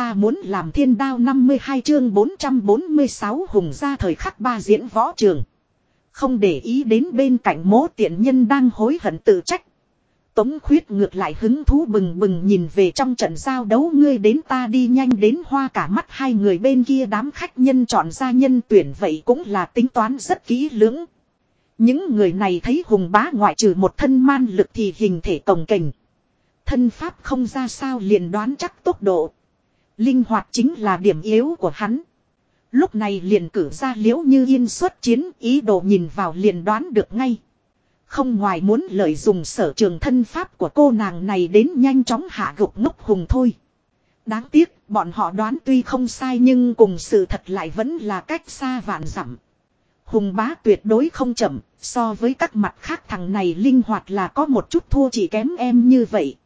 ta muốn làm thiên đao 52 chương 446 hùng ra thời khắc ba diễn võ trường. Không để ý đến bên cạnh mố tiện nhân đang hối hận tự trách. Tống khuyết ngược lại hứng thú bừng bừng nhìn về trong trận giao đấu ngươi đến ta đi nhanh đến hoa cả mắt hai người bên kia đám khách nhân chọn ra nhân tuyển vậy cũng là tính toán rất kỹ lưỡng. Những người này thấy hùng bá ngoại trừ một thân man lực thì hình thể cồng kềnh. Thân pháp không ra sao liền đoán chắc tốc độ. Linh hoạt chính là điểm yếu của hắn. Lúc này liền cử ra liễu như yên xuất chiến ý đồ nhìn vào liền đoán được ngay. Không ngoài muốn lợi dùng sở trường thân pháp của cô nàng này đến nhanh chóng hạ gục ngốc hùng thôi. Đáng tiếc, bọn họ đoán tuy không sai nhưng cùng sự thật lại vẫn là cách xa vạn dặm. Hùng bá tuyệt đối không chậm, so với các mặt khác thằng này linh hoạt là có một chút thua chỉ kém em như vậy.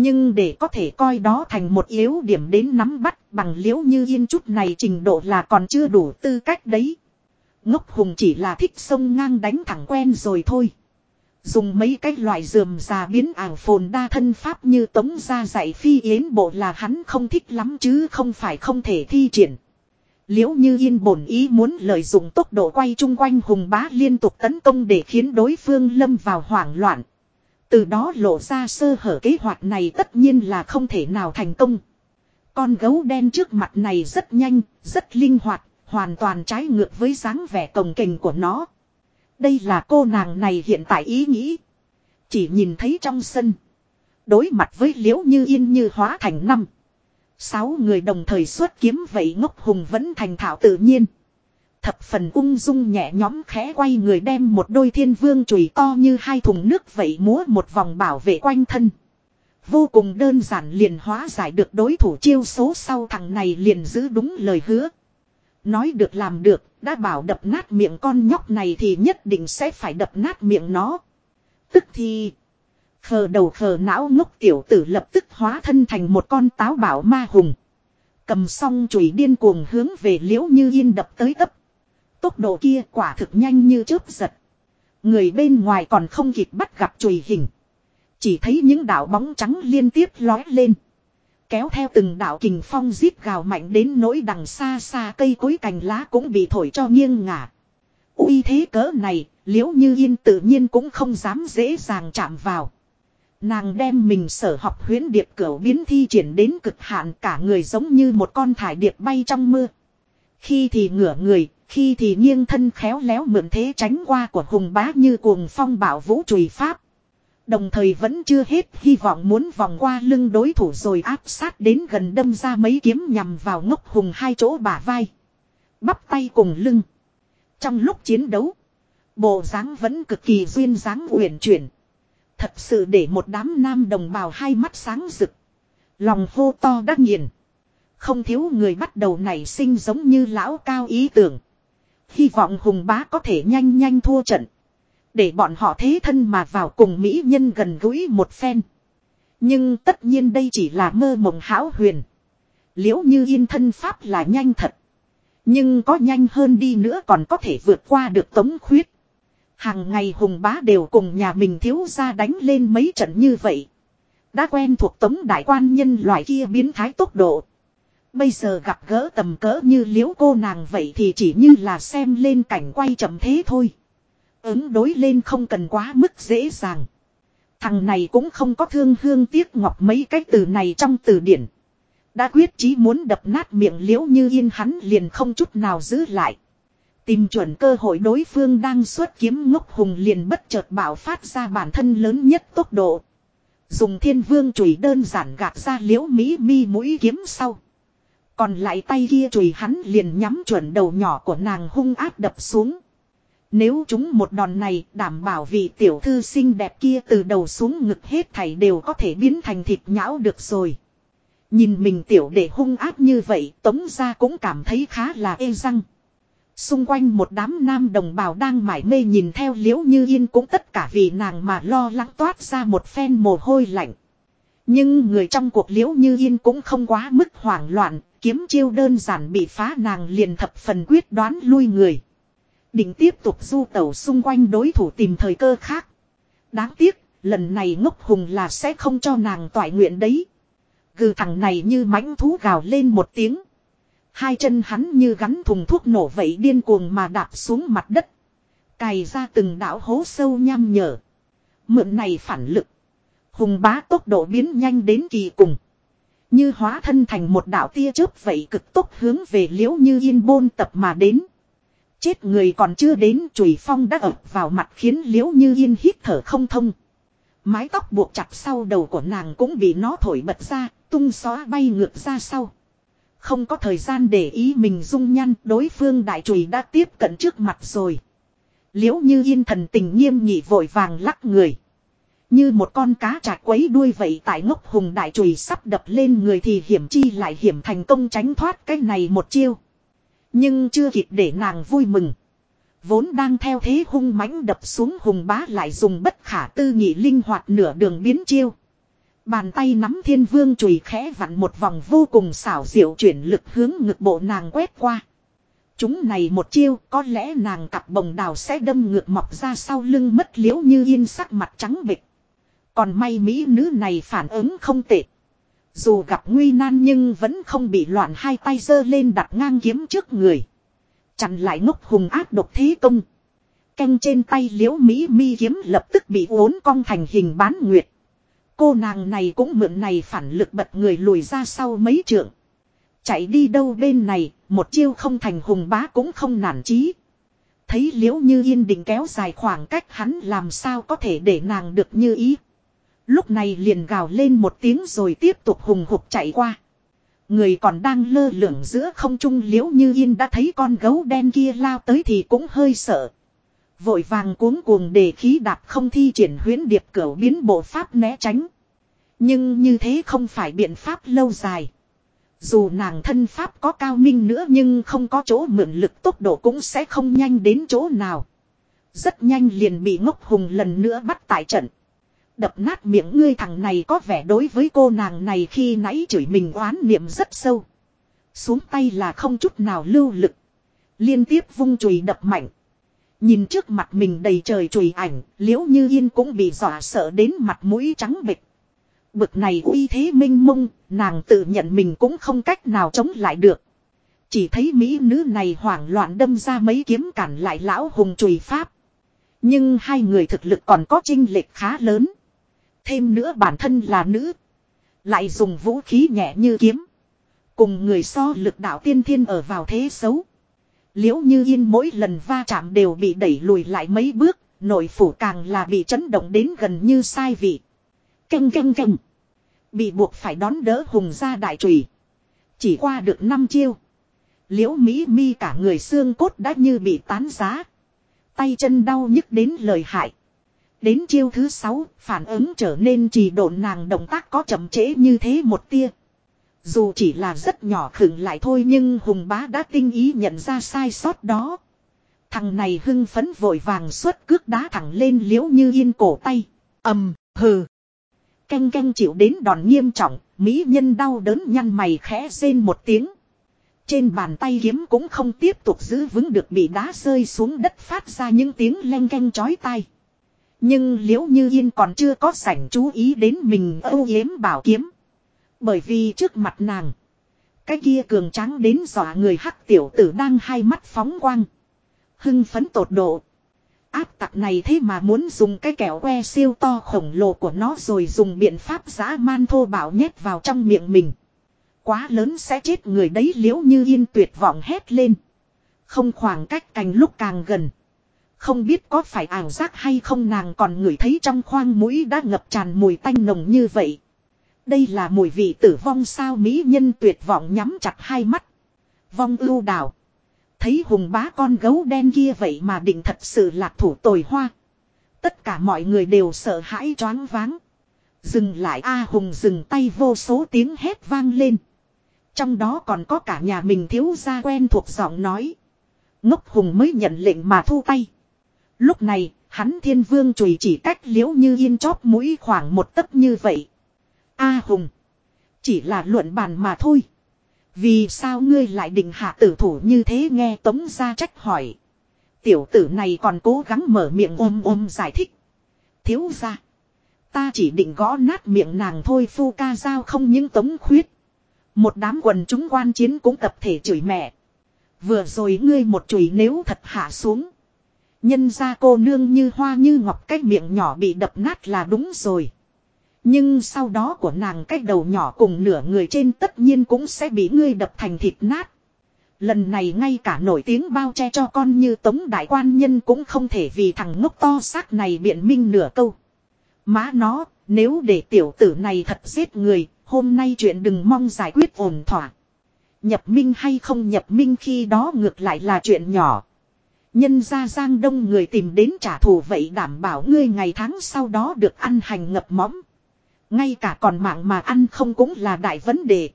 Nhưng để có thể coi đó thành một yếu điểm đến nắm bắt bằng liễu như yên chút này trình độ là còn chưa đủ tư cách đấy. Ngốc hùng chỉ là thích sông ngang đánh thẳng quen rồi thôi. Dùng mấy cái loại dườm già biến ảo phồn đa thân pháp như tống ra dạy phi yến bộ là hắn không thích lắm chứ không phải không thể thi triển. Liễu như yên bổn ý muốn lợi dụng tốc độ quay chung quanh hùng bá liên tục tấn công để khiến đối phương lâm vào hoảng loạn. Từ đó lộ ra sơ hở kế hoạch này tất nhiên là không thể nào thành công. Con gấu đen trước mặt này rất nhanh, rất linh hoạt, hoàn toàn trái ngược với dáng vẻ cồng kềnh của nó. Đây là cô nàng này hiện tại ý nghĩ. Chỉ nhìn thấy trong sân. Đối mặt với liễu như yên như hóa thành năm. Sáu người đồng thời xuất kiếm vậy ngốc hùng vẫn thành thạo tự nhiên. Thập phần ung dung nhẹ nhõm khẽ quay người đem một đôi thiên vương chùy to như hai thùng nước vậy múa một vòng bảo vệ quanh thân. Vô cùng đơn giản liền hóa giải được đối thủ chiêu số sau thằng này liền giữ đúng lời hứa. Nói được làm được, đã bảo đập nát miệng con nhóc này thì nhất định sẽ phải đập nát miệng nó. Tức thì... Khờ đầu khờ não ngốc tiểu tử lập tức hóa thân thành một con táo bảo ma hùng. Cầm song chùy điên cuồng hướng về liễu như yên đập tới ấp. Tốc độ kia quả thực nhanh như chớp giật. Người bên ngoài còn không kịp bắt gặp chùy hình. Chỉ thấy những đảo bóng trắng liên tiếp lói lên. Kéo theo từng đảo kình phong giết gào mạnh đến nỗi đằng xa xa cây cối cành lá cũng bị thổi cho nghiêng ngả. uy thế cỡ này, liễu như yên tự nhiên cũng không dám dễ dàng chạm vào. Nàng đem mình sở học huyến điệp cửu biến thi triển đến cực hạn cả người giống như một con thải điệp bay trong mưa. Khi thì ngửa người, khi thì nghiêng thân khéo léo mượn thế tránh qua của hùng bá như cuồng phong bảo vũ trùy pháp. Đồng thời vẫn chưa hết hy vọng muốn vòng qua lưng đối thủ rồi áp sát đến gần đâm ra mấy kiếm nhằm vào ngốc hùng hai chỗ bả vai. Bắp tay cùng lưng. Trong lúc chiến đấu, bộ dáng vẫn cực kỳ duyên dáng uyển chuyển. Thật sự để một đám nam đồng bào hai mắt sáng rực. Lòng hô to đắc nghiền. Không thiếu người bắt đầu nảy sinh giống như lão cao ý tưởng. Hy vọng hùng bá có thể nhanh nhanh thua trận. Để bọn họ thế thân mà vào cùng Mỹ nhân gần gũi một phen. Nhưng tất nhiên đây chỉ là mơ mộng hão huyền. Liễu như yên thân pháp là nhanh thật. Nhưng có nhanh hơn đi nữa còn có thể vượt qua được tống khuyết. Hàng ngày hùng bá đều cùng nhà mình thiếu ra đánh lên mấy trận như vậy. Đã quen thuộc tống đại quan nhân loại kia biến thái tốc độ. Bây giờ gặp gỡ tầm cỡ như liễu cô nàng vậy thì chỉ như là xem lên cảnh quay chậm thế thôi. Ứng đối lên không cần quá mức dễ dàng. Thằng này cũng không có thương hương tiếc ngọc mấy cái từ này trong từ điển. Đã quyết chí muốn đập nát miệng liễu như yên hắn liền không chút nào giữ lại. Tìm chuẩn cơ hội đối phương đang xuất kiếm ngốc hùng liền bất chợt bảo phát ra bản thân lớn nhất tốc độ. Dùng thiên vương chùy đơn giản gạt ra liễu mỹ mi mũi kiếm sau. Còn lại tay kia chùi hắn liền nhắm chuẩn đầu nhỏ của nàng hung áp đập xuống. Nếu chúng một đòn này đảm bảo vị tiểu thư xinh đẹp kia từ đầu xuống ngực hết thảy đều có thể biến thành thịt nhão được rồi. Nhìn mình tiểu để hung áp như vậy tống ra cũng cảm thấy khá là ê răng. Xung quanh một đám nam đồng bào đang mải mê nhìn theo liễu như yên cũng tất cả vì nàng mà lo lắng toát ra một phen mồ hôi lạnh. Nhưng người trong cuộc liễu như yên cũng không quá mức hoảng loạn, kiếm chiêu đơn giản bị phá nàng liền thập phần quyết đoán lui người. Định tiếp tục du tẩu xung quanh đối thủ tìm thời cơ khác. Đáng tiếc, lần này ngốc hùng là sẽ không cho nàng toại nguyện đấy. Gừ thằng này như mãnh thú gào lên một tiếng. Hai chân hắn như gắn thùng thuốc nổ vậy điên cuồng mà đạp xuống mặt đất. Cày ra từng đảo hố sâu nham nhở. Mượn này phản lực. Hùng bá tốc độ biến nhanh đến kỳ cùng. Như hóa thân thành một đạo tia chớp vậy cực tốc hướng về liễu như yên bôn tập mà đến. Chết người còn chưa đến chùy phong đã ập vào mặt khiến liễu như yên hít thở không thông. Mái tóc buộc chặt sau đầu của nàng cũng bị nó thổi bật ra, tung xóa bay ngược ra sau. Không có thời gian để ý mình dung nhăn, đối phương đại chùy đã tiếp cận trước mặt rồi. Liễu như yên thần tình nghiêm nghị vội vàng lắc người. Như một con cá chạch quấy đuôi vậy tại ngốc hùng đại chùy sắp đập lên người thì hiểm chi lại hiểm thành công tránh thoát cái này một chiêu. Nhưng chưa kịp để nàng vui mừng. Vốn đang theo thế hung mãnh đập xuống hùng bá lại dùng bất khả tư nghị linh hoạt nửa đường biến chiêu. Bàn tay nắm thiên vương chùy khẽ vặn một vòng vô cùng xảo diệu chuyển lực hướng ngực bộ nàng quét qua. Chúng này một chiêu, có lẽ nàng cặp bồng đào sẽ đâm ngược mọc ra sau lưng mất liễu như yên sắc mặt trắng bịch. Còn may mỹ nữ này phản ứng không tệ. Dù gặp nguy nan nhưng vẫn không bị loạn hai tay giơ lên đặt ngang kiếm trước người. Chặn lại ngốc hùng ác độc thế công. Canh trên tay liễu Mỹ mi kiếm lập tức bị uốn cong thành hình bán nguyệt. Cô nàng này cũng mượn này phản lực bật người lùi ra sau mấy trượng. Chạy đi đâu bên này, một chiêu không thành hùng bá cũng không nản chí. Thấy liễu như yên định kéo dài khoảng cách hắn làm sao có thể để nàng được như ý. Lúc này liền gào lên một tiếng rồi tiếp tục hùng hục chạy qua. Người còn đang lơ lửng giữa không trung liễu như yên đã thấy con gấu đen kia lao tới thì cũng hơi sợ. Vội vàng cuống cuồng để khí đạp không thi triển huyến điệp cửu biến bộ pháp né tránh. Nhưng như thế không phải biện pháp lâu dài. Dù nàng thân pháp có cao minh nữa nhưng không có chỗ mượn lực tốc độ cũng sẽ không nhanh đến chỗ nào. Rất nhanh liền bị ngốc hùng lần nữa bắt tại trận đập nát miệng ngươi thằng này có vẻ đối với cô nàng này khi nãy chửi mình oán niệm rất sâu. Xuống tay là không chút nào lưu lực. Liên tiếp vung chùy đập mạnh. Nhìn trước mặt mình đầy trời chùy ảnh, liễu như yên cũng bị dọa sợ đến mặt mũi trắng bịch. Bực này uy thế minh mông, nàng tự nhận mình cũng không cách nào chống lại được. Chỉ thấy mỹ nữ này hoảng loạn đâm ra mấy kiếm cản lại lão hùng chùy pháp. Nhưng hai người thực lực còn có chênh lệch khá lớn. Thêm nữa bản thân là nữ. Lại dùng vũ khí nhẹ như kiếm. Cùng người so lực đạo tiên thiên ở vào thế xấu. Liễu như yên mỗi lần va chạm đều bị đẩy lùi lại mấy bước. Nội phủ càng là bị chấn động đến gần như sai vị. Canh canh canh. Bị buộc phải đón đỡ hùng gia đại trùy. Chỉ qua được năm chiêu. Liễu Mỹ mi cả người xương cốt đã như bị tán giá. Tay chân đau nhức đến lời hại. Đến chiêu thứ sáu, phản ứng trở nên trì độn nàng động tác có chậm trễ như thế một tia. Dù chỉ là rất nhỏ khựng lại thôi nhưng Hùng bá đã tinh ý nhận ra sai sót đó. Thằng này hưng phấn vội vàng xuất cước đá thẳng lên liễu như yên cổ tay. ầm hừ. Canh canh chịu đến đòn nghiêm trọng, mỹ nhân đau đớn nhăn mày khẽ rên một tiếng. Trên bàn tay kiếm cũng không tiếp tục giữ vững được bị đá rơi xuống đất phát ra những tiếng len canh chói tai. Nhưng liễu như yên còn chưa có sảnh chú ý đến mình âu yếm bảo kiếm. Bởi vì trước mặt nàng. Cái kia cường tráng đến dọa người hắc tiểu tử đang hai mắt phóng quang. Hưng phấn tột độ. Áp tặc này thế mà muốn dùng cái kẹo que siêu to khổng lồ của nó rồi dùng biện pháp giã man thô bạo nhét vào trong miệng mình. Quá lớn sẽ chết người đấy liễu như yên tuyệt vọng hét lên. Không khoảng cách cành lúc càng gần. Không biết có phải ảo giác hay không nàng còn ngửi thấy trong khoang mũi đã ngập tràn mùi tanh nồng như vậy. Đây là mùi vị tử vong sao mỹ nhân tuyệt vọng nhắm chặt hai mắt. Vong ưu đảo. Thấy hùng bá con gấu đen kia vậy mà định thật sự lạc thủ tồi hoa. Tất cả mọi người đều sợ hãi choáng váng. Dừng lại A hùng dừng tay vô số tiếng hét vang lên. Trong đó còn có cả nhà mình thiếu gia quen thuộc giọng nói. Ngốc hùng mới nhận lệnh mà thu tay. Lúc này, hắn thiên vương chùy chỉ cách liễu như yên chóp mũi khoảng một tấc như vậy. A Hùng. Chỉ là luận bàn mà thôi. Vì sao ngươi lại định hạ tử thủ như thế nghe tống ra trách hỏi. Tiểu tử này còn cố gắng mở miệng ôm ôm giải thích. Thiếu ra. Ta chỉ định gõ nát miệng nàng thôi phu ca giao không những tống khuyết. Một đám quần chúng quan chiến cũng tập thể chửi mẹ. Vừa rồi ngươi một chùy nếu thật hạ xuống. Nhân ra cô nương như hoa như ngọc cái miệng nhỏ bị đập nát là đúng rồi. Nhưng sau đó của nàng cái đầu nhỏ cùng nửa người trên tất nhiên cũng sẽ bị ngươi đập thành thịt nát. Lần này ngay cả nổi tiếng bao che cho con như tống đại quan nhân cũng không thể vì thằng ngốc to xác này biện minh nửa câu. Má nó, nếu để tiểu tử này thật giết người, hôm nay chuyện đừng mong giải quyết ổn thỏa. Nhập minh hay không nhập minh khi đó ngược lại là chuyện nhỏ. Nhân ra giang đông người tìm đến trả thù vậy đảm bảo ngươi ngày tháng sau đó được ăn hành ngập mõm. Ngay cả còn mạng mà ăn không cũng là đại vấn đề.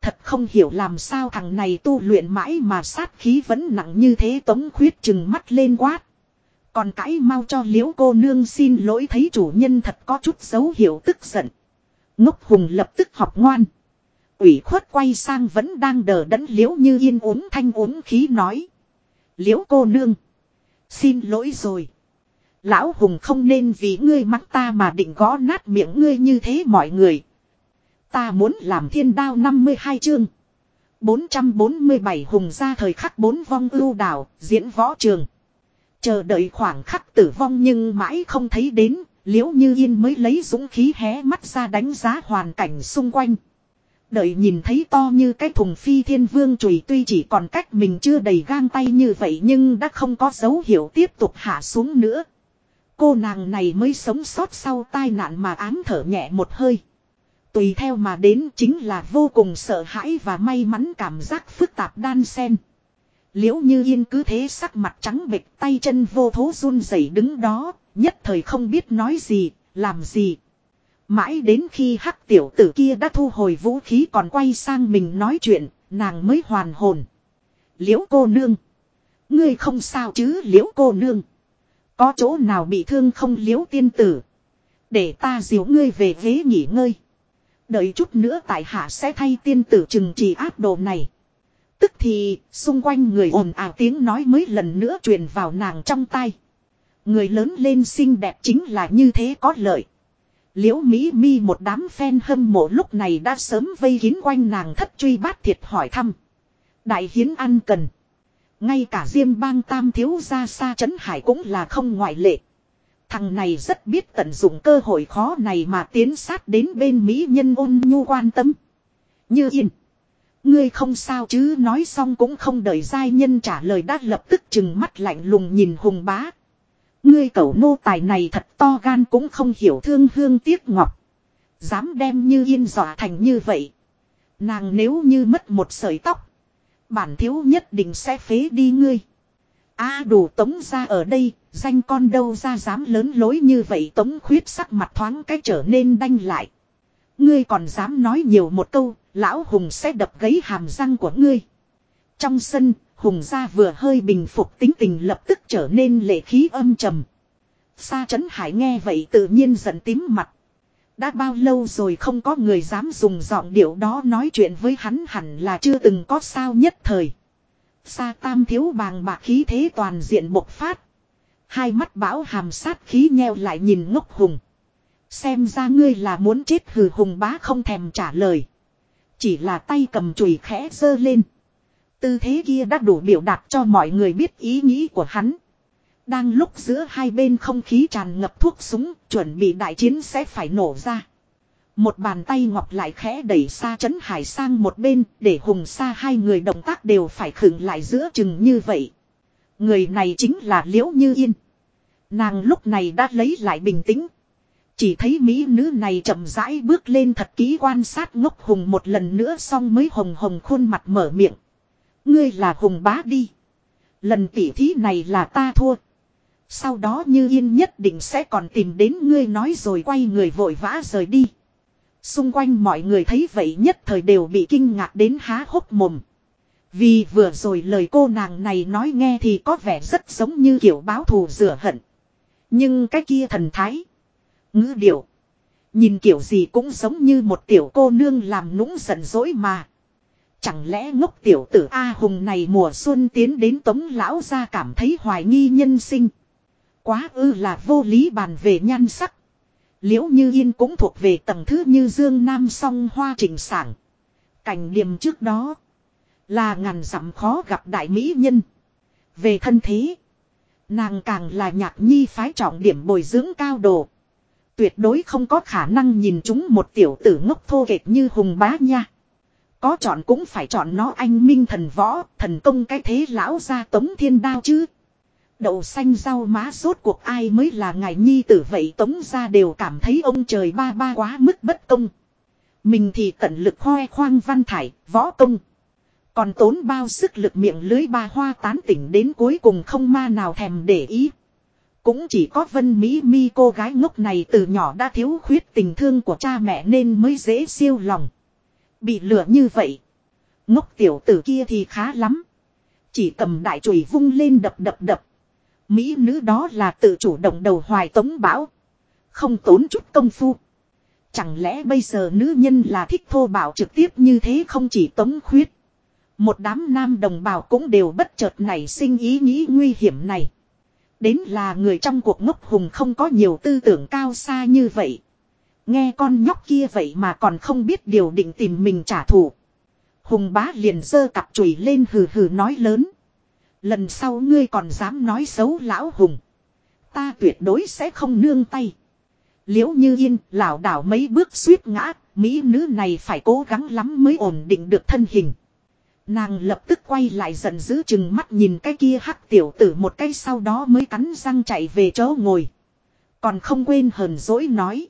Thật không hiểu làm sao thằng này tu luyện mãi mà sát khí vẫn nặng như thế tống khuyết chừng mắt lên quát. Còn cãi mau cho liễu cô nương xin lỗi thấy chủ nhân thật có chút dấu hiệu tức giận. Ngốc hùng lập tức học ngoan. ủy khuất quay sang vẫn đang đờ đẫn liễu như yên uống thanh uống khí nói. Liễu cô nương. Xin lỗi rồi. Lão hùng không nên vì ngươi mắng ta mà định gõ nát miệng ngươi như thế mọi người. Ta muốn làm thiên đao 52 chương. 447 hùng ra thời khắc bốn vong ưu đảo, diễn võ trường. Chờ đợi khoảng khắc tử vong nhưng mãi không thấy đến, liễu như yên mới lấy dũng khí hé mắt ra đánh giá hoàn cảnh xung quanh. Đợi nhìn thấy to như cái thùng phi thiên vương chùy tuy chỉ còn cách mình chưa đầy gang tay như vậy nhưng đã không có dấu hiệu tiếp tục hạ xuống nữa. Cô nàng này mới sống sót sau tai nạn mà ám thở nhẹ một hơi. Tùy theo mà đến chính là vô cùng sợ hãi và may mắn cảm giác phức tạp đan xen. Liễu như yên cứ thế sắc mặt trắng bệch tay chân vô thố run rẩy đứng đó, nhất thời không biết nói gì, làm gì. Mãi đến khi hắc tiểu tử kia đã thu hồi vũ khí còn quay sang mình nói chuyện, nàng mới hoàn hồn. Liễu cô nương. Ngươi không sao chứ liễu cô nương. Có chỗ nào bị thương không liễu tiên tử. Để ta diếu ngươi về ghế nghỉ ngơi. Đợi chút nữa tại hạ sẽ thay tiên tử trừng trị áp đồ này. Tức thì, xung quanh người ồn ào tiếng nói mới lần nữa truyền vào nàng trong tay. Người lớn lên xinh đẹp chính là như thế có lợi. Liễu Mỹ mi một đám fan hâm mộ lúc này đã sớm vây kín quanh nàng thất truy bát thiệt hỏi thăm. Đại hiến ăn cần. Ngay cả Diêm bang tam thiếu gia xa trấn hải cũng là không ngoại lệ. Thằng này rất biết tận dụng cơ hội khó này mà tiến sát đến bên Mỹ nhân ôn nhu quan tâm. Như yên. Ngươi không sao chứ, nói xong cũng không đợi giai nhân trả lời đã lập tức chừng mắt lạnh lùng nhìn hùng bá. Ngươi cẩu nô tài này thật to gan cũng không hiểu thương hương tiếc ngọc. Dám đem như yên dọa thành như vậy. Nàng nếu như mất một sợi tóc. Bản thiếu nhất định sẽ phế đi ngươi. a đủ tống ra ở đây, danh con đâu ra dám lớn lối như vậy tống khuyết sắc mặt thoáng cái trở nên đanh lại. Ngươi còn dám nói nhiều một câu, lão hùng sẽ đập gấy hàm răng của ngươi. Trong sân, hùng gia vừa hơi bình phục tính tình lập tức trở nên lệ khí âm trầm. Sa trấn hải nghe vậy tự nhiên giận tím mặt. Đã bao lâu rồi không có người dám dùng giọng điệu đó nói chuyện với hắn hẳn là chưa từng có sao nhất thời. Sa tam thiếu bàng bạc khí thế toàn diện bộc phát. Hai mắt bão hàm sát khí nheo lại nhìn ngốc hùng. Xem ra ngươi là muốn chết hừ hùng bá không thèm trả lời. Chỉ là tay cầm chùy khẽ giơ lên. Tư thế kia đã đủ biểu đạt cho mọi người biết ý nghĩ của hắn. Đang lúc giữa hai bên không khí tràn ngập thuốc súng, chuẩn bị đại chiến sẽ phải nổ ra. Một bàn tay ngọc lại khẽ đẩy xa chấn hải sang một bên, để hùng xa hai người động tác đều phải khựng lại giữa chừng như vậy. Người này chính là Liễu Như Yên. Nàng lúc này đã lấy lại bình tĩnh. Chỉ thấy mỹ nữ này chậm rãi bước lên thật kỹ quan sát ngốc hùng một lần nữa xong mới hồng hồng khuôn mặt mở miệng. Ngươi là hùng bá đi. Lần tỉ thí này là ta thua. Sau đó như yên nhất định sẽ còn tìm đến ngươi nói rồi quay người vội vã rời đi. Xung quanh mọi người thấy vậy nhất thời đều bị kinh ngạc đến há hốc mồm. Vì vừa rồi lời cô nàng này nói nghe thì có vẻ rất giống như kiểu báo thù rửa hận. Nhưng cái kia thần thái. Ngữ điệu. Nhìn kiểu gì cũng giống như một tiểu cô nương làm nũng giận dỗi mà. Chẳng lẽ ngốc tiểu tử A Hùng này mùa xuân tiến đến tống lão ra cảm thấy hoài nghi nhân sinh. Quá ư là vô lý bàn về nhan sắc. Liễu Như Yên cũng thuộc về tầng thứ như Dương Nam song hoa trình sảng. Cảnh điểm trước đó. Là ngàn dặm khó gặp đại mỹ nhân. Về thân thế. Nàng càng là nhạc nhi phái trọng điểm bồi dưỡng cao độ. Tuyệt đối không có khả năng nhìn chúng một tiểu tử ngốc thô kệch như hùng bá nha. Có chọn cũng phải chọn nó anh minh thần võ, thần công cái thế lão ra tống thiên đao chứ. Đậu xanh rau má rốt cuộc ai mới là ngài nhi tử vậy tống ra đều cảm thấy ông trời ba ba quá mức bất công. Mình thì tận lực khoe khoang văn thải, võ công. Còn tốn bao sức lực miệng lưới ba hoa tán tỉnh đến cuối cùng không ma nào thèm để ý. Cũng chỉ có Vân Mỹ Mi cô gái ngốc này từ nhỏ đã thiếu khuyết tình thương của cha mẹ nên mới dễ siêu lòng. Bị lừa như vậy. Ngốc tiểu tử kia thì khá lắm. Chỉ cầm đại chùy vung lên đập đập đập. Mỹ nữ đó là tự chủ động đầu hoài tống bão. Không tốn chút công phu. Chẳng lẽ bây giờ nữ nhân là thích thô bảo trực tiếp như thế không chỉ tống khuyết. Một đám nam đồng bào cũng đều bất chợt nảy sinh ý nghĩ nguy hiểm này. Đến là người trong cuộc ngốc hùng không có nhiều tư tưởng cao xa như vậy. Nghe con nhóc kia vậy mà còn không biết điều định tìm mình trả thù. Hùng bá liền giơ cặp chùy lên hừ hừ nói lớn. Lần sau ngươi còn dám nói xấu lão hùng. Ta tuyệt đối sẽ không nương tay. Liễu như yên, lảo đảo mấy bước suýt ngã, mỹ nữ này phải cố gắng lắm mới ổn định được thân hình. Nàng lập tức quay lại giận dữ chừng mắt nhìn cái kia hắc tiểu tử một cái sau đó mới cắn răng chạy về chỗ ngồi. Còn không quên hờn dỗi nói.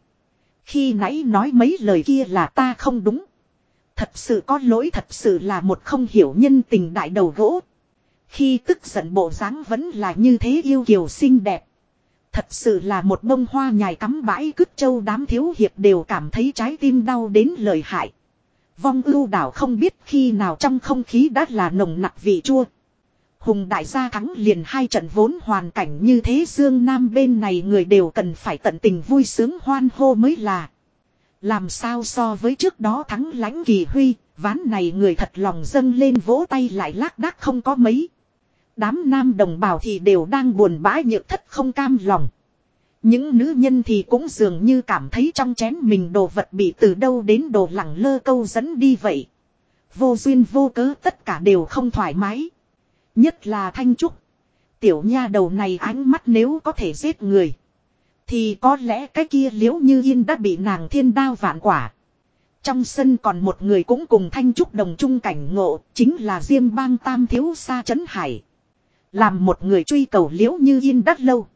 Khi nãy nói mấy lời kia là ta không đúng. Thật sự có lỗi, thật sự là một không hiểu nhân tình đại đầu gỗ. Khi tức giận bộ dáng vẫn là như thế yêu kiều xinh đẹp. Thật sự là một bông hoa nhài cắm bãi cứt châu đám thiếu hiệp đều cảm thấy trái tim đau đến lời hại. Vong ưu đảo không biết khi nào trong không khí đã là nồng nặc vị chua. Hùng đại gia thắng liền hai trận vốn hoàn cảnh như thế Dương Nam bên này người đều cần phải tận tình vui sướng hoan hô mới là. Làm sao so với trước đó thắng lãnh kỳ huy, ván này người thật lòng dâng lên vỗ tay lại lác đác không có mấy. Đám nam đồng bào thì đều đang buồn bã nhược thất không cam lòng. Những nữ nhân thì cũng dường như cảm thấy trong chén mình đồ vật bị từ đâu đến đồ lẳng lơ câu dẫn đi vậy. Vô duyên vô cớ tất cả đều không thoải mái. Nhất là Thanh Trúc. Tiểu nha đầu này ánh mắt nếu có thể giết người. Thì có lẽ cái kia liễu như yên đã bị nàng thiên đao vạn quả. Trong sân còn một người cũng cùng Thanh Trúc đồng chung cảnh ngộ, chính là Diêm bang tam thiếu xa trấn hải. Làm một người truy cầu liễu như yên đắt lâu.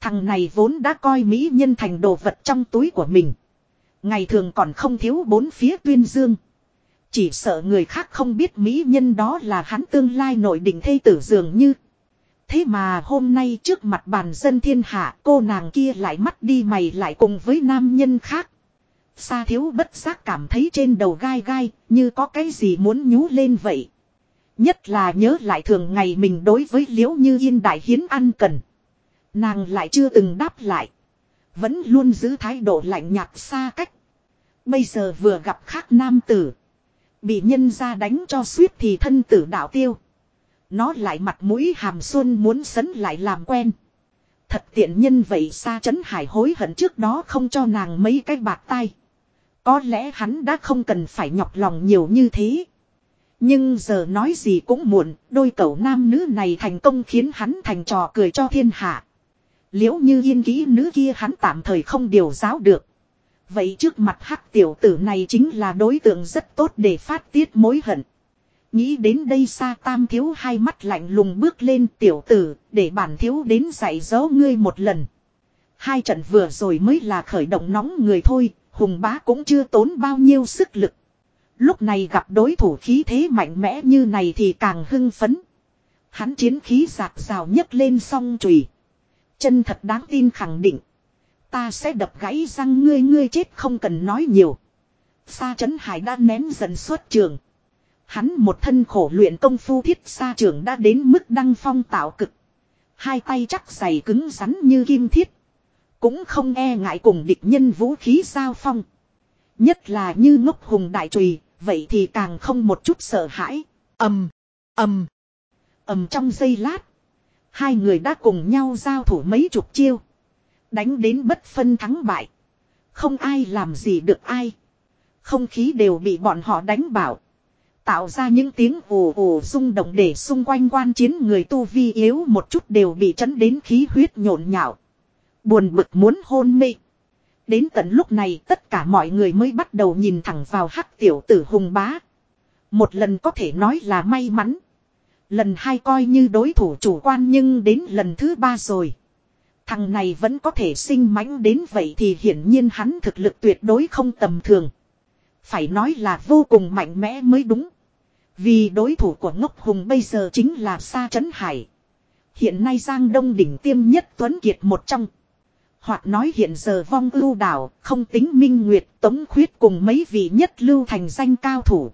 Thằng này vốn đã coi mỹ nhân thành đồ vật trong túi của mình. Ngày thường còn không thiếu bốn phía tuyên dương. Chỉ sợ người khác không biết mỹ nhân đó là hắn tương lai nội định thê tử dường như. Thế mà hôm nay trước mặt bàn dân thiên hạ, cô nàng kia lại mắt đi mày lại cùng với nam nhân khác. Sa thiếu bất giác cảm thấy trên đầu gai gai, như có cái gì muốn nhú lên vậy. Nhất là nhớ lại thường ngày mình đối với liễu như yên đại hiến ăn cần. Nàng lại chưa từng đáp lại. Vẫn luôn giữ thái độ lạnh nhạt xa cách. Bây giờ vừa gặp khác nam tử. Bị nhân ra đánh cho suýt thì thân tử đạo tiêu. Nó lại mặt mũi hàm xuân muốn sấn lại làm quen. Thật tiện nhân vậy xa chấn hải hối hận trước đó không cho nàng mấy cái bạc tay. Có lẽ hắn đã không cần phải nhọc lòng nhiều như thế. Nhưng giờ nói gì cũng muộn, đôi cậu nam nữ này thành công khiến hắn thành trò cười cho thiên hạ. Liễu như yên kỹ nữ kia hắn tạm thời không điều giáo được. Vậy trước mặt hắc tiểu tử này chính là đối tượng rất tốt để phát tiết mối hận. Nghĩ đến đây xa tam thiếu hai mắt lạnh lùng bước lên tiểu tử để bản thiếu đến dạy dỗ ngươi một lần. Hai trận vừa rồi mới là khởi động nóng người thôi, hùng bá cũng chưa tốn bao nhiêu sức lực. Lúc này gặp đối thủ khí thế mạnh mẽ như này thì càng hưng phấn. Hắn chiến khí giạc rào nhấc lên song chùy Chân thật đáng tin khẳng định. Ta sẽ đập gãy răng ngươi ngươi chết không cần nói nhiều. Sa chấn hải đã nén dần xuất trường. Hắn một thân khổ luyện công phu thiết sa trường đã đến mức đăng phong tạo cực. Hai tay chắc dày cứng rắn như kim thiết. Cũng không e ngại cùng địch nhân vũ khí giao phong. Nhất là như ngốc hùng đại trùy, vậy thì càng không một chút sợ hãi. ầm ầm ầm trong giây lát. Hai người đã cùng nhau giao thủ mấy chục chiêu. Đánh đến bất phân thắng bại. Không ai làm gì được ai. Không khí đều bị bọn họ đánh bảo. Tạo ra những tiếng ồ ồ rung động để xung quanh quan chiến người tu vi yếu một chút đều bị chấn đến khí huyết nhộn nhạo. Buồn bực muốn hôn mê. Đến tận lúc này tất cả mọi người mới bắt đầu nhìn thẳng vào hắc tiểu tử hùng bá. Một lần có thể nói là may mắn. Lần hai coi như đối thủ chủ quan nhưng đến lần thứ ba rồi. Thằng này vẫn có thể sinh mãnh đến vậy thì hiển nhiên hắn thực lực tuyệt đối không tầm thường. Phải nói là vô cùng mạnh mẽ mới đúng. Vì đối thủ của ngốc hùng bây giờ chính là Sa Trấn Hải. Hiện nay Giang Đông đỉnh tiêm nhất Tuấn Kiệt một trong. Hoặc nói hiện giờ vong ưu đảo, không tính minh nguyệt, tống khuyết cùng mấy vị nhất lưu thành danh cao thủ.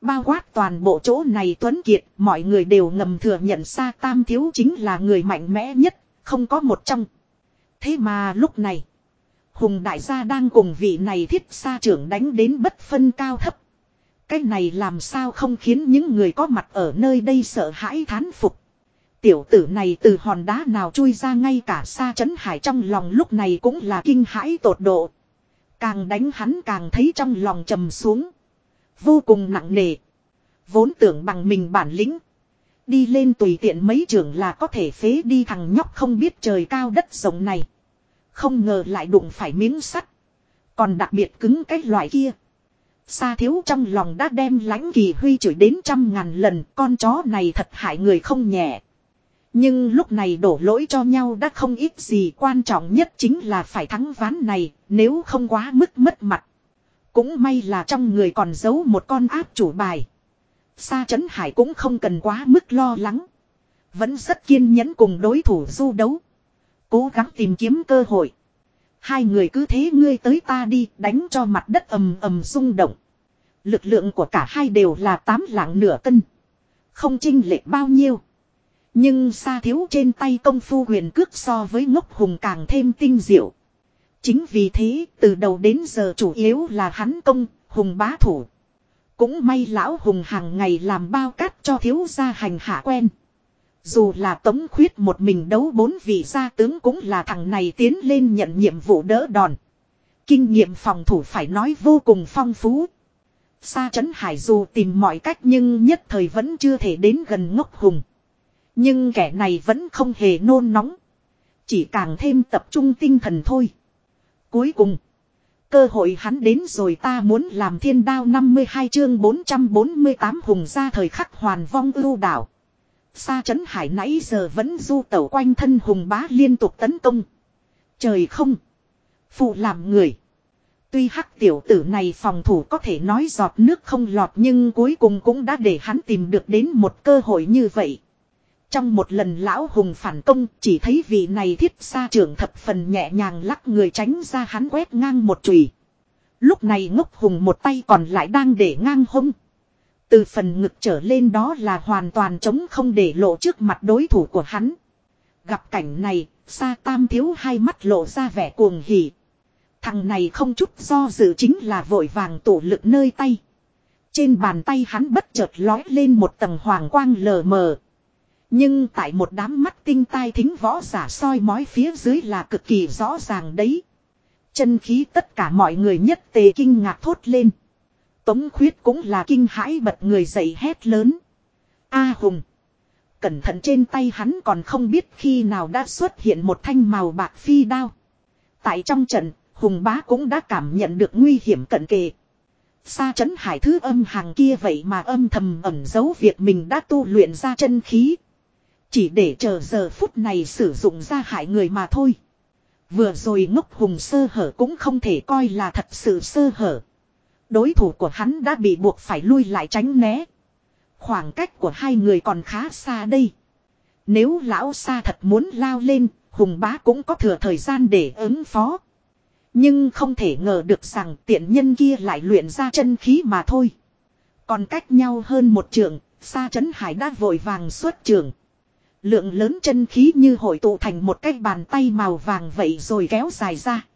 Bao quát toàn bộ chỗ này Tuấn Kiệt, mọi người đều ngầm thừa nhận Sa Tam Thiếu chính là người mạnh mẽ nhất, không có một trong. Thế mà lúc này, Hùng Đại gia đang cùng vị này thiết xa trưởng đánh đến bất phân cao thấp. Cái này làm sao không khiến những người có mặt ở nơi đây sợ hãi thán phục. Tiểu tử này từ hòn đá nào chui ra ngay cả xa chấn hải trong lòng lúc này cũng là kinh hãi tột độ. Càng đánh hắn càng thấy trong lòng trầm xuống. Vô cùng nặng nề. Vốn tưởng bằng mình bản lĩnh. Đi lên tùy tiện mấy trường là có thể phế đi thằng nhóc không biết trời cao đất rộng này. Không ngờ lại đụng phải miếng sắt. Còn đặc biệt cứng cái loại kia. Sa thiếu trong lòng đã đem lãnh kỳ huy chửi đến trăm ngàn lần, con chó này thật hại người không nhẹ. Nhưng lúc này đổ lỗi cho nhau đã không ít gì quan trọng nhất chính là phải thắng ván này, nếu không quá mức mất mặt. Cũng may là trong người còn giấu một con áp chủ bài. Sa chấn hải cũng không cần quá mức lo lắng. Vẫn rất kiên nhẫn cùng đối thủ du đấu. Cố gắng tìm kiếm cơ hội. Hai người cứ thế ngươi tới ta đi đánh cho mặt đất ầm ầm rung động. Lực lượng của cả hai đều là tám lạng nửa cân. Không chinh lệch bao nhiêu. Nhưng xa thiếu trên tay công phu huyền cước so với ngốc hùng càng thêm tinh diệu. Chính vì thế, từ đầu đến giờ chủ yếu là hắn công, hùng bá thủ. Cũng may lão hùng hàng ngày làm bao cát cho thiếu gia hành hạ quen. Dù là tống khuyết một mình đấu bốn vị gia tướng cũng là thằng này tiến lên nhận nhiệm vụ đỡ đòn. Kinh nghiệm phòng thủ phải nói vô cùng phong phú. Sa chấn hải dù tìm mọi cách nhưng nhất thời vẫn chưa thể đến gần ngốc hùng. Nhưng kẻ này vẫn không hề nôn nóng. Chỉ càng thêm tập trung tinh thần thôi. Cuối cùng. Cơ hội hắn đến rồi ta muốn làm thiên đao 52 chương 448 hùng ra thời khắc hoàn vong ưu đảo. Sa chấn hải nãy giờ vẫn du tẩu quanh thân hùng bá liên tục tấn công. Trời không. Phụ làm người. Tuy hắc tiểu tử này phòng thủ có thể nói giọt nước không lọt nhưng cuối cùng cũng đã để hắn tìm được đến một cơ hội như vậy. Trong một lần lão hùng phản công chỉ thấy vị này thiết xa trưởng thập phần nhẹ nhàng lắc người tránh ra hắn quét ngang một chùy. Lúc này ngốc hùng một tay còn lại đang để ngang hông. Từ phần ngực trở lên đó là hoàn toàn chống không để lộ trước mặt đối thủ của hắn. Gặp cảnh này, Sa Tam thiếu hai mắt lộ ra vẻ cuồng hỉ. Thằng này không chút do dự chính là vội vàng tổ lực nơi tay. Trên bàn tay hắn bất chợt lói lên một tầng hoàng quang lờ mờ. Nhưng tại một đám mắt tinh tai thính võ giả soi mói phía dưới là cực kỳ rõ ràng đấy. Chân khí tất cả mọi người nhất tề kinh ngạc thốt lên. Tống khuyết cũng là kinh hãi bật người dậy hét lớn. A hùng. Cẩn thận trên tay hắn còn không biết khi nào đã xuất hiện một thanh màu bạc phi đao. Tại trong trận, hùng bá cũng đã cảm nhận được nguy hiểm cận kề. Sa chấn hải thứ âm hàng kia vậy mà âm thầm ẩn giấu việc mình đã tu luyện ra chân khí. Chỉ để chờ giờ phút này sử dụng ra hại người mà thôi. Vừa rồi ngốc hùng sơ hở cũng không thể coi là thật sự sơ hở. Đối thủ của hắn đã bị buộc phải lui lại tránh né. Khoảng cách của hai người còn khá xa đây. Nếu lão xa thật muốn lao lên, hùng bá cũng có thừa thời gian để ứng phó. Nhưng không thể ngờ được rằng tiện nhân kia lại luyện ra chân khí mà thôi. Còn cách nhau hơn một trường, xa chấn hải đã vội vàng xuất trường. Lượng lớn chân khí như hội tụ thành một cái bàn tay màu vàng vậy rồi kéo dài ra.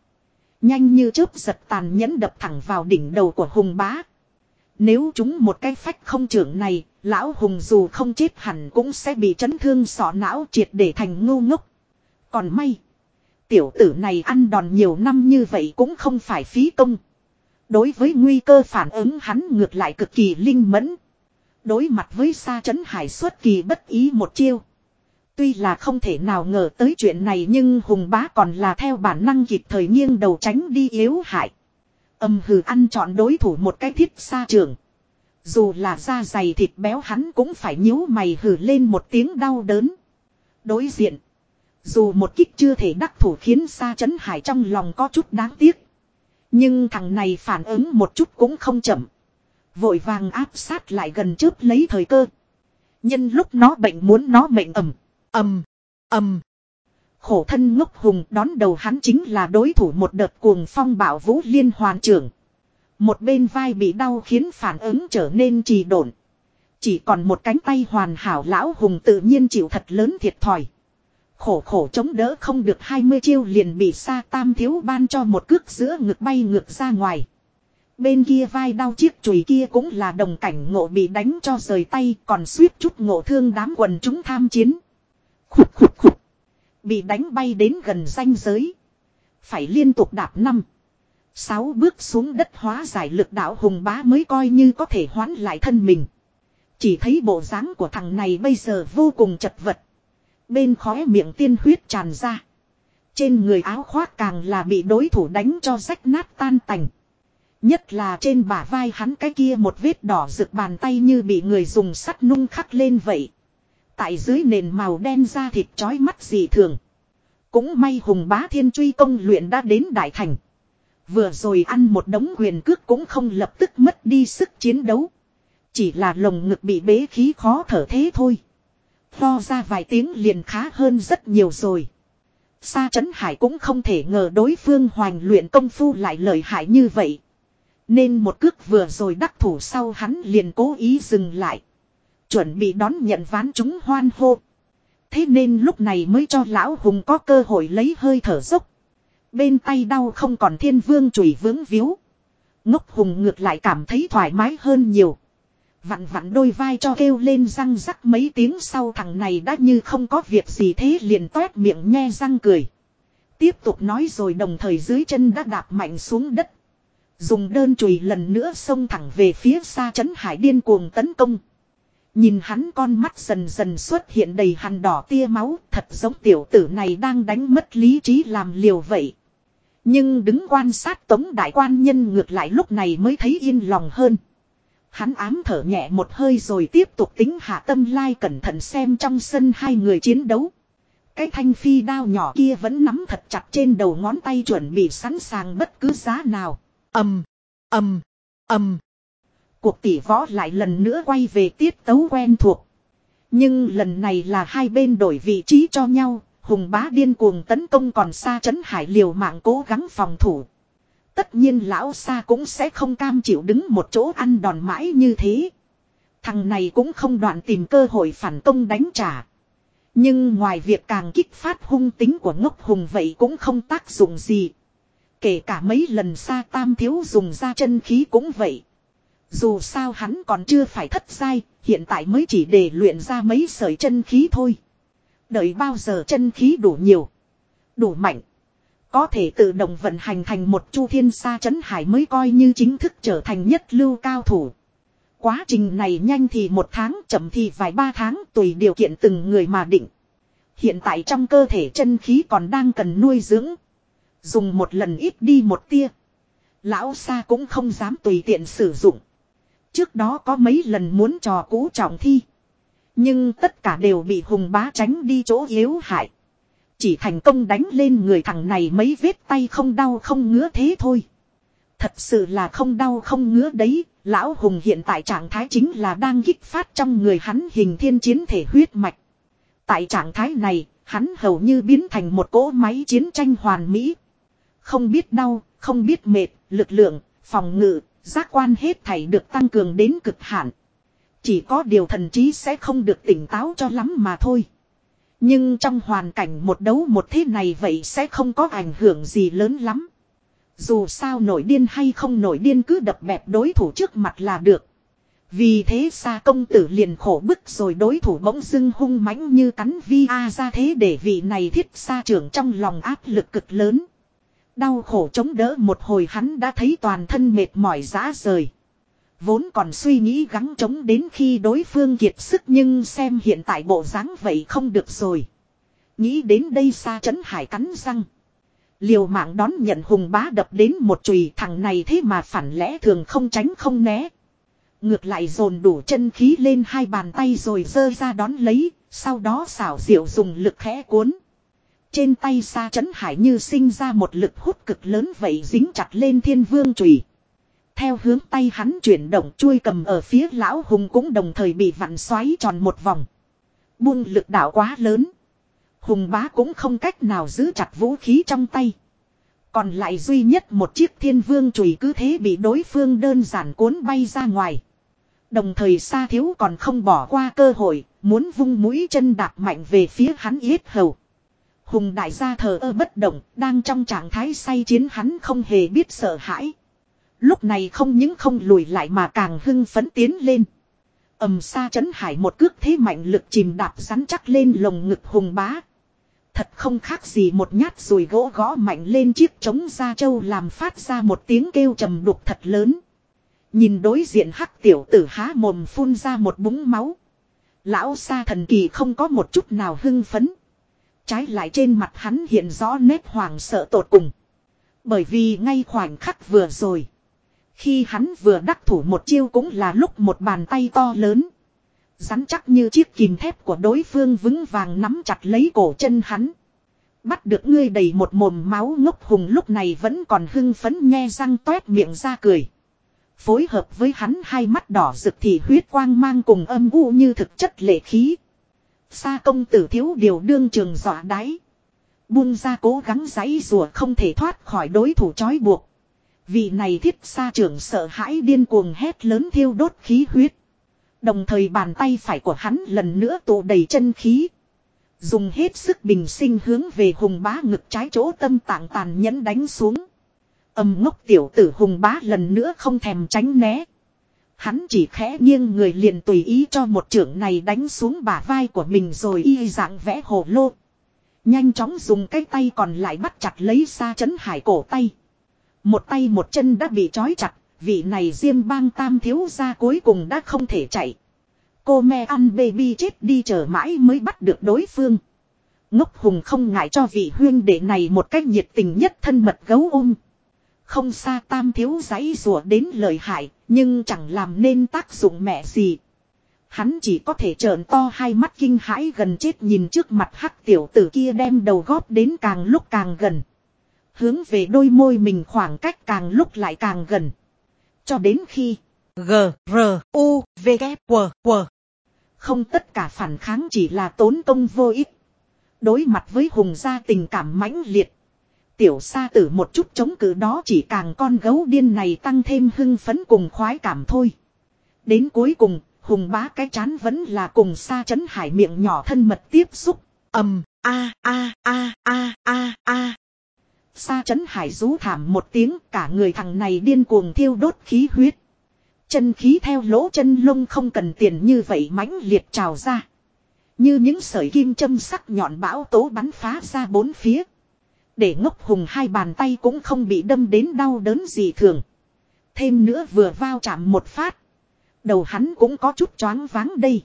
Nhanh như chớp giật tàn nhẫn đập thẳng vào đỉnh đầu của hùng bá. Nếu chúng một cái phách không trưởng này, lão hùng dù không chết hẳn cũng sẽ bị chấn thương sọ não triệt để thành ngu ngốc. Còn may. Tiểu tử này ăn đòn nhiều năm như vậy cũng không phải phí công. Đối với nguy cơ phản ứng hắn ngược lại cực kỳ linh mẫn. Đối mặt với Sa chấn Hải xuất kỳ bất ý một chiêu. Tuy là không thể nào ngờ tới chuyện này nhưng Hùng Bá còn là theo bản năng kịp thời nghiêng đầu tránh đi yếu hại. Âm hừ ăn chọn đối thủ một cái thiết xa trường. Dù là da dày thịt béo hắn cũng phải nhíu mày hừ lên một tiếng đau đớn. Đối diện. Dù một kích chưa thể đắc thủ khiến xa Chấn Hải trong lòng có chút đáng tiếc. Nhưng thằng này phản ứng một chút cũng không chậm. Vội vàng áp sát lại gần trước lấy thời cơ. Nhân lúc nó bệnh muốn nó mệnh ẩm ầm, ầm. Khổ thân ngốc hùng đón đầu hắn chính là đối thủ một đợt cuồng phong bảo vũ liên hoàn trưởng. Một bên vai bị đau khiến phản ứng trở nên trì độn. Chỉ còn một cánh tay hoàn hảo lão hùng tự nhiên chịu thật lớn thiệt thòi. Khổ khổ chống đỡ không được 20 chiêu liền bị sa tam thiếu ban cho một cước giữa ngực bay ngược ra ngoài. Bên kia vai đau chiếc chùy kia cũng là đồng cảnh ngộ bị đánh cho rời tay còn suýt chút ngộ thương đám quần chúng tham chiến. Khục khục khục. Bị đánh bay đến gần ranh giới. Phải liên tục đạp năm. Sáu bước xuống đất hóa giải lực đạo hùng bá mới coi như có thể hoán lại thân mình. Chỉ thấy bộ dáng của thằng này bây giờ vô cùng chật vật. Bên khóe miệng tiên huyết tràn ra. Trên người áo khoác càng là bị đối thủ đánh cho rách nát tan tành. Nhất là trên bả vai hắn cái kia một vết đỏ rực bàn tay như bị người dùng sắt nung khắc lên vậy. Tại dưới nền màu đen da thịt chói mắt dị thường. Cũng may hùng bá thiên truy công luyện đã đến đại thành. Vừa rồi ăn một đống quyền cước cũng không lập tức mất đi sức chiến đấu. Chỉ là lồng ngực bị bế khí khó thở thế thôi. Lo ra vài tiếng liền khá hơn rất nhiều rồi. Sa Trấn Hải cũng không thể ngờ đối phương hoành luyện công phu lại lợi hại như vậy. Nên một cước vừa rồi đắc thủ sau hắn liền cố ý dừng lại. Chuẩn bị đón nhận ván chúng hoan hô. Thế nên lúc này mới cho lão hùng có cơ hội lấy hơi thở dốc. Bên tay đau không còn thiên vương chùy vướng víu. Ngốc hùng ngược lại cảm thấy thoải mái hơn nhiều. Vặn vặn đôi vai cho kêu lên răng rắc mấy tiếng sau thằng này đã như không có việc gì thế liền toét miệng nhe răng cười. Tiếp tục nói rồi đồng thời dưới chân đã đạp mạnh xuống đất. Dùng đơn chùy lần nữa xông thẳng về phía xa chấn hải điên cuồng tấn công. Nhìn hắn con mắt dần dần xuất hiện đầy hằn đỏ tia máu thật giống tiểu tử này đang đánh mất lý trí làm liều vậy. Nhưng đứng quan sát tống đại quan nhân ngược lại lúc này mới thấy yên lòng hơn. Hắn ám thở nhẹ một hơi rồi tiếp tục tính hạ tâm lai cẩn thận xem trong sân hai người chiến đấu. Cái thanh phi đao nhỏ kia vẫn nắm thật chặt trên đầu ngón tay chuẩn bị sẵn sàng bất cứ giá nào. ầm, ầm, ầm. Cuộc tỷ võ lại lần nữa quay về tiết tấu quen thuộc. Nhưng lần này là hai bên đổi vị trí cho nhau, hùng bá điên cuồng tấn công còn xa chấn hải liều mạng cố gắng phòng thủ. Tất nhiên lão xa cũng sẽ không cam chịu đứng một chỗ ăn đòn mãi như thế. Thằng này cũng không đoạn tìm cơ hội phản công đánh trả. Nhưng ngoài việc càng kích phát hung tính của ngốc hùng vậy cũng không tác dụng gì. Kể cả mấy lần xa tam thiếu dùng ra chân khí cũng vậy. Dù sao hắn còn chưa phải thất sai, hiện tại mới chỉ để luyện ra mấy sợi chân khí thôi. Đợi bao giờ chân khí đủ nhiều, đủ mạnh. Có thể tự động vận hành thành một chu thiên sa chấn hải mới coi như chính thức trở thành nhất lưu cao thủ. Quá trình này nhanh thì một tháng chậm thì vài ba tháng tùy điều kiện từng người mà định. Hiện tại trong cơ thể chân khí còn đang cần nuôi dưỡng. Dùng một lần ít đi một tia. Lão Sa cũng không dám tùy tiện sử dụng. Trước đó có mấy lần muốn trò cũ trọng thi. Nhưng tất cả đều bị hùng bá tránh đi chỗ yếu hại. Chỉ thành công đánh lên người thằng này mấy vết tay không đau không ngứa thế thôi. Thật sự là không đau không ngứa đấy, lão hùng hiện tại trạng thái chính là đang kích phát trong người hắn hình thiên chiến thể huyết mạch. Tại trạng thái này, hắn hầu như biến thành một cỗ máy chiến tranh hoàn mỹ. Không biết đau, không biết mệt, lực lượng, phòng ngự, giác quan hết thảy được tăng cường đến cực hạn. Chỉ có điều thần trí sẽ không được tỉnh táo cho lắm mà thôi. Nhưng trong hoàn cảnh một đấu một thế này vậy sẽ không có ảnh hưởng gì lớn lắm. Dù sao nổi điên hay không nổi điên cứ đập bẹp đối thủ trước mặt là được. Vì thế xa công tử liền khổ bức rồi đối thủ bỗng dưng hung mãnh như cắn vi a ra thế để vị này thiết xa trưởng trong lòng áp lực cực lớn. Đau khổ chống đỡ một hồi hắn đã thấy toàn thân mệt mỏi rã rời. Vốn còn suy nghĩ gắng chống đến khi đối phương kiệt sức nhưng xem hiện tại bộ dáng vậy không được rồi. Nghĩ đến đây xa chấn hải cắn răng. Liều mạng đón nhận hùng bá đập đến một chùy thằng này thế mà phản lẽ thường không tránh không né. Ngược lại dồn đủ chân khí lên hai bàn tay rồi dơ ra đón lấy, sau đó xảo diệu dùng lực khẽ cuốn. Trên tay xa chấn hải như sinh ra một lực hút cực lớn vậy dính chặt lên thiên vương chùy. Theo hướng tay hắn chuyển động chuôi cầm ở phía lão hùng cũng đồng thời bị vặn xoáy tròn một vòng. Buông lực đạo quá lớn. Hùng bá cũng không cách nào giữ chặt vũ khí trong tay. Còn lại duy nhất một chiếc thiên vương chùy cứ thế bị đối phương đơn giản cuốn bay ra ngoài. Đồng thời xa thiếu còn không bỏ qua cơ hội, muốn vung mũi chân đạp mạnh về phía hắn yết hầu. Hùng đại gia thờ ơ bất động, đang trong trạng thái say chiến hắn không hề biết sợ hãi. Lúc này không những không lùi lại mà càng hưng phấn tiến lên. Ẩm xa chấn hải một cước thế mạnh lực chìm đạp rắn chắc lên lồng ngực hùng bá. Thật không khác gì một nhát rồi gỗ gõ mạnh lên chiếc trống da trâu làm phát ra một tiếng kêu trầm đục thật lớn. Nhìn đối diện hắc tiểu tử há mồm phun ra một búng máu. Lão sa thần kỳ không có một chút nào hưng phấn. Trái lại trên mặt hắn hiện rõ nét hoàng sợ tột cùng. Bởi vì ngay khoảnh khắc vừa rồi. Khi hắn vừa đắc thủ một chiêu cũng là lúc một bàn tay to lớn. Rắn chắc như chiếc kìm thép của đối phương vững vàng nắm chặt lấy cổ chân hắn. Bắt được ngươi đầy một mồm máu ngốc hùng lúc này vẫn còn hưng phấn nghe răng toét miệng ra cười. Phối hợp với hắn hai mắt đỏ rực thì huyết quang mang cùng âm u như thực chất lệ khí. Sa công tử thiếu điều đương trường dọa đáy. Buông ra cố gắng giãy rùa không thể thoát khỏi đối thủ trói buộc. Vị này thiết sa trưởng sợ hãi điên cuồng hét lớn thiêu đốt khí huyết. Đồng thời bàn tay phải của hắn lần nữa tụ đầy chân khí. Dùng hết sức bình sinh hướng về hùng bá ngực trái chỗ tâm tạng tàn nhẫn đánh xuống. Âm ngốc tiểu tử hùng bá lần nữa không thèm tránh né. Hắn chỉ khẽ nghiêng người liền tùy ý cho một trưởng này đánh xuống bả vai của mình rồi y dạng vẽ hồ lô. Nhanh chóng dùng cái tay còn lại bắt chặt lấy xa chấn hải cổ tay. Một tay một chân đã bị trói chặt, vị này diêm bang tam thiếu ra cuối cùng đã không thể chạy. Cô me ăn baby chết đi chờ mãi mới bắt được đối phương. Ngốc hùng không ngại cho vị huyên đệ này một cách nhiệt tình nhất thân mật gấu ôm. Không xa tam thiếu giấy rùa đến lời hại, nhưng chẳng làm nên tác dụng mẹ gì. Hắn chỉ có thể trợn to hai mắt kinh hãi gần chết nhìn trước mặt hắc tiểu tử kia đem đầu góp đến càng lúc càng gần. Hướng về đôi môi mình khoảng cách càng lúc lại càng gần. Cho đến khi G, R, U, V, K, W, W. Không tất cả phản kháng chỉ là tốn công vô ích. Đối mặt với hùng gia tình cảm mãnh liệt. Tiểu sa tử một chút chống cự đó chỉ càng con gấu điên này tăng thêm hưng phấn cùng khoái cảm thôi. Đến cuối cùng, hùng bá cái chán vẫn là cùng sa chấn hải miệng nhỏ thân mật tiếp xúc. ầm a a a a a a Sa chấn hải rú thảm một tiếng cả người thằng này điên cuồng thiêu đốt khí huyết. Chân khí theo lỗ chân lông không cần tiền như vậy mãnh liệt trào ra. Như những sợi kim châm sắc nhọn bão tố bắn phá ra bốn phía. Để ngốc hùng hai bàn tay cũng không bị đâm đến đau đớn gì thường. Thêm nữa vừa vào chạm một phát. Đầu hắn cũng có chút choáng váng đây.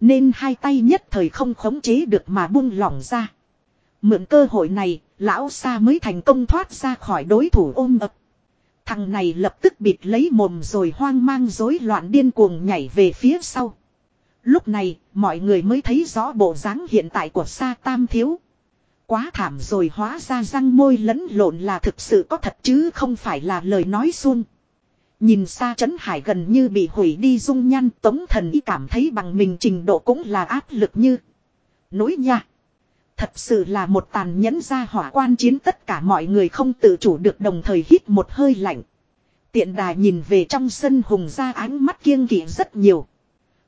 Nên hai tay nhất thời không khống chế được mà buông lỏng ra. Mượn cơ hội này, lão sa mới thành công thoát ra khỏi đối thủ ôm ập. Thằng này lập tức bịt lấy mồm rồi hoang mang rối loạn điên cuồng nhảy về phía sau. Lúc này, mọi người mới thấy rõ bộ dáng hiện tại của sa tam thiếu. Quá thảm rồi hóa ra răng môi lẫn lộn là thực sự có thật chứ không phải là lời nói xuông. Nhìn xa trấn hải gần như bị hủy đi dung nhan, tống thần y cảm thấy bằng mình trình độ cũng là áp lực như. nỗi nha. Thật sự là một tàn nhẫn ra hỏa quan chiến tất cả mọi người không tự chủ được đồng thời hít một hơi lạnh. Tiện đà nhìn về trong sân hùng ra ánh mắt kiêng kỵ rất nhiều.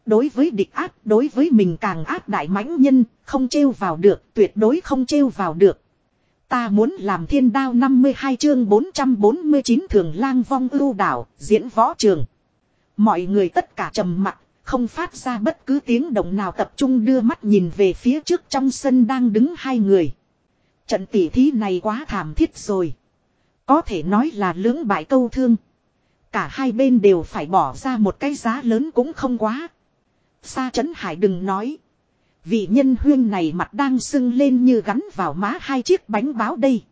Đối với địch áp, đối với mình càng áp đại mãnh nhân, không trêu vào được, tuyệt đối không trêu vào được. Ta muốn làm thiên đao 52 chương 449 thường lang vong ưu đảo, diễn võ trường. Mọi người tất cả trầm mặc, không phát ra bất cứ tiếng động nào tập trung đưa mắt nhìn về phía trước trong sân đang đứng hai người. Trận tỉ thí này quá thảm thiết rồi. Có thể nói là lưỡng bại câu thương. Cả hai bên đều phải bỏ ra một cái giá lớn cũng không quá. Sa chấn hải đừng nói. Vị nhân huyên này mặt đang sưng lên như gắn vào má hai chiếc bánh báo đây.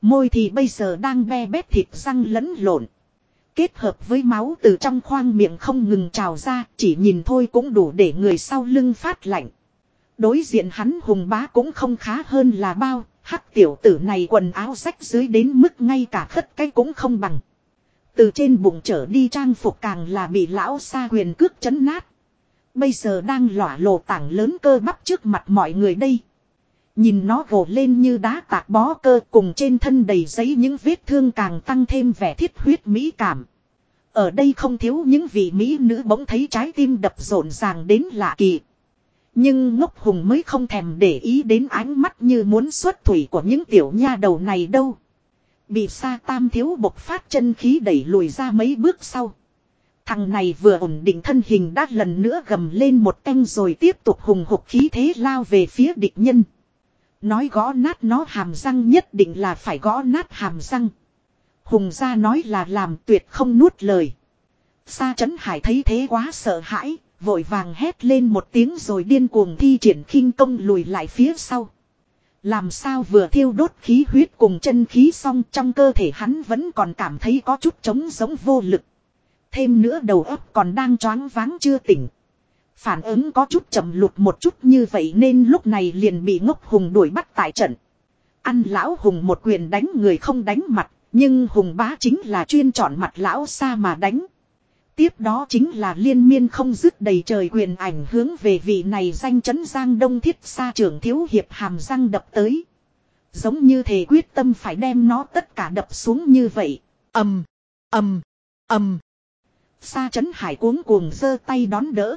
Môi thì bây giờ đang be bét thịt răng lẫn lộn. Kết hợp với máu từ trong khoang miệng không ngừng trào ra, chỉ nhìn thôi cũng đủ để người sau lưng phát lạnh. Đối diện hắn hùng bá cũng không khá hơn là bao, hắc tiểu tử này quần áo rách dưới đến mức ngay cả khất cái cũng không bằng. Từ trên bụng trở đi trang phục càng là bị lão xa huyền cước chấn nát. Bây giờ đang lỏa lộ tảng lớn cơ bắp trước mặt mọi người đây. Nhìn nó gồ lên như đá tạc bó cơ cùng trên thân đầy giấy những vết thương càng tăng thêm vẻ thiết huyết mỹ cảm. Ở đây không thiếu những vị mỹ nữ bỗng thấy trái tim đập rộn ràng đến lạ kỳ. Nhưng ngốc hùng mới không thèm để ý đến ánh mắt như muốn xuất thủy của những tiểu nha đầu này đâu. Bị sa tam thiếu bộc phát chân khí đẩy lùi ra mấy bước sau. Thằng này vừa ổn định thân hình đã lần nữa gầm lên một canh rồi tiếp tục hùng hục khí thế lao về phía địch nhân. Nói gõ nát nó hàm răng nhất định là phải gõ nát hàm răng. Hùng gia nói là làm tuyệt không nuốt lời. Sa chấn hải thấy thế quá sợ hãi, vội vàng hét lên một tiếng rồi điên cuồng thi triển khinh công lùi lại phía sau. Làm sao vừa thiêu đốt khí huyết cùng chân khí xong trong cơ thể hắn vẫn còn cảm thấy có chút trống giống vô lực. Thêm nữa đầu óc còn đang choáng váng chưa tỉnh. Phản ứng có chút chậm lụt một chút như vậy nên lúc này liền bị ngốc hùng đuổi bắt tại trận. Ăn lão hùng một quyền đánh người không đánh mặt, nhưng hùng bá chính là chuyên chọn mặt lão xa mà đánh. Tiếp đó chính là liên miên không dứt đầy trời quyền ảnh hướng về vị này danh chấn giang đông thiết xa trưởng thiếu hiệp hàm răng đập tới. Giống như thể quyết tâm phải đem nó tất cả đập xuống như vậy. ầm ầm ầm Sa chấn hải cuống cuồng giơ tay đón đỡ.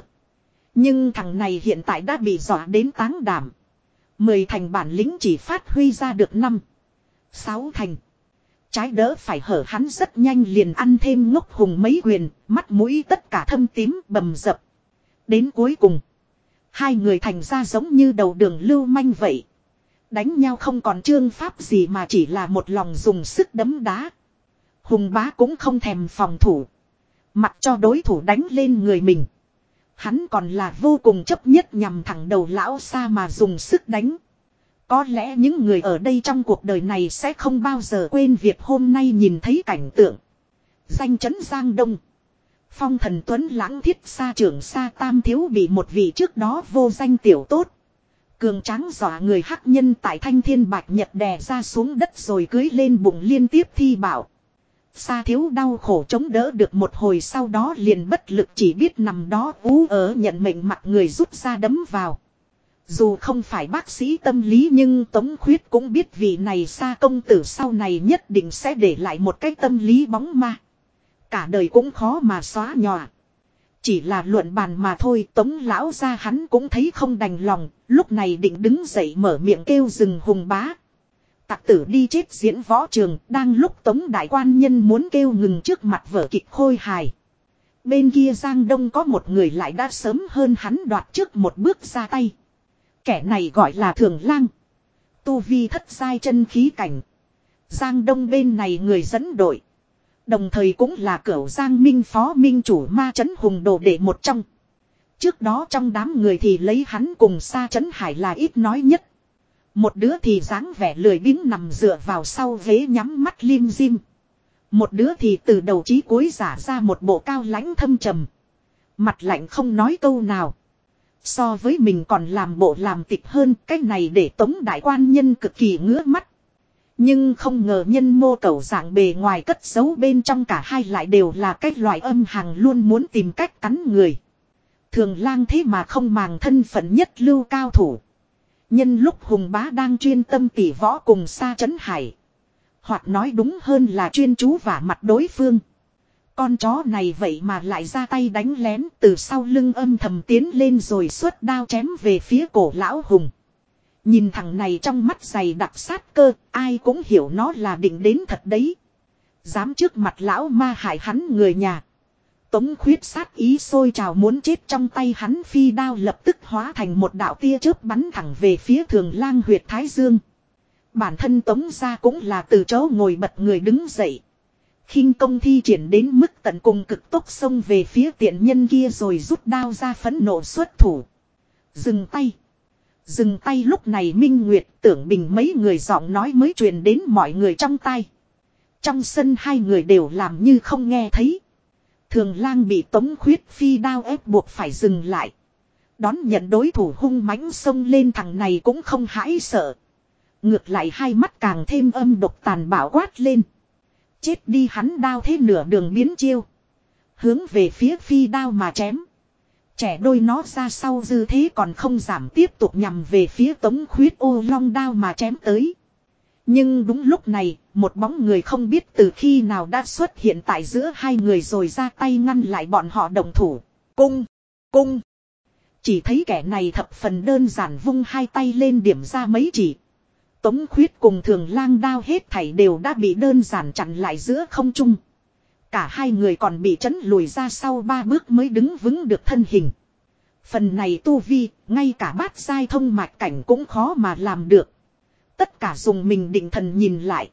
Nhưng thằng này hiện tại đã bị dọa đến táng đảm. Mười thành bản lĩnh chỉ phát huy ra được năm. Sáu thành. Trái đỡ phải hở hắn rất nhanh liền ăn thêm ngốc hùng mấy quyền, mắt mũi tất cả thâm tím bầm dập. Đến cuối cùng. Hai người thành ra giống như đầu đường lưu manh vậy. Đánh nhau không còn trương pháp gì mà chỉ là một lòng dùng sức đấm đá. Hùng bá cũng không thèm phòng thủ. Mặc cho đối thủ đánh lên người mình. Hắn còn là vô cùng chấp nhất nhằm thẳng đầu lão xa mà dùng sức đánh. Có lẽ những người ở đây trong cuộc đời này sẽ không bao giờ quên việc hôm nay nhìn thấy cảnh tượng. Danh chấn Giang Đông. Phong thần Tuấn lãng thiết xa trưởng xa tam thiếu bị một vị trước đó vô danh tiểu tốt. Cường tráng dọa người hắc nhân tại thanh thiên bạch nhật đè ra xuống đất rồi cưới lên bụng liên tiếp thi bảo. Sa thiếu đau khổ chống đỡ được một hồi sau đó liền bất lực chỉ biết nằm đó ú ở nhận mệnh mặt người rút ra đấm vào. Dù không phải bác sĩ tâm lý nhưng Tống Khuyết cũng biết vị này Sa công tử sau này nhất định sẽ để lại một cái tâm lý bóng ma. Cả đời cũng khó mà xóa nhòa. Chỉ là luận bàn mà thôi Tống lão ra hắn cũng thấy không đành lòng, lúc này định đứng dậy mở miệng kêu rừng hùng bá. Tặc tử đi chết diễn võ trường, đang lúc Tống Đại Quan Nhân muốn kêu ngừng trước mặt vở kịch khôi hài. Bên kia Giang Đông có một người lại đã sớm hơn hắn đoạt trước một bước ra tay. Kẻ này gọi là Thường Lang. Tu Vi thất sai chân khí cảnh. Giang Đông bên này người dẫn đội. Đồng thời cũng là cửu Giang Minh Phó Minh chủ ma chấn hùng đồ đệ một trong. Trước đó trong đám người thì lấy hắn cùng xa chấn hải là ít nói nhất. Một đứa thì dáng vẻ lười biếng nằm dựa vào sau ghế nhắm mắt lim dim. Một đứa thì từ đầu chí cuối giả ra một bộ cao lãnh thâm trầm. Mặt lạnh không nói câu nào. So với mình còn làm bộ làm tịch hơn, cái này để tống đại quan nhân cực kỳ ngứa mắt. Nhưng không ngờ nhân mô cầu dạng bề ngoài cất giấu bên trong cả hai lại đều là cái loại âm hàng luôn muốn tìm cách cắn người. Thường lang thế mà không màng thân phận nhất lưu cao thủ. Nhân lúc Hùng Bá đang chuyên tâm tỉ võ cùng xa chấn hải. Hoặc nói đúng hơn là chuyên chú và mặt đối phương. Con chó này vậy mà lại ra tay đánh lén từ sau lưng âm thầm tiến lên rồi suốt đao chém về phía cổ lão Hùng. Nhìn thằng này trong mắt dày đặc sát cơ, ai cũng hiểu nó là định đến thật đấy. Dám trước mặt lão ma hại hắn người nhà. Tống khuyết sát ý sôi trào muốn chết trong tay hắn phi đao lập tức hóa thành một đạo tia chớp bắn thẳng về phía thường lang huyệt Thái Dương. Bản thân tống ra cũng là từ chỗ ngồi bật người đứng dậy khinh công thi triển đến mức tận cùng cực tốc xông về phía tiện nhân kia rồi rút đao ra phấn nộ xuất thủ. Dừng tay. Dừng tay lúc này Minh Nguyệt tưởng bình mấy người giọng nói mới truyền đến mọi người trong tay. Trong sân hai người đều làm như không nghe thấy. Thường lang bị tống khuyết phi đao ép buộc phải dừng lại. Đón nhận đối thủ hung mãnh xông lên thằng này cũng không hãi sợ. Ngược lại hai mắt càng thêm âm độc tàn bạo quát lên. Chết đi hắn đao thế nửa đường biến chiêu. Hướng về phía phi đao mà chém. Trẻ đôi nó ra sau dư thế còn không giảm tiếp tục nhằm về phía tống khuyết ô long đao mà chém tới. Nhưng đúng lúc này, một bóng người không biết từ khi nào đã xuất hiện tại giữa hai người rồi ra tay ngăn lại bọn họ đồng thủ. Cung! Cung! Chỉ thấy kẻ này thập phần đơn giản vung hai tay lên điểm ra mấy chỉ. Tống khuyết cùng thường lang đao hết thảy đều đã bị đơn giản chặn lại giữa không trung. Cả hai người còn bị chấn lùi ra sau ba bước mới đứng vững được thân hình. Phần này tu vi, ngay cả bát sai thông mạch cảnh cũng khó mà làm được. Tất cả dùng mình định thần nhìn lại.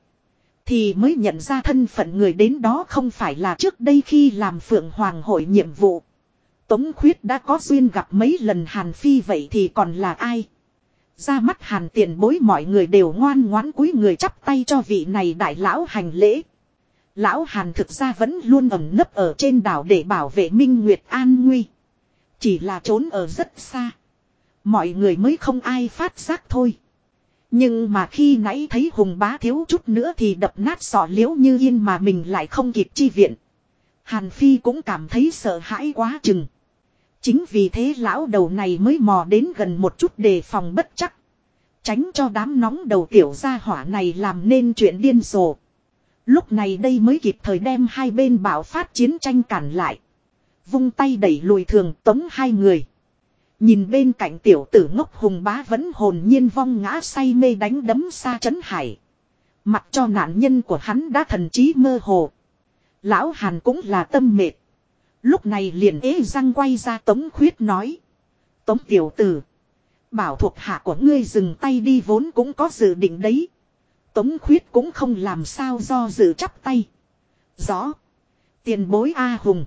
Thì mới nhận ra thân phận người đến đó không phải là trước đây khi làm phượng hoàng hội nhiệm vụ. Tống khuyết đã có duyên gặp mấy lần Hàn Phi vậy thì còn là ai? Ra mắt hàn tiền bối mọi người đều ngoan ngoãn cúi người chắp tay cho vị này đại lão hành lễ. Lão hàn thực ra vẫn luôn ẩn nấp ở trên đảo để bảo vệ Minh Nguyệt an nguy. Chỉ là trốn ở rất xa. Mọi người mới không ai phát giác thôi. Nhưng mà khi nãy thấy hùng bá thiếu chút nữa thì đập nát sọ liễu như yên mà mình lại không kịp chi viện. Hàn Phi cũng cảm thấy sợ hãi quá chừng. Chính vì thế lão đầu này mới mò đến gần một chút đề phòng bất chắc. Tránh cho đám nóng đầu tiểu gia hỏa này làm nên chuyện điên rồ. Lúc này đây mới kịp thời đem hai bên bảo phát chiến tranh cản lại. Vung tay đẩy lùi thường tống hai người. Nhìn bên cạnh tiểu tử ngốc hùng bá vẫn hồn nhiên vong ngã say mê đánh đấm xa chấn hải. Mặc cho nạn nhân của hắn đã thần trí mơ hồ. Lão Hàn cũng là tâm mệt. Lúc này liền ế răng quay ra Tống Khuyết nói. Tống tiểu tử. Bảo thuộc hạ của ngươi dừng tay đi vốn cũng có dự định đấy. Tống Khuyết cũng không làm sao do dự chắp tay. Rõ. Tiền bối A Hùng.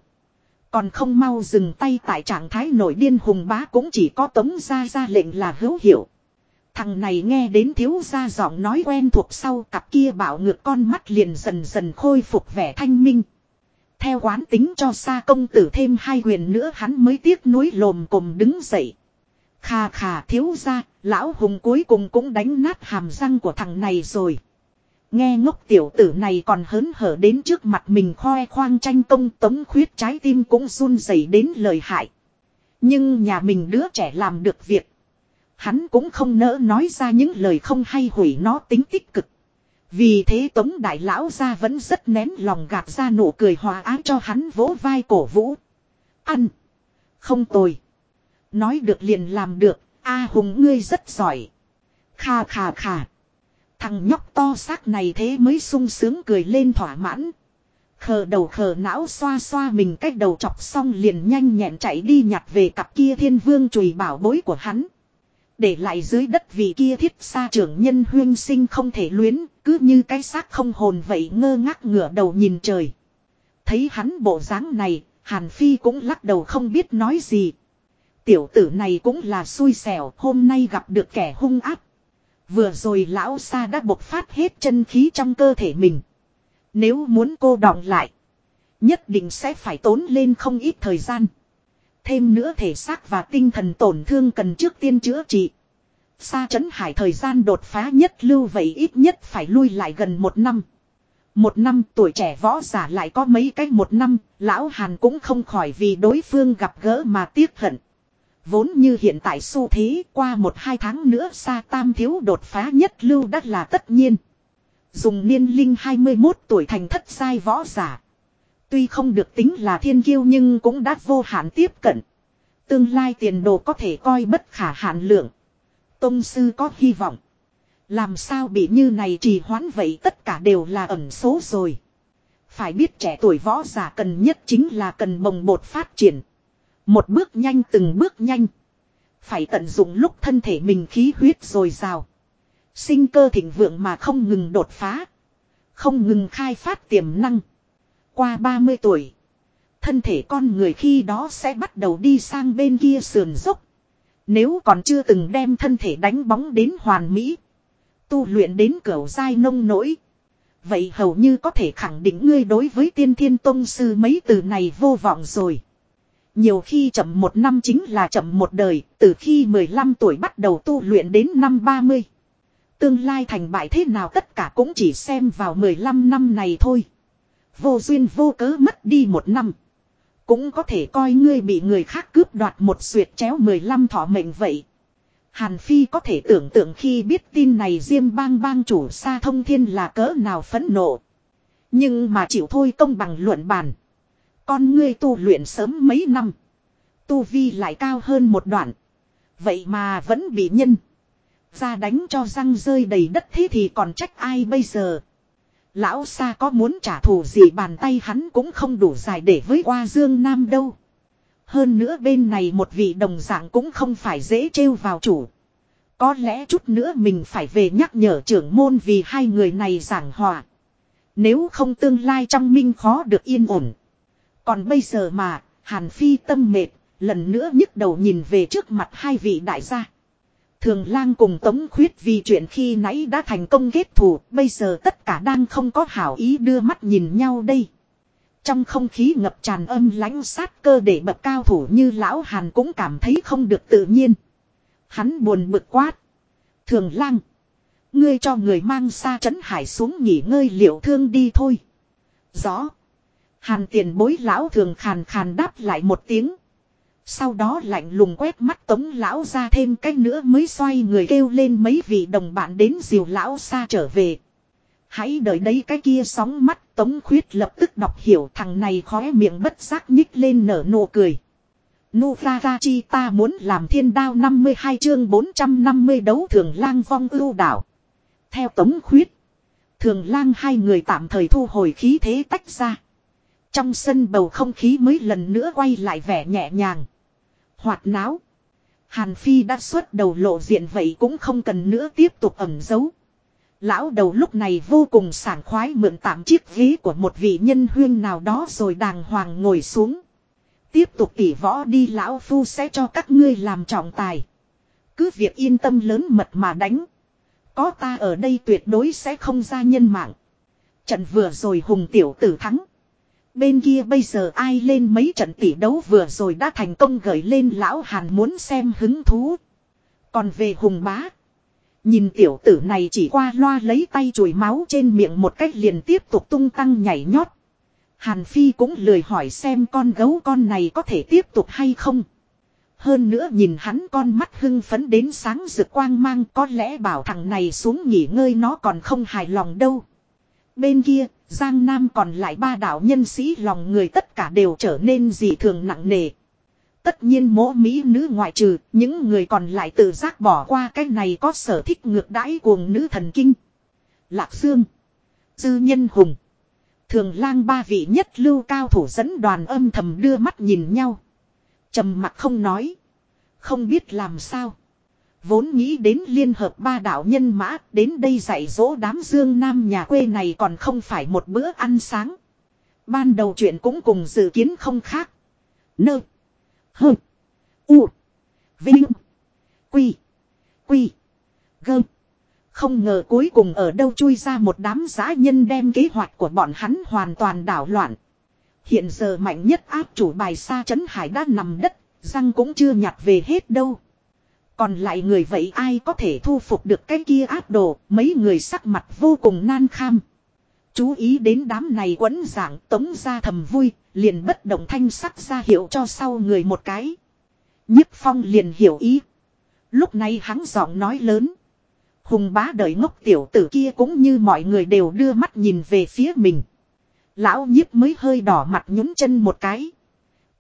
Còn không mau dừng tay tại trạng thái nổi điên hùng bá cũng chỉ có tống ra ra lệnh là hữu hiệu. Thằng này nghe đến thiếu gia giọng nói quen thuộc sau cặp kia bảo ngược con mắt liền dần dần khôi phục vẻ thanh minh. Theo quán tính cho xa công tử thêm hai quyền nữa hắn mới tiếc nuối lồm cồm đứng dậy. Khà khà thiếu ra, lão hùng cuối cùng cũng đánh nát hàm răng của thằng này rồi. Nghe ngốc tiểu tử này còn hớn hở đến trước mặt mình khoe khoang tranh công tống khuyết trái tim cũng run rẩy đến lời hại. Nhưng nhà mình đứa trẻ làm được việc. Hắn cũng không nỡ nói ra những lời không hay hủy nó tính tích cực. Vì thế Tống Đại Lão ra vẫn rất nén lòng gạt ra nụ cười hòa ái cho hắn vỗ vai cổ vũ. Ăn. Không tồi. Nói được liền làm được. A Hùng ngươi rất giỏi. Khà khà khà. Thằng nhóc to xác này thế mới sung sướng cười lên thỏa mãn. Khờ đầu khờ não xoa xoa mình cách đầu chọc xong liền nhanh nhẹn chạy đi nhặt về cặp kia thiên vương chùi bảo bối của hắn. Để lại dưới đất vì kia thiết xa trưởng nhân huyên sinh không thể luyến, cứ như cái xác không hồn vậy ngơ ngác ngửa đầu nhìn trời. Thấy hắn bộ dáng này, Hàn Phi cũng lắc đầu không biết nói gì. Tiểu tử này cũng là xui xẻo, hôm nay gặp được kẻ hung áp. Vừa rồi lão sa đã bộc phát hết chân khí trong cơ thể mình. Nếu muốn cô đọng lại, nhất định sẽ phải tốn lên không ít thời gian. Thêm nữa thể xác và tinh thần tổn thương cần trước tiên chữa trị. Sa chấn hải thời gian đột phá nhất lưu vậy ít nhất phải lui lại gần một năm. Một năm tuổi trẻ võ giả lại có mấy cách một năm, lão Hàn cũng không khỏi vì đối phương gặp gỡ mà tiếc hận. Vốn như hiện tại xu thế qua một hai tháng nữa sa tam thiếu đột phá nhất lưu đắt là tất nhiên. Dùng niên linh 21 tuổi thành thất sai võ giả. Tuy không được tính là thiên kiêu nhưng cũng đã vô hạn tiếp cận. Tương lai tiền đồ có thể coi bất khả hạn lượng. Tông sư có hy vọng. Làm sao bị như này trì hoãn vậy tất cả đều là ẩn số rồi. Phải biết trẻ tuổi võ giả cần nhất chính là cần bồng bột phát triển. Một bước nhanh từng bước nhanh. Phải tận dụng lúc thân thể mình khí huyết rồi rào. Sinh cơ thịnh vượng mà không ngừng đột phá. Không ngừng khai phát tiềm năng. Qua 30 tuổi. Thân thể con người khi đó sẽ bắt đầu đi sang bên kia sườn dốc. Nếu còn chưa từng đem thân thể đánh bóng đến hoàn mỹ. Tu luyện đến cửa dai nông nỗi. Vậy hầu như có thể khẳng định ngươi đối với tiên thiên tông sư mấy từ này vô vọng rồi. Nhiều khi chậm một năm chính là chậm một đời, từ khi 15 tuổi bắt đầu tu luyện đến năm 30. Tương lai thành bại thế nào tất cả cũng chỉ xem vào 15 năm này thôi. Vô duyên vô cớ mất đi một năm. Cũng có thể coi ngươi bị người khác cướp đoạt một suyệt chéo 15 thọ mệnh vậy. Hàn Phi có thể tưởng tượng khi biết tin này Diêm bang bang chủ Sa Thông Thiên là cỡ nào phẫn nộ. Nhưng mà chịu thôi công bằng luận bàn. Con ngươi tu luyện sớm mấy năm. Tu vi lại cao hơn một đoạn. Vậy mà vẫn bị nhân. Ra đánh cho răng rơi đầy đất thế thì còn trách ai bây giờ. Lão Sa có muốn trả thù gì bàn tay hắn cũng không đủ dài để với qua Dương Nam đâu. Hơn nữa bên này một vị đồng dạng cũng không phải dễ trêu vào chủ. Có lẽ chút nữa mình phải về nhắc nhở trưởng môn vì hai người này giảng hòa. Nếu không tương lai trong minh khó được yên ổn. Còn bây giờ mà, Hàn Phi tâm mệt, lần nữa nhức đầu nhìn về trước mặt hai vị đại gia. Thường lang cùng Tống Khuyết vì chuyện khi nãy đã thành công kết thù, bây giờ tất cả đang không có hảo ý đưa mắt nhìn nhau đây. Trong không khí ngập tràn âm lãnh sát cơ để bậc cao thủ như lão Hàn cũng cảm thấy không được tự nhiên. Hắn buồn bực quát. Thường lang. Ngươi cho người mang xa trấn hải xuống nghỉ ngơi liệu thương đi thôi. Rõ. Hàn tiền bối lão thường khàn khàn đáp lại một tiếng. Sau đó lạnh lùng quét mắt tống lão ra thêm cách nữa mới xoay người kêu lên mấy vị đồng bạn đến diều lão xa trở về. Hãy đợi đấy cái kia sóng mắt, tống khuyết lập tức đọc hiểu thằng này khóe miệng bất giác nhích lên nở nụ cười. Nu ra ra chi ta muốn làm thiên đao 52 chương 450 đấu thường lang vong ưu đảo. Theo tống khuyết. Thường lang hai người tạm thời thu hồi khí thế tách ra. Trong sân bầu không khí mới lần nữa quay lại vẻ nhẹ nhàng. Hoạt náo. Hàn Phi đã xuất đầu lộ diện vậy cũng không cần nữa tiếp tục ẩn giấu. Lão đầu lúc này vô cùng sảng khoái mượn tạm chiếc ghế của một vị nhân huyên nào đó rồi đàng hoàng ngồi xuống. Tiếp tục tỉ võ đi, lão phu sẽ cho các ngươi làm trọng tài. Cứ việc yên tâm lớn mật mà đánh. Có ta ở đây tuyệt đối sẽ không ra nhân mạng. Trận vừa rồi hùng tiểu tử thắng. Bên kia bây giờ ai lên mấy trận tỷ đấu vừa rồi đã thành công gửi lên lão hàn muốn xem hứng thú. Còn về hùng bá. Nhìn tiểu tử này chỉ qua loa lấy tay chùi máu trên miệng một cách liền tiếp tục tung tăng nhảy nhót. Hàn Phi cũng lười hỏi xem con gấu con này có thể tiếp tục hay không. Hơn nữa nhìn hắn con mắt hưng phấn đến sáng rực quang mang có lẽ bảo thằng này xuống nghỉ ngơi nó còn không hài lòng đâu. Bên kia, Giang Nam còn lại ba đạo nhân sĩ lòng người tất cả đều trở nên dị thường nặng nề. Tất nhiên mỗ Mỹ nữ ngoại trừ, những người còn lại tự giác bỏ qua cái này có sở thích ngược đãi cuồng nữ thần kinh. Lạc Dương, Dư Nhân Hùng, Thường lang ba vị nhất lưu cao thủ dẫn đoàn âm thầm đưa mắt nhìn nhau. trầm mặt không nói. Không biết làm sao. Vốn nghĩ đến liên hợp ba đạo nhân mã đến đây dạy dỗ đám dương nam nhà quê này còn không phải một bữa ăn sáng. Ban đầu chuyện cũng cùng dự kiến không khác. Nơ. Hơ. U. Vinh. Quy. Quy. Gơ. Không ngờ cuối cùng ở đâu chui ra một đám giã nhân đem kế hoạch của bọn hắn hoàn toàn đảo loạn. Hiện giờ mạnh nhất áp chủ bài xa chấn hải đã nằm đất, răng cũng chưa nhặt về hết đâu. Còn lại người vậy ai có thể thu phục được cái kia áp đồ, mấy người sắc mặt vô cùng nan kham. Chú ý đến đám này quấn giảng tống ra thầm vui, liền bất động thanh sắc ra hiệu cho sau người một cái. nhiếp phong liền hiểu ý. Lúc này hắn giọng nói lớn. Hùng bá đợi ngốc tiểu tử kia cũng như mọi người đều đưa mắt nhìn về phía mình. Lão nhiếp mới hơi đỏ mặt nhún chân một cái.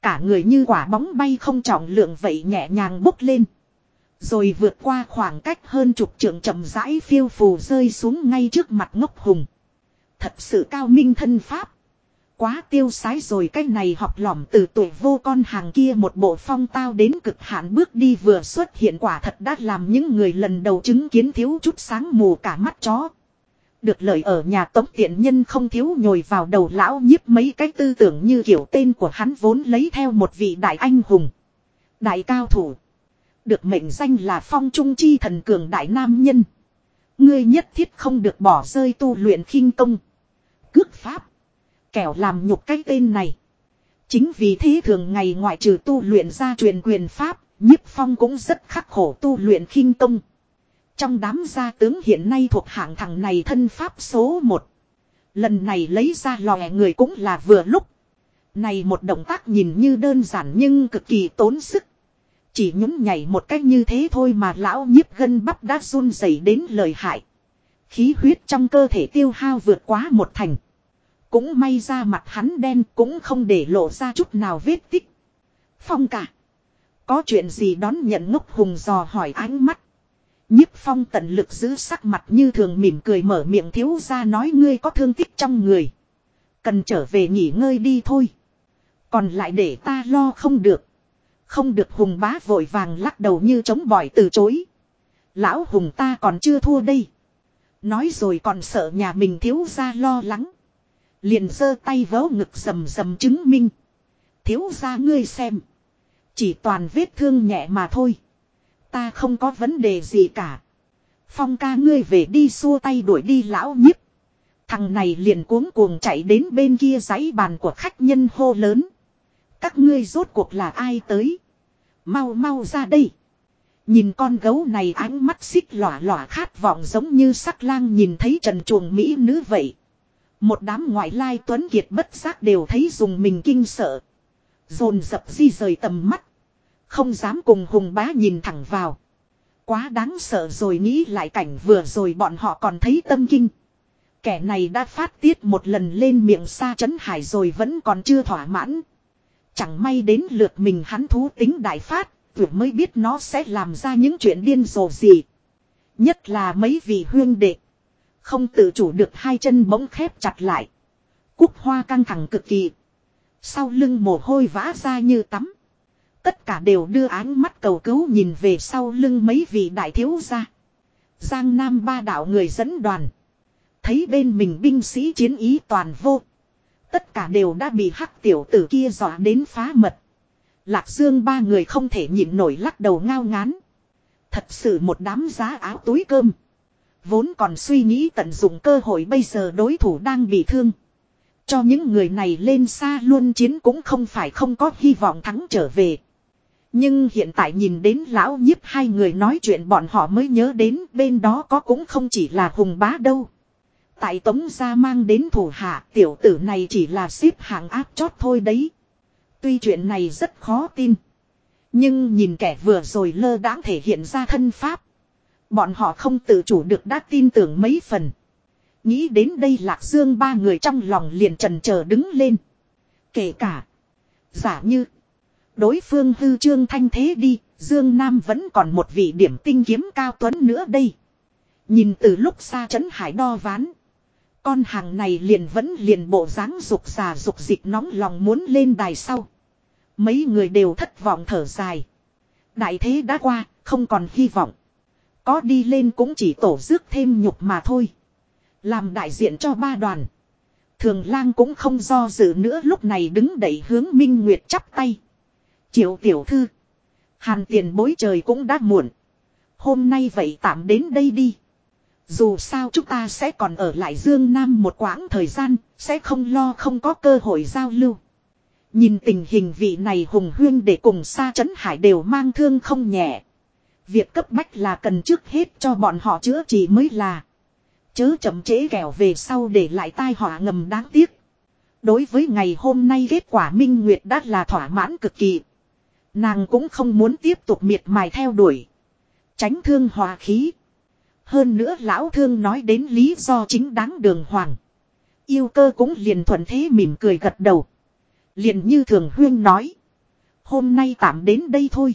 Cả người như quả bóng bay không trọng lượng vậy nhẹ nhàng bốc lên. Rồi vượt qua khoảng cách hơn chục trượng chậm rãi phiêu phù rơi xuống ngay trước mặt ngốc hùng. Thật sự cao minh thân pháp. Quá tiêu sái rồi cái này học lỏm từ tuổi vô con hàng kia một bộ phong tao đến cực hạn bước đi vừa xuất hiện quả thật đã làm những người lần đầu chứng kiến thiếu chút sáng mù cả mắt chó. Được lời ở nhà tống tiện nhân không thiếu nhồi vào đầu lão nhiếp mấy cái tư tưởng như kiểu tên của hắn vốn lấy theo một vị đại anh hùng. Đại cao thủ. Được mệnh danh là phong trung chi thần cường đại nam nhân. Ngươi nhất thiết không được bỏ rơi tu luyện khinh công. Cước pháp. Kẻo làm nhục cái tên này. Chính vì thế thường ngày ngoại trừ tu luyện ra truyền quyền pháp, nhiếp phong cũng rất khắc khổ tu luyện khinh công. Trong đám gia tướng hiện nay thuộc hạng thằng này thân pháp số 1. Lần này lấy ra lòe người cũng là vừa lúc. Này một động tác nhìn như đơn giản nhưng cực kỳ tốn sức. Chỉ nhún nhảy một cách như thế thôi mà lão nhiếp gân bắp đã run rẩy đến lời hại. Khí huyết trong cơ thể tiêu hao vượt quá một thành. Cũng may ra mặt hắn đen cũng không để lộ ra chút nào vết tích. Phong cả. Có chuyện gì đón nhận ngốc hùng dò hỏi ánh mắt. Nhiếp phong tận lực giữ sắc mặt như thường mỉm cười mở miệng thiếu ra nói ngươi có thương tích trong người. Cần trở về nghỉ ngơi đi thôi. Còn lại để ta lo không được. Không được hùng bá vội vàng lắc đầu như chống bỏi từ chối. Lão hùng ta còn chưa thua đây. Nói rồi còn sợ nhà mình thiếu ra lo lắng. Liền giơ tay vớ ngực sầm sầm chứng minh. Thiếu ra ngươi xem. Chỉ toàn vết thương nhẹ mà thôi. Ta không có vấn đề gì cả. Phong ca ngươi về đi xua tay đuổi đi lão nhiếp. Thằng này liền cuống cuồng chạy đến bên kia giấy bàn của khách nhân hô lớn. Các ngươi rốt cuộc là ai tới? Mau mau ra đây. Nhìn con gấu này ánh mắt xích lỏa lỏa khát vọng giống như sắc lang nhìn thấy trần chuồng Mỹ nữ vậy. Một đám ngoại lai tuấn kiệt bất giác đều thấy dùng mình kinh sợ. Dồn dập di rời tầm mắt. Không dám cùng hùng bá nhìn thẳng vào. Quá đáng sợ rồi nghĩ lại cảnh vừa rồi bọn họ còn thấy tâm kinh. Kẻ này đã phát tiết một lần lên miệng xa chấn hải rồi vẫn còn chưa thỏa mãn. Chẳng may đến lượt mình hắn thú tính đại phát, vừa mới biết nó sẽ làm ra những chuyện điên rồ gì. Nhất là mấy vị huyên đệ. Không tự chủ được hai chân bỗng khép chặt lại. Cúc hoa căng thẳng cực kỳ. Sau lưng mồ hôi vã ra như tắm. Tất cả đều đưa ánh mắt cầu cứu nhìn về sau lưng mấy vị đại thiếu gia. Giang Nam ba đạo người dẫn đoàn. Thấy bên mình binh sĩ chiến ý toàn vô. Tất cả đều đã bị hắc tiểu tử kia dọa đến phá mật. Lạc Dương ba người không thể nhịn nổi lắc đầu ngao ngán. Thật sự một đám giá áo túi cơm. Vốn còn suy nghĩ tận dụng cơ hội bây giờ đối thủ đang bị thương. Cho những người này lên xa luôn chiến cũng không phải không có hy vọng thắng trở về. Nhưng hiện tại nhìn đến lão nhiếp hai người nói chuyện bọn họ mới nhớ đến bên đó có cũng không chỉ là hùng bá đâu. Tại tống gia mang đến thủ hạ, tiểu tử này chỉ là xếp hạng áp chót thôi đấy. Tuy chuyện này rất khó tin. Nhưng nhìn kẻ vừa rồi lơ đãng thể hiện ra thân pháp. Bọn họ không tự chủ được đã tin tưởng mấy phần. Nghĩ đến đây lạc dương ba người trong lòng liền trần chờ đứng lên. Kể cả. Giả như. Đối phương hư trương thanh thế đi. Dương Nam vẫn còn một vị điểm tinh kiếm cao tuấn nữa đây. Nhìn từ lúc xa trấn hải đo ván. Con hàng này liền vẫn liền bộ dáng dục già dục dịch nóng lòng muốn lên đài sau. Mấy người đều thất vọng thở dài. Đại thế đã qua, không còn hy vọng. Có đi lên cũng chỉ tổ rước thêm nhục mà thôi. Làm đại diện cho ba đoàn. Thường lang cũng không do dự nữa lúc này đứng đẩy hướng Minh Nguyệt chắp tay. Triệu tiểu thư. Hàn tiền bối trời cũng đã muộn. Hôm nay vậy tạm đến đây đi. Dù sao chúng ta sẽ còn ở lại Dương Nam một quãng thời gian, sẽ không lo không có cơ hội giao lưu. Nhìn tình hình vị này hùng huyên để cùng xa chấn hải đều mang thương không nhẹ. Việc cấp bách là cần trước hết cho bọn họ chữa trị mới là. Chớ chậm chế kẻo về sau để lại tai họa ngầm đáng tiếc. Đối với ngày hôm nay kết quả Minh Nguyệt đã là thỏa mãn cực kỳ. Nàng cũng không muốn tiếp tục miệt mài theo đuổi. Tránh thương hòa khí. Hơn nữa lão thương nói đến lý do chính đáng đường hoàng. Yêu cơ cũng liền thuận thế mỉm cười gật đầu. Liền như thường huyên nói. Hôm nay tạm đến đây thôi.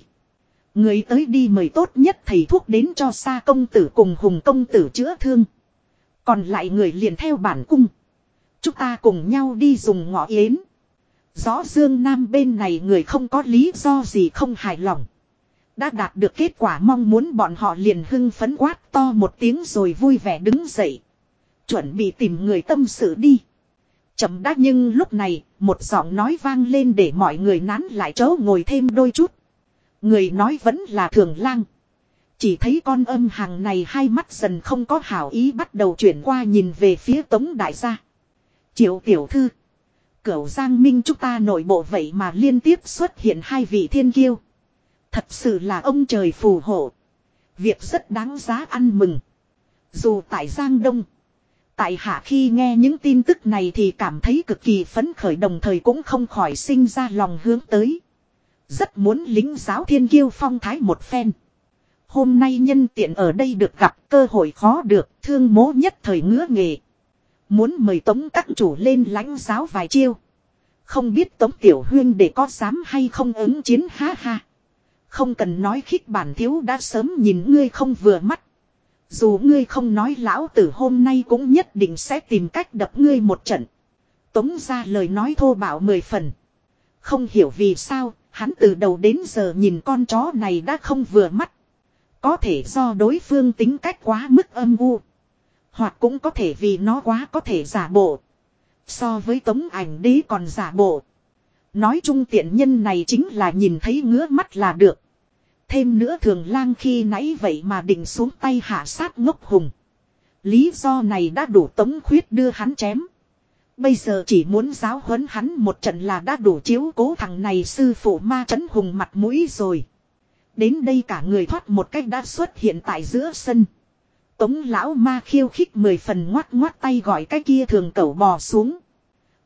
Người tới đi mời tốt nhất thầy thuốc đến cho xa công tử cùng hùng công tử chữa thương. Còn lại người liền theo bản cung. Chúng ta cùng nhau đi dùng ngọ yến. Rõ Dương Nam bên này người không có lý do gì không hài lòng. Đã đạt được kết quả mong muốn bọn họ liền hưng phấn quát to một tiếng rồi vui vẻ đứng dậy. Chuẩn bị tìm người tâm sự đi. Chậm đã nhưng lúc này, một giọng nói vang lên để mọi người nán lại chỗ ngồi thêm đôi chút. Người nói vẫn là thường lang. Chỉ thấy con âm hàng này hai mắt dần không có hảo ý bắt đầu chuyển qua nhìn về phía tống đại gia. Triệu tiểu thư. Cửu Giang Minh chúng ta nội bộ vậy mà liên tiếp xuất hiện hai vị thiên kiêu. Thật sự là ông trời phù hộ. Việc rất đáng giá ăn mừng. Dù tại Giang Đông. Tại hạ khi nghe những tin tức này thì cảm thấy cực kỳ phấn khởi đồng thời cũng không khỏi sinh ra lòng hướng tới. Rất muốn lính giáo thiên kiêu phong thái một phen. Hôm nay nhân tiện ở đây được gặp cơ hội khó được, thương mố nhất thời ngứa nghề. Muốn mời tống các chủ lên lãnh giáo vài chiêu. Không biết tống tiểu huyên để có dám hay không ứng chiến ha ha. Không cần nói khích bản thiếu đã sớm nhìn ngươi không vừa mắt. Dù ngươi không nói lão tử hôm nay cũng nhất định sẽ tìm cách đập ngươi một trận. Tống ra lời nói thô bạo mười phần. Không hiểu vì sao, hắn từ đầu đến giờ nhìn con chó này đã không vừa mắt. Có thể do đối phương tính cách quá mức âm u. Hoặc cũng có thể vì nó quá có thể giả bộ. So với tống ảnh đế còn giả bộ. Nói chung tiện nhân này chính là nhìn thấy ngứa mắt là được. Thêm nữa thường lang khi nãy vậy mà định xuống tay hạ sát ngốc hùng. Lý do này đã đủ tống khuyết đưa hắn chém. Bây giờ chỉ muốn giáo huấn hắn một trận là đã đủ chiếu cố thằng này sư phụ ma trấn hùng mặt mũi rồi. Đến đây cả người thoát một cách đã xuất hiện tại giữa sân. Tống lão ma khiêu khích mười phần ngoắt ngoắt tay gọi cái kia thường cẩu bò xuống.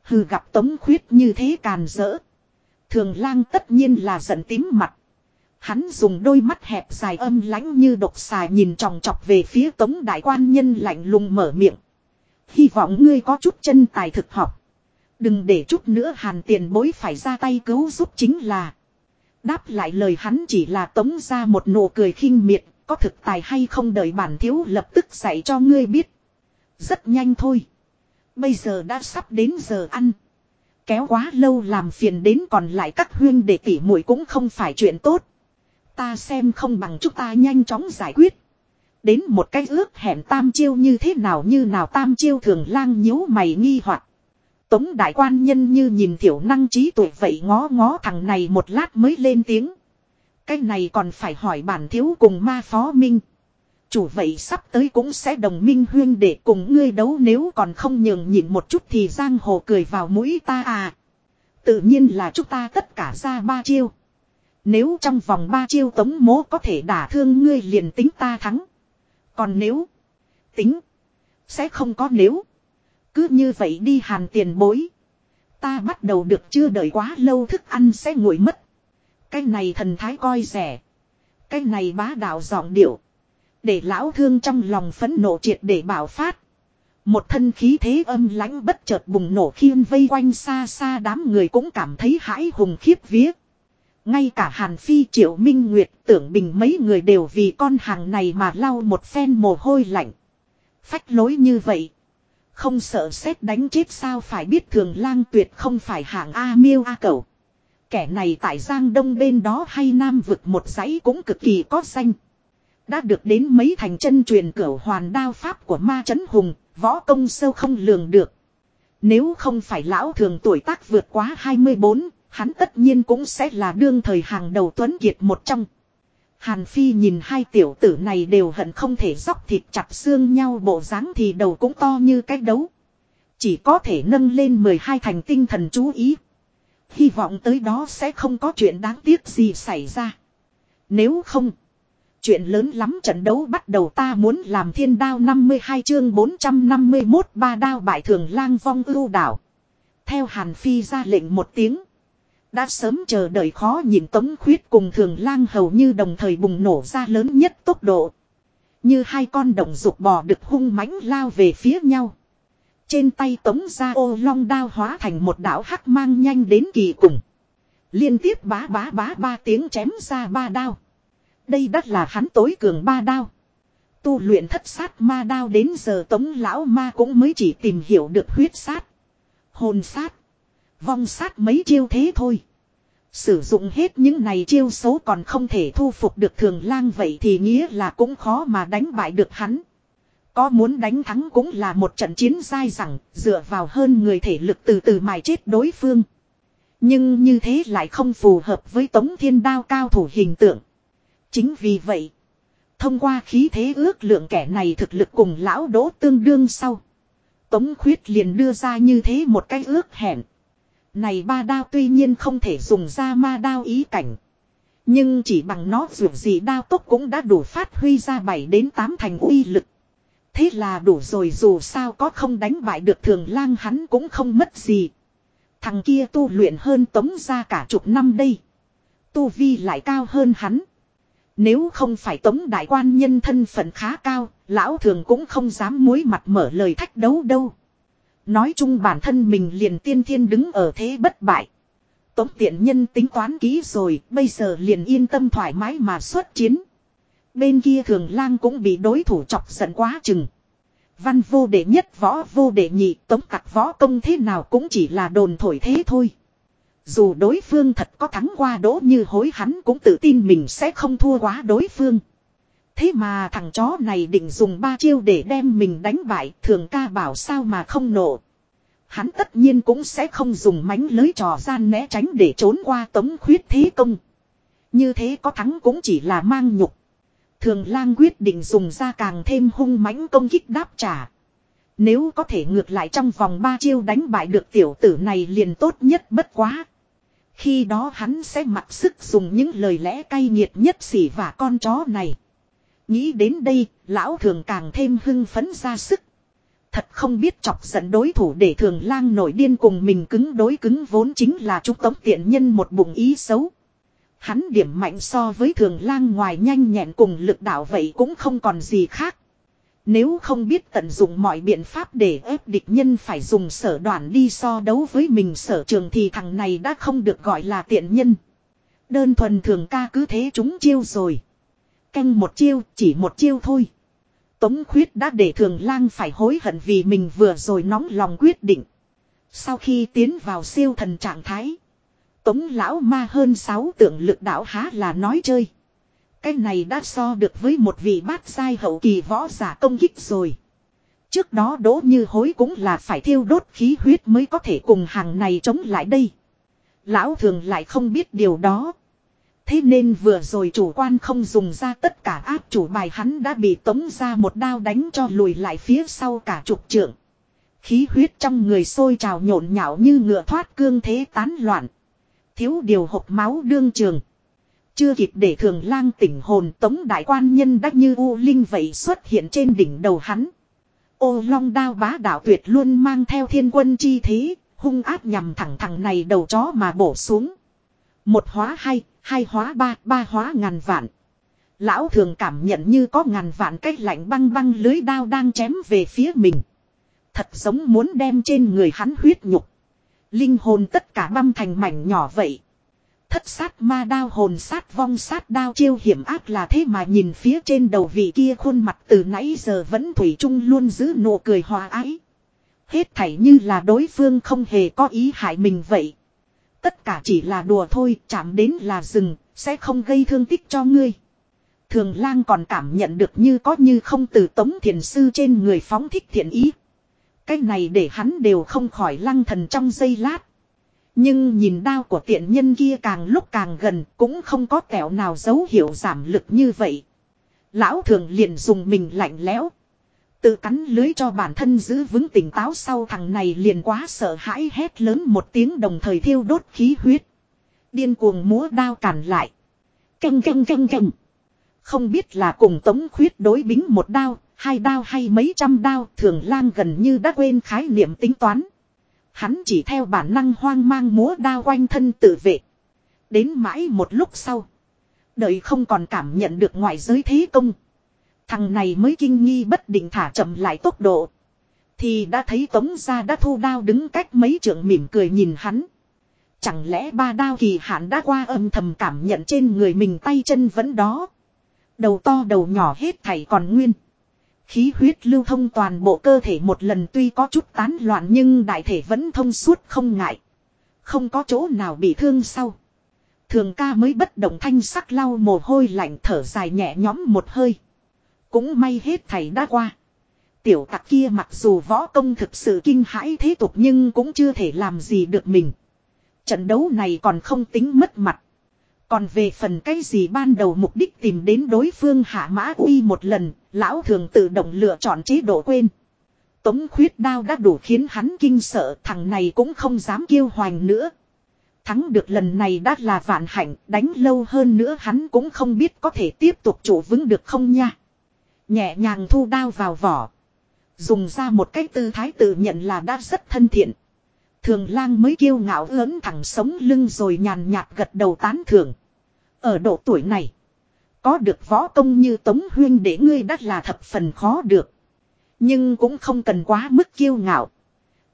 Hừ gặp tống khuyết như thế càn rỡ. Thường lang tất nhiên là giận tím mặt. Hắn dùng đôi mắt hẹp dài âm lãnh như độc xà nhìn tròng trọc về phía tống đại quan nhân lạnh lùng mở miệng. Hy vọng ngươi có chút chân tài thực học. Đừng để chút nữa hàn tiền bối phải ra tay cứu giúp chính là. Đáp lại lời hắn chỉ là tống ra một nụ cười khinh miệt, có thực tài hay không đợi bản thiếu lập tức dạy cho ngươi biết. Rất nhanh thôi. Bây giờ đã sắp đến giờ ăn. Kéo quá lâu làm phiền đến còn lại các huyên để tỉ muội cũng không phải chuyện tốt. Ta xem không bằng chúng ta nhanh chóng giải quyết. Đến một cái ước hẹn tam chiêu như thế nào như nào tam chiêu thường lang nhíu mày nghi hoặc Tống đại quan nhân như nhìn tiểu năng trí tuổi vậy ngó ngó thằng này một lát mới lên tiếng. Cái này còn phải hỏi bản thiếu cùng ma phó minh. Chủ vậy sắp tới cũng sẽ đồng minh huyên để cùng ngươi đấu nếu còn không nhường nhịn một chút thì giang hồ cười vào mũi ta à. Tự nhiên là chúng ta tất cả ra ba chiêu. Nếu trong vòng ba chiêu tống mố có thể đả thương ngươi liền tính ta thắng. Còn nếu, tính, sẽ không có nếu. Cứ như vậy đi hàn tiền bối. Ta bắt đầu được chưa đợi quá lâu thức ăn sẽ nguội mất. Cái này thần thái coi rẻ. Cái này bá đạo giọng điệu. Để lão thương trong lòng phấn nộ triệt để bảo phát. Một thân khí thế âm lãnh bất chợt bùng nổ khiên vây quanh xa xa đám người cũng cảm thấy hãi hùng khiếp vía. Ngay cả Hàn Phi Triệu Minh Nguyệt tưởng bình mấy người đều vì con hàng này mà lau một phen mồ hôi lạnh. Phách lối như vậy. Không sợ xét đánh chết sao phải biết thường lang tuyệt không phải hạng A miêu A cầu. Kẻ này tại Giang Đông bên đó hay Nam vực một dãy cũng cực kỳ có danh. Đã được đến mấy thành chân truyền cửu hoàn đao pháp của ma chấn hùng, võ công sâu không lường được. Nếu không phải lão thường tuổi tác vượt quá 24, hắn tất nhiên cũng sẽ là đương thời hàng đầu tuấn kiệt một trong. Hàn Phi nhìn hai tiểu tử này đều hận không thể dóc thịt chặt xương nhau bộ dáng thì đầu cũng to như cái đấu. Chỉ có thể nâng lên 12 thành tinh thần chú ý. Hy vọng tới đó sẽ không có chuyện đáng tiếc gì xảy ra. Nếu không, chuyện lớn lắm trận đấu bắt đầu ta muốn làm thiên đao 52 chương 451 ba đao bại thường lang vong ưu đảo. Theo Hàn Phi ra lệnh một tiếng. Đã sớm chờ đợi khó nhìn tống khuyết cùng thường lang hầu như đồng thời bùng nổ ra lớn nhất tốc độ. Như hai con đồng dục bò được hung mãnh lao về phía nhau. Trên tay tống ra ô long đao hóa thành một đảo hắc mang nhanh đến kỳ cùng. Liên tiếp bá bá bá ba tiếng chém ra ba đao. Đây đắt là hắn tối cường ba đao. Tu luyện thất sát ma đao đến giờ tống lão ma cũng mới chỉ tìm hiểu được huyết sát. Hồn sát. Vong sát mấy chiêu thế thôi. Sử dụng hết những này chiêu xấu còn không thể thu phục được thường lang vậy thì nghĩa là cũng khó mà đánh bại được hắn. Có muốn đánh thắng cũng là một trận chiến dai dẳng, dựa vào hơn người thể lực từ từ mài chết đối phương. Nhưng như thế lại không phù hợp với tống thiên đao cao thủ hình tượng. Chính vì vậy, thông qua khí thế ước lượng kẻ này thực lực cùng lão đỗ tương đương sau. Tống khuyết liền đưa ra như thế một cái ước hẹn. Này ba đao tuy nhiên không thể dùng ra ma đao ý cảnh. Nhưng chỉ bằng nó dù gì đao tốc cũng đã đủ phát huy ra 7 đến 8 thành uy lực. Thế là đủ rồi dù sao có không đánh bại được thường lang hắn cũng không mất gì. Thằng kia tu luyện hơn tống ra cả chục năm đây. Tu vi lại cao hơn hắn. Nếu không phải tống đại quan nhân thân phận khá cao, lão thường cũng không dám muối mặt mở lời thách đấu đâu. Nói chung bản thân mình liền tiên thiên đứng ở thế bất bại. Tống tiện nhân tính toán kỹ rồi, bây giờ liền yên tâm thoải mái mà xuất chiến. Bên kia thường lang cũng bị đối thủ chọc giận quá chừng. Văn vô đệ nhất võ vô đệ nhị tống tặc võ công thế nào cũng chỉ là đồn thổi thế thôi. Dù đối phương thật có thắng qua đỗ như hối hắn cũng tự tin mình sẽ không thua quá đối phương. Thế mà thằng chó này định dùng ba chiêu để đem mình đánh bại, thường ca bảo sao mà không nổ. Hắn tất nhiên cũng sẽ không dùng mánh lưới trò gian né tránh để trốn qua tống khuyết thế công. Như thế có thắng cũng chỉ là mang nhục. Thường lang quyết định dùng ra càng thêm hung mãnh công kích đáp trả. Nếu có thể ngược lại trong vòng ba chiêu đánh bại được tiểu tử này liền tốt nhất bất quá. Khi đó hắn sẽ mặc sức dùng những lời lẽ cay nghiệt nhất xỉ và con chó này. Nghĩ đến đây, lão thường càng thêm hưng phấn ra sức. Thật không biết chọc giận đối thủ để thường lang nổi điên cùng mình cứng đối cứng vốn chính là chúng tống tiện nhân một bụng ý xấu. Hắn điểm mạnh so với thường lang ngoài nhanh nhẹn cùng lực đạo vậy cũng không còn gì khác. Nếu không biết tận dụng mọi biện pháp để ép địch nhân phải dùng sở đoàn đi so đấu với mình sở trường thì thằng này đã không được gọi là tiện nhân. Đơn thuần thường ca cứ thế chúng chiêu rồi. Canh một chiêu, chỉ một chiêu thôi. Tống khuyết đã để thường lang phải hối hận vì mình vừa rồi nóng lòng quyết định. Sau khi tiến vào siêu thần trạng thái. Tống lão ma hơn sáu tượng lực đạo há là nói chơi. Cái này đã so được với một vị bát sai hậu kỳ võ giả công kích rồi. Trước đó đỗ như hối cũng là phải thiêu đốt khí huyết mới có thể cùng hàng này chống lại đây. Lão thường lại không biết điều đó. Thế nên vừa rồi chủ quan không dùng ra tất cả áp chủ bài hắn đã bị tống ra một đao đánh cho lùi lại phía sau cả trục trượng. Khí huyết trong người sôi trào nhộn nhạo như ngựa thoát cương thế tán loạn. Thiếu điều hộp máu đương trường. Chưa kịp để thường lang tỉnh hồn tống đại quan nhân đắc như u linh vậy xuất hiện trên đỉnh đầu hắn. Ô long đao bá đạo tuyệt luôn mang theo thiên quân chi thế, hung áp nhằm thẳng thằng này đầu chó mà bổ xuống. Một hóa hai, hai hóa ba, ba hóa ngàn vạn. Lão thường cảm nhận như có ngàn vạn cách lạnh băng băng lưới đao đang chém về phía mình. Thật giống muốn đem trên người hắn huyết nhục. Linh hồn tất cả băm thành mảnh nhỏ vậy. Thất sát ma đao hồn sát vong sát đao chiêu hiểm ác là thế mà nhìn phía trên đầu vị kia khuôn mặt từ nãy giờ vẫn thủy chung luôn giữ nụ cười hòa ái. Hết thảy như là đối phương không hề có ý hại mình vậy. Tất cả chỉ là đùa thôi, chạm đến là rừng, sẽ không gây thương tích cho ngươi. Thường lang còn cảm nhận được như có như không từ tống thiền sư trên người phóng thích thiện ý. Cái này để hắn đều không khỏi lăng thần trong giây lát. Nhưng nhìn đao của tiện nhân kia càng lúc càng gần cũng không có kẹo nào dấu hiệu giảm lực như vậy. Lão thường liền dùng mình lạnh lẽo. Tự cắn lưới cho bản thân giữ vững tỉnh táo sau thằng này liền quá sợ hãi hét lớn một tiếng đồng thời thiêu đốt khí huyết. Điên cuồng múa đao cản lại. Canh canh canh canh. Không biết là cùng tống khuyết đối bính một đao, hai đao hay mấy trăm đao thường lang gần như đã quên khái niệm tính toán. Hắn chỉ theo bản năng hoang mang múa đao quanh thân tự vệ. Đến mãi một lúc sau. Đợi không còn cảm nhận được ngoại giới thế công. Thằng này mới kinh nghi bất định thả chậm lại tốc độ. Thì đã thấy tống ra đã thu đao đứng cách mấy trượng mỉm cười nhìn hắn. Chẳng lẽ ba đao kỳ hạn đã qua âm thầm cảm nhận trên người mình tay chân vẫn đó. Đầu to đầu nhỏ hết thảy còn nguyên. Khí huyết lưu thông toàn bộ cơ thể một lần tuy có chút tán loạn nhưng đại thể vẫn thông suốt không ngại. Không có chỗ nào bị thương sau. Thường ca mới bất động thanh sắc lau mồ hôi lạnh thở dài nhẹ nhõm một hơi. Cũng may hết thầy đã qua. Tiểu tặc kia mặc dù võ công thực sự kinh hãi thế tục nhưng cũng chưa thể làm gì được mình. Trận đấu này còn không tính mất mặt. Còn về phần cái gì ban đầu mục đích tìm đến đối phương hạ mã uy một lần, lão thường tự động lựa chọn chế độ quên. Tống khuyết đao đã đủ khiến hắn kinh sợ thằng này cũng không dám kêu hoành nữa. Thắng được lần này đã là vạn hạnh, đánh lâu hơn nữa hắn cũng không biết có thể tiếp tục chủ vững được không nha. Nhẹ nhàng thu đao vào vỏ. Dùng ra một cái tư thái tự nhận là đã rất thân thiện. Thường lang mới kiêu ngạo ớn thẳng sống lưng rồi nhàn nhạt gật đầu tán thưởng. Ở độ tuổi này. Có được võ công như Tống Huyên để ngươi đắt là thập phần khó được. Nhưng cũng không cần quá mức kiêu ngạo.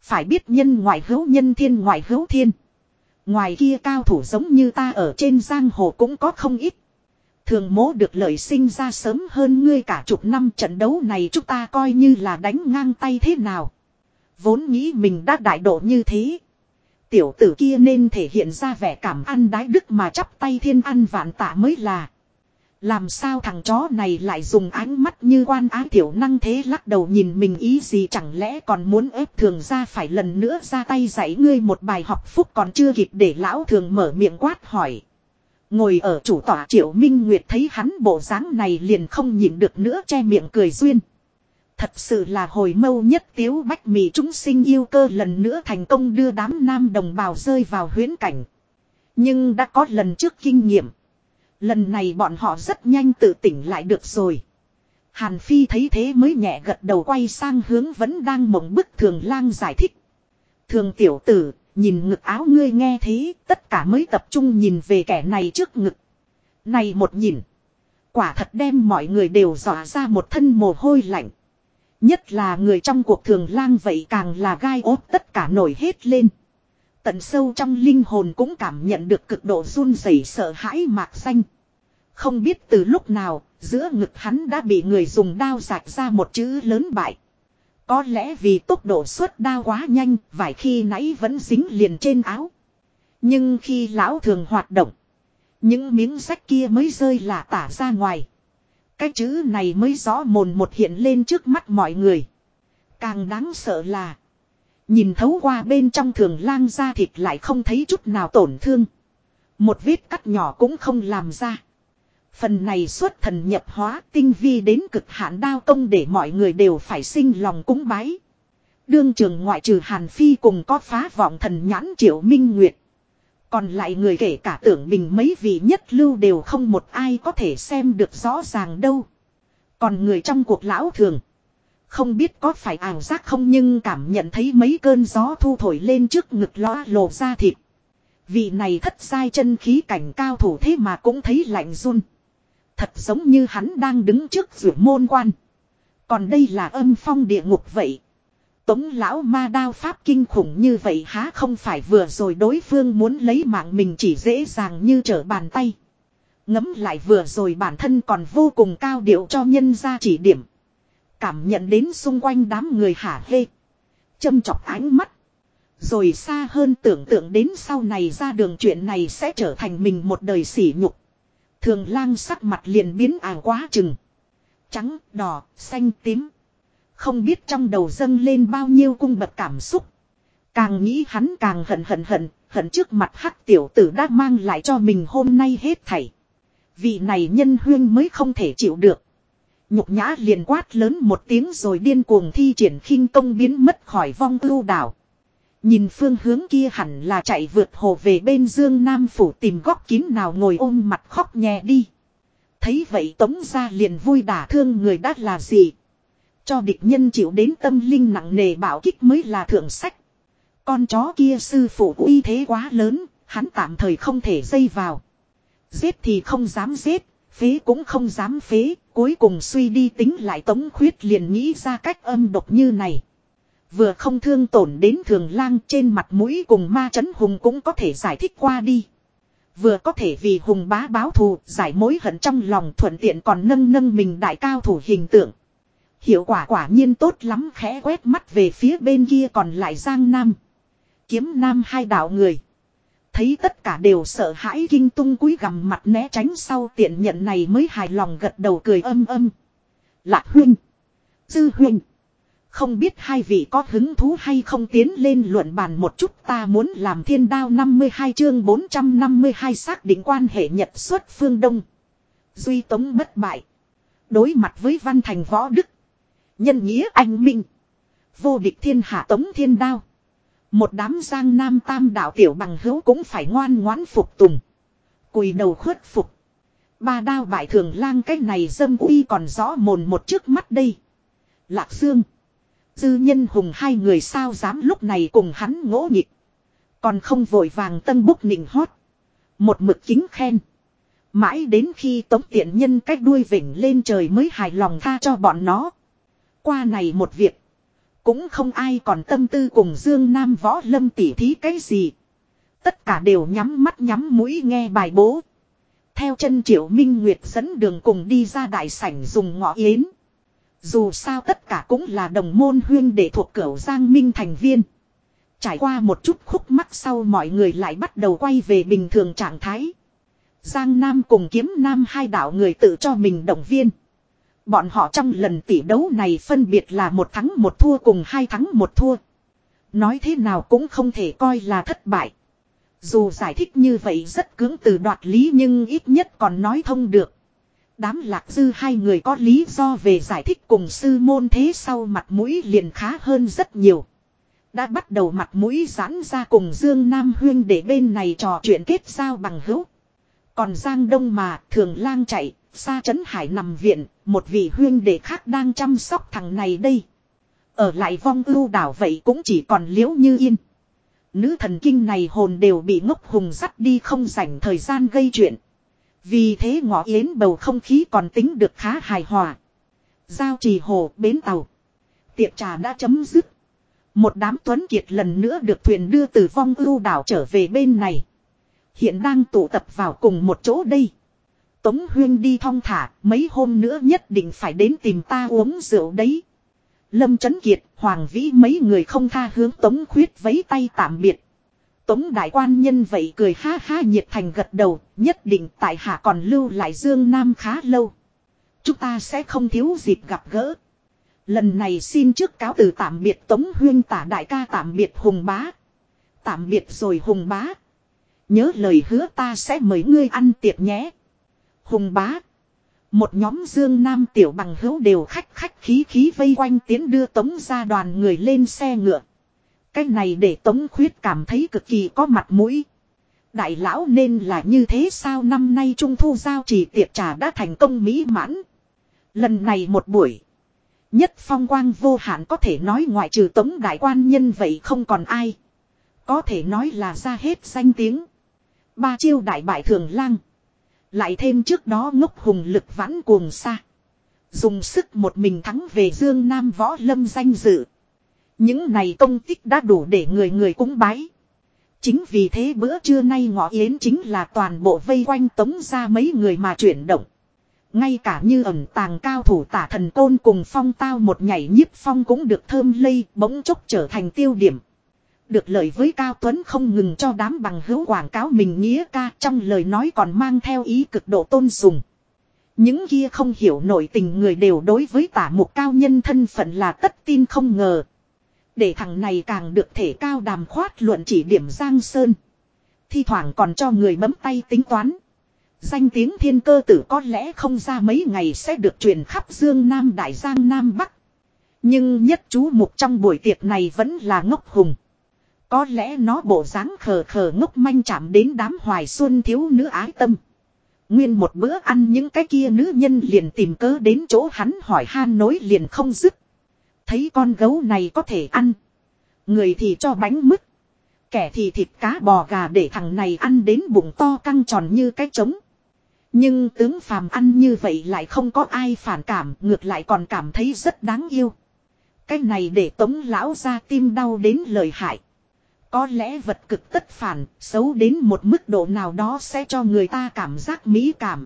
Phải biết nhân ngoại hữu nhân thiên ngoại hữu thiên. Ngoài kia cao thủ giống như ta ở trên giang hồ cũng có không ít. Thường mố được lợi sinh ra sớm hơn ngươi cả chục năm trận đấu này chúng ta coi như là đánh ngang tay thế nào. Vốn nghĩ mình đã đại độ như thế. Tiểu tử kia nên thể hiện ra vẻ cảm ăn đái đức mà chắp tay thiên ăn vạn tạ mới là. Làm sao thằng chó này lại dùng ánh mắt như quan ái tiểu năng thế lắc đầu nhìn mình ý gì chẳng lẽ còn muốn ép thường ra phải lần nữa ra tay dạy ngươi một bài học phúc còn chưa kịp để lão thường mở miệng quát hỏi. Ngồi ở chủ tọa triệu minh nguyệt thấy hắn bộ dáng này liền không nhìn được nữa che miệng cười duyên. Thật sự là hồi mâu nhất tiếu bách mì chúng sinh yêu cơ lần nữa thành công đưa đám nam đồng bào rơi vào huyến cảnh. Nhưng đã có lần trước kinh nghiệm. Lần này bọn họ rất nhanh tự tỉnh lại được rồi. Hàn Phi thấy thế mới nhẹ gật đầu quay sang hướng vẫn đang mộng bức thường lang giải thích. Thường tiểu tử, nhìn ngực áo ngươi nghe thế, tất cả mới tập trung nhìn về kẻ này trước ngực. Này một nhìn. Quả thật đem mọi người đều dọa ra một thân mồ hôi lạnh. Nhất là người trong cuộc thường lang vậy càng là gai ốt tất cả nổi hết lên. Tận sâu trong linh hồn cũng cảm nhận được cực độ run rẩy sợ hãi mạc xanh. Không biết từ lúc nào, giữa ngực hắn đã bị người dùng đao rạch ra một chữ lớn bại. Có lẽ vì tốc độ xuất đao quá nhanh, vài khi nãy vẫn dính liền trên áo. Nhưng khi lão thường hoạt động, những miếng sách kia mới rơi là tả ra ngoài. Cái chữ này mới rõ mồn một hiện lên trước mắt mọi người. Càng đáng sợ là. Nhìn thấu qua bên trong thường lang ra thịt lại không thấy chút nào tổn thương. Một vết cắt nhỏ cũng không làm ra. Phần này xuất thần nhập hóa tinh vi đến cực hạn đao công để mọi người đều phải sinh lòng cúng bái. Đương trường ngoại trừ Hàn Phi cùng có phá vọng thần nhãn triệu minh nguyệt. Còn lại người kể cả tưởng mình mấy vị nhất lưu đều không một ai có thể xem được rõ ràng đâu. Còn người trong cuộc lão thường. Không biết có phải ảo giác không nhưng cảm nhận thấy mấy cơn gió thu thổi lên trước ngực lõa lộ ra thịt. Vị này thất sai chân khí cảnh cao thủ thế mà cũng thấy lạnh run. Thật giống như hắn đang đứng trước rửa môn quan. Còn đây là âm phong địa ngục vậy. Tống lão ma đao pháp kinh khủng như vậy há không phải vừa rồi đối phương muốn lấy mạng mình chỉ dễ dàng như trở bàn tay. Ngấm lại vừa rồi bản thân còn vô cùng cao điệu cho nhân ra chỉ điểm. Cảm nhận đến xung quanh đám người hả hê. Châm chọc ánh mắt. Rồi xa hơn tưởng tượng đến sau này ra đường chuyện này sẽ trở thành mình một đời sỉ nhục. Thường lang sắc mặt liền biến ảo quá chừng. Trắng, đỏ, xanh, tím. Không biết trong đầu dâng lên bao nhiêu cung bậc cảm xúc. Càng nghĩ hắn càng hận hận hận, hận trước mặt hắc tiểu tử đã mang lại cho mình hôm nay hết thảy. Vị này nhân huyên mới không thể chịu được. Nhục nhã liền quát lớn một tiếng rồi điên cuồng thi triển khinh công biến mất khỏi vong ưu đảo. Nhìn phương hướng kia hẳn là chạy vượt hồ về bên dương nam phủ tìm góc kín nào ngồi ôm mặt khóc nhẹ đi. Thấy vậy tống ra liền vui đả thương người đã là gì. Cho địch nhân chịu đến tâm linh nặng nề bảo kích mới là thượng sách. Con chó kia sư phụ uy thế quá lớn, hắn tạm thời không thể dây vào. Giết thì không dám giết, phế cũng không dám phế, cuối cùng suy đi tính lại tống khuyết liền nghĩ ra cách âm độc như này. Vừa không thương tổn đến thường lang trên mặt mũi cùng ma chấn hùng cũng có thể giải thích qua đi. Vừa có thể vì hùng bá báo thù, giải mối hận trong lòng thuận tiện còn nâng nâng mình đại cao thủ hình tượng. Hiệu quả quả nhiên tốt lắm khẽ quét mắt về phía bên kia còn lại Giang Nam. Kiếm Nam hai đạo người. Thấy tất cả đều sợ hãi kinh tung cúi gằm mặt né tránh sau tiện nhận này mới hài lòng gật đầu cười âm âm. Lạc huynh. Dư huynh. Không biết hai vị có hứng thú hay không tiến lên luận bàn một chút ta muốn làm thiên đao 52 chương 452 xác định quan hệ nhật xuất phương Đông. Duy Tống bất bại. Đối mặt với Văn Thành Võ Đức. Nhân nghĩa anh minh. Vô địch thiên hạ Tống thiên đao. Một đám giang nam tam đạo tiểu bằng hữu cũng phải ngoan ngoãn phục tùng. Cùi đầu khuất phục. Ba đao bại thường lang cái này dâm uy còn rõ mồn một trước mắt đây. Lạc Dương. Dư nhân hùng hai người sao dám lúc này cùng hắn ngỗ nhịp. Còn không vội vàng tân búc nịnh hót. Một mực kính khen. Mãi đến khi tống tiện nhân cách đuôi vỉnh lên trời mới hài lòng tha cho bọn nó. Qua này một việc. Cũng không ai còn tâm tư cùng Dương Nam võ lâm tỉ thí cái gì. Tất cả đều nhắm mắt nhắm mũi nghe bài bố. Theo chân Triệu Minh Nguyệt dẫn đường cùng đi ra đại sảnh dùng ngõ yến. Dù sao tất cả cũng là đồng môn huyên để thuộc cửu Giang Minh thành viên. Trải qua một chút khúc mắc sau mọi người lại bắt đầu quay về bình thường trạng thái. Giang Nam cùng kiếm Nam hai đạo người tự cho mình động viên. Bọn họ trong lần tỷ đấu này phân biệt là một thắng một thua cùng hai thắng một thua. Nói thế nào cũng không thể coi là thất bại. Dù giải thích như vậy rất cứng từ đoạt lý nhưng ít nhất còn nói thông được. Đám lạc dư hai người có lý do về giải thích cùng sư môn thế sau mặt mũi liền khá hơn rất nhiều. Đã bắt đầu mặt mũi giãn ra cùng Dương Nam Huyên để bên này trò chuyện kết giao bằng hữu. Còn Giang Đông mà thường lang chạy, xa trấn hải nằm viện, một vị huyên đệ khác đang chăm sóc thằng này đây. Ở lại vong ưu đảo vậy cũng chỉ còn liễu như yên. Nữ thần kinh này hồn đều bị ngốc hùng dắt đi không dành thời gian gây chuyện. Vì thế ngọ yến bầu không khí còn tính được khá hài hòa. Giao trì hồ, bến tàu. Tiệc trà đã chấm dứt. Một đám tuấn kiệt lần nữa được thuyền đưa từ vong ưu đảo trở về bên này. Hiện đang tụ tập vào cùng một chỗ đây. Tống Huyên đi thong thả, mấy hôm nữa nhất định phải đến tìm ta uống rượu đấy. Lâm Trấn Kiệt, Hoàng Vĩ mấy người không tha hướng Tống Khuyết vấy tay tạm biệt. Tống Đại Quan Nhân vậy cười ha ha nhiệt thành gật đầu, nhất định tại hạ còn lưu lại Dương Nam khá lâu. Chúng ta sẽ không thiếu dịp gặp gỡ. Lần này xin trước cáo từ tạm biệt Tống Huyên tả đại ca tạm biệt Hùng Bá. Tạm biệt rồi Hùng Bá. Nhớ lời hứa ta sẽ mời ngươi ăn tiệc nhé. Hùng bá. Một nhóm dương nam tiểu bằng hữu đều khách khách khí khí vây quanh tiến đưa tống ra đoàn người lên xe ngựa. Cái này để tống khuyết cảm thấy cực kỳ có mặt mũi. Đại lão nên là như thế sao năm nay trung thu giao chỉ tiệc trà đã thành công mỹ mãn. Lần này một buổi. Nhất phong quang vô hạn có thể nói ngoại trừ tống đại quan nhân vậy không còn ai. Có thể nói là ra hết danh tiếng. Ba chiêu đại bại thường lang. Lại thêm trước đó ngốc hùng lực vãn cuồng xa. Dùng sức một mình thắng về Dương Nam võ lâm danh dự. Những này công tích đã đủ để người người cúng bái. Chính vì thế bữa trưa nay ngọ yến chính là toàn bộ vây quanh tống ra mấy người mà chuyển động. Ngay cả như ẩn tàng cao thủ tả thần côn cùng phong tao một nhảy nhiếp phong cũng được thơm lây, bỗng chốc trở thành tiêu điểm. Được lời với Cao Tuấn không ngừng cho đám bằng hữu quảng cáo mình nghĩa ca, trong lời nói còn mang theo ý cực độ tôn sùng. Những kia không hiểu nổi tình người đều đối với tả mục cao nhân thân phận là tất tin không ngờ. Để thằng này càng được thể cao đàm khoát luận chỉ điểm Giang Sơn. Thi thoảng còn cho người bấm tay tính toán. Danh tiếng thiên cơ tử có lẽ không ra mấy ngày sẽ được truyền khắp Dương Nam Đại Giang Nam Bắc. Nhưng nhất chú mục trong buổi tiệc này vẫn là ngốc hùng. Có lẽ nó bộ dáng khờ khờ ngốc manh chạm đến đám hoài xuân thiếu nữ ái tâm. Nguyên một bữa ăn những cái kia nữ nhân liền tìm cớ đến chỗ hắn hỏi han nối liền không dứt. Thấy con gấu này có thể ăn. Người thì cho bánh mứt. Kẻ thì thịt cá bò gà để thằng này ăn đến bụng to căng tròn như cái trống. Nhưng tướng phàm ăn như vậy lại không có ai phản cảm, ngược lại còn cảm thấy rất đáng yêu. Cái này để tống lão ra tim đau đến lời hại. Có lẽ vật cực tất phản, xấu đến một mức độ nào đó sẽ cho người ta cảm giác mỹ cảm.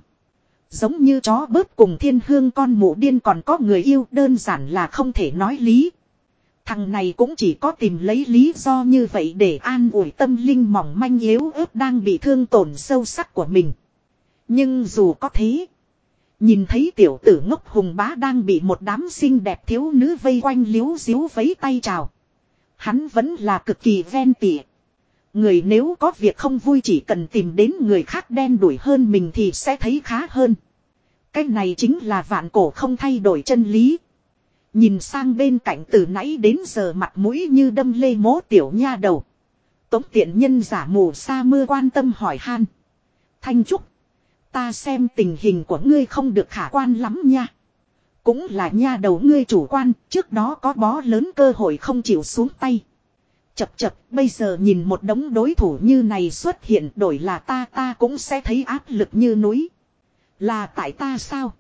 Giống như chó bớt cùng thiên hương con mụ điên còn có người yêu, đơn giản là không thể nói lý. Thằng này cũng chỉ có tìm lấy lý do như vậy để an ủi tâm linh mỏng manh yếu ớt đang bị thương tổn sâu sắc của mình. Nhưng dù có thế. Nhìn thấy tiểu tử ngốc hùng bá đang bị một đám xinh đẹp thiếu nữ vây quanh liếu xíu vấy tay chào. Hắn vẫn là cực kỳ ven tỉa. Người nếu có việc không vui chỉ cần tìm đến người khác đen đuổi hơn mình thì sẽ thấy khá hơn. Cái này chính là vạn cổ không thay đổi chân lý. Nhìn sang bên cạnh từ nãy đến giờ mặt mũi như đâm lê mố tiểu nha đầu. Tống tiện nhân giả mù sa mưa quan tâm hỏi han. Thanh Trúc. Ta xem tình hình của ngươi không được khả quan lắm nha. Cũng là nha đầu ngươi chủ quan, trước đó có bó lớn cơ hội không chịu xuống tay. Chập chập, bây giờ nhìn một đống đối thủ như này xuất hiện đổi là ta ta cũng sẽ thấy áp lực như núi. Là tại ta sao?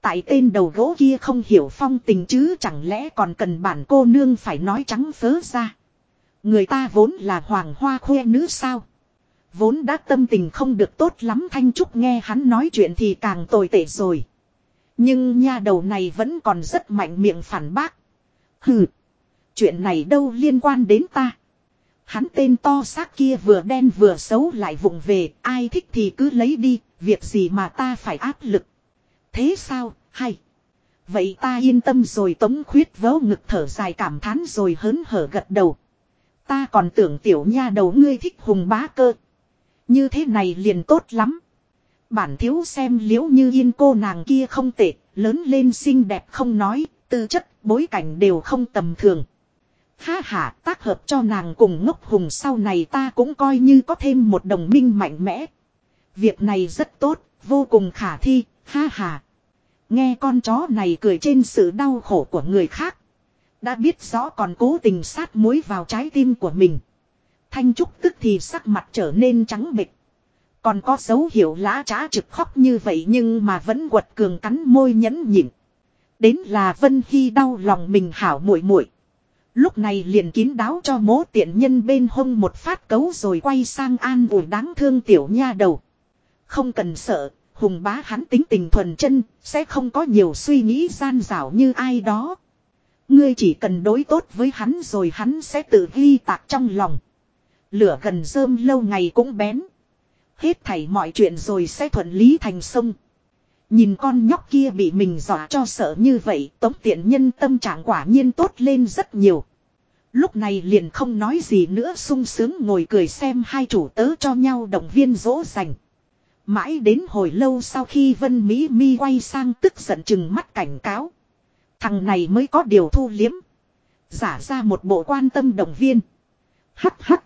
Tại tên đầu gỗ kia không hiểu phong tình chứ chẳng lẽ còn cần bản cô nương phải nói trắng phớ ra. Người ta vốn là hoàng hoa khoe nữ sao. Vốn đã tâm tình không được tốt lắm Thanh Trúc nghe hắn nói chuyện thì càng tồi tệ rồi. Nhưng nha đầu này vẫn còn rất mạnh miệng phản bác. Hừ. Chuyện này đâu liên quan đến ta. Hắn tên to xác kia vừa đen vừa xấu lại vụng về. Ai thích thì cứ lấy đi. Việc gì mà ta phải áp lực. Thế sao, hay. Vậy ta yên tâm rồi tống khuyết vớ ngực thở dài cảm thán rồi hớn hở gật đầu. Ta còn tưởng tiểu nha đầu ngươi thích hùng bá cơ. Như thế này liền tốt lắm. Bản thiếu xem liễu như yên cô nàng kia không tệ, lớn lên xinh đẹp không nói, tư chất, bối cảnh đều không tầm thường. Ha ha, tác hợp cho nàng cùng ngốc hùng sau này ta cũng coi như có thêm một đồng minh mạnh mẽ. Việc này rất tốt, vô cùng khả thi, ha ha. Nghe con chó này cười trên sự đau khổ của người khác. Đã biết rõ còn cố tình sát muối vào trái tim của mình. Thanh Trúc tức thì sắc mặt trở nên trắng bệch. Còn có dấu hiệu lá trá trực khóc như vậy nhưng mà vẫn quật cường cắn môi nhẫn nhịn. Đến là Vân Hy đau lòng mình hảo muội muội. Lúc này liền kín đáo cho mố tiện nhân bên hông một phát cấu rồi quay sang an ủi đáng thương tiểu nha đầu. Không cần sợ, hùng bá hắn tính tình thuần chân, sẽ không có nhiều suy nghĩ gian dảo như ai đó. Ngươi chỉ cần đối tốt với hắn rồi hắn sẽ tự ghi tạc trong lòng. Lửa gần rơm lâu ngày cũng bén. Hết thảy mọi chuyện rồi sẽ thuận lý thành sông. Nhìn con nhóc kia bị mình dọa cho sợ như vậy, tống tiện nhân tâm trạng quả nhiên tốt lên rất nhiều. Lúc này liền không nói gì nữa sung sướng ngồi cười xem hai chủ tớ cho nhau động viên dỗ dành. Mãi đến hồi lâu sau khi Vân Mỹ Mi quay sang tức giận chừng mắt cảnh cáo. Thằng này mới có điều thu liếm. Giả ra một bộ quan tâm động viên. Hắc hắc.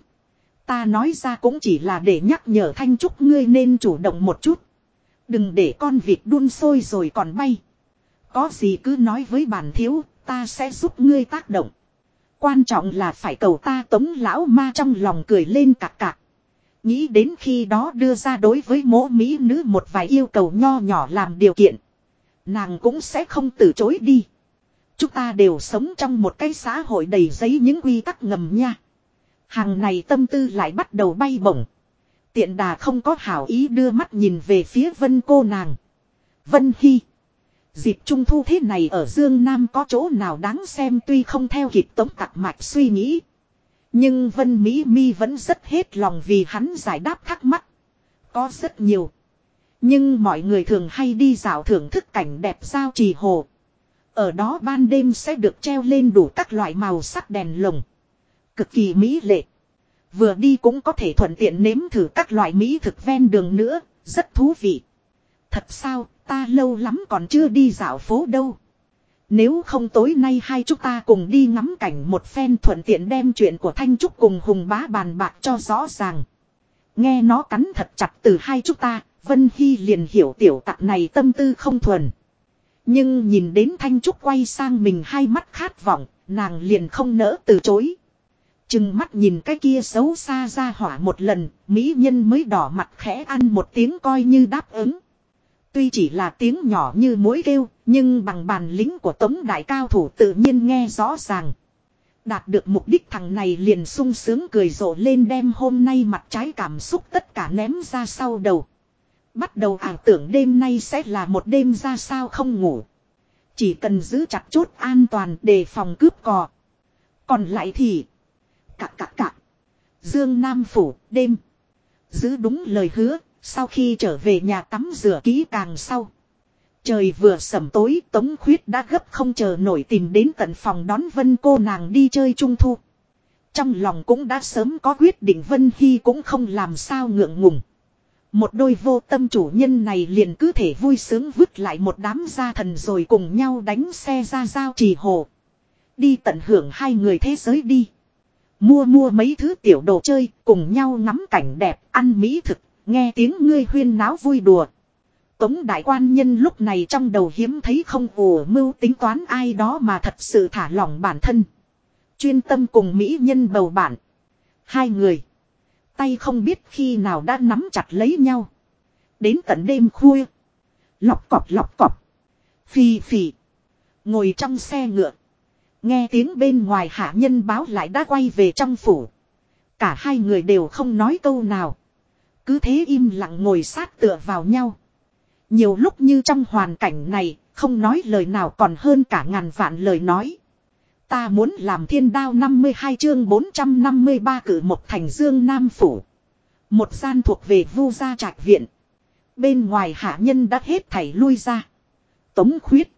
Ta nói ra cũng chỉ là để nhắc nhở Thanh Trúc ngươi nên chủ động một chút. Đừng để con vịt đun sôi rồi còn bay. Có gì cứ nói với bản thiếu, ta sẽ giúp ngươi tác động. Quan trọng là phải cầu ta tống lão ma trong lòng cười lên cạc cạc. Nghĩ đến khi đó đưa ra đối với mỗ mỹ nữ một vài yêu cầu nho nhỏ làm điều kiện. Nàng cũng sẽ không từ chối đi. Chúng ta đều sống trong một cái xã hội đầy giấy những quy tắc ngầm nha. Hàng này tâm tư lại bắt đầu bay bổng. Tiện đà không có hảo ý đưa mắt nhìn về phía vân cô nàng. Vân Hy. Dịp trung thu thế này ở Dương Nam có chỗ nào đáng xem tuy không theo kịp tống tặc mạch suy nghĩ. Nhưng Vân Mỹ Mi vẫn rất hết lòng vì hắn giải đáp thắc mắc. Có rất nhiều. Nhưng mọi người thường hay đi dạo thưởng thức cảnh đẹp sao trì hồ. Ở đó ban đêm sẽ được treo lên đủ các loại màu sắc đèn lồng. Cực kỳ mỹ lệ. Vừa đi cũng có thể thuận tiện nếm thử các loại mỹ thực ven đường nữa, rất thú vị. Thật sao, ta lâu lắm còn chưa đi dạo phố đâu. Nếu không tối nay hai chúng ta cùng đi ngắm cảnh một phen thuận tiện đem chuyện của Thanh Trúc cùng Hùng bá bàn bạc cho rõ ràng. Nghe nó cắn thật chặt từ hai chúng ta, Vân Hy liền hiểu tiểu tặc này tâm tư không thuần. Nhưng nhìn đến Thanh Trúc quay sang mình hai mắt khát vọng, nàng liền không nỡ từ chối. Chừng mắt nhìn cái kia xấu xa ra hỏa một lần, mỹ nhân mới đỏ mặt khẽ ăn một tiếng coi như đáp ứng. Tuy chỉ là tiếng nhỏ như mũi kêu, nhưng bằng bàn lính của tống đại cao thủ tự nhiên nghe rõ ràng. Đạt được mục đích thằng này liền sung sướng cười rộ lên đem hôm nay mặt trái cảm xúc tất cả ném ra sau đầu. Bắt đầu ảo tưởng đêm nay sẽ là một đêm ra sao không ngủ. Chỉ cần giữ chặt chốt an toàn để phòng cướp cò. Còn lại thì. Cạ cạ cạ. Dương Nam Phủ, đêm. Giữ đúng lời hứa, sau khi trở về nhà tắm rửa kỹ càng sau. Trời vừa sẩm tối Tống Khuyết đã gấp không chờ nổi tìm đến tận phòng đón Vân cô nàng đi chơi trung thu. Trong lòng cũng đã sớm có quyết định Vân Hy cũng không làm sao ngượng ngùng. Một đôi vô tâm chủ nhân này liền cứ thể vui sướng vứt lại một đám gia thần rồi cùng nhau đánh xe ra giao trì hồ. Đi tận hưởng hai người thế giới đi. Mua mua mấy thứ tiểu đồ chơi, cùng nhau ngắm cảnh đẹp, ăn mỹ thực, nghe tiếng ngươi huyên náo vui đùa. Tống đại quan nhân lúc này trong đầu hiếm thấy không ủ mưu tính toán ai đó mà thật sự thả lỏng bản thân. Chuyên tâm cùng mỹ nhân bầu bản. Hai người. Tay không biết khi nào đã nắm chặt lấy nhau. Đến tận đêm khuya. Lọc cọp lọc cọp. Phì phì. Ngồi trong xe ngựa. Nghe tiếng bên ngoài hạ nhân báo lại đã quay về trong phủ. Cả hai người đều không nói câu nào. Cứ thế im lặng ngồi sát tựa vào nhau. Nhiều lúc như trong hoàn cảnh này, không nói lời nào còn hơn cả ngàn vạn lời nói. Ta muốn làm thiên đao 52 chương 453 cử một thành dương Nam Phủ. Một gian thuộc về vu gia trạch viện. Bên ngoài hạ nhân đã hết thảy lui ra. Tống khuyết.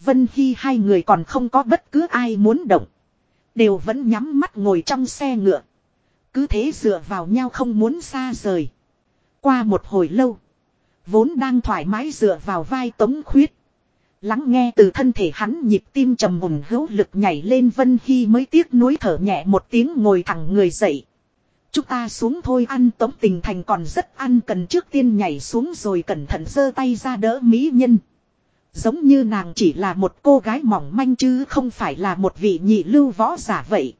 Vân Hy hai người còn không có bất cứ ai muốn động. Đều vẫn nhắm mắt ngồi trong xe ngựa. Cứ thế dựa vào nhau không muốn xa rời. Qua một hồi lâu. Vốn đang thoải mái dựa vào vai tống khuyết. Lắng nghe từ thân thể hắn nhịp tim trầm mùn hữu lực nhảy lên Vân Hy mới tiếc nuối thở nhẹ một tiếng ngồi thẳng người dậy. Chúng ta xuống thôi ăn tống tình thành còn rất ăn cần trước tiên nhảy xuống rồi cẩn thận giơ tay ra đỡ mỹ nhân. Giống như nàng chỉ là một cô gái mỏng manh chứ không phải là một vị nhị lưu võ giả vậy.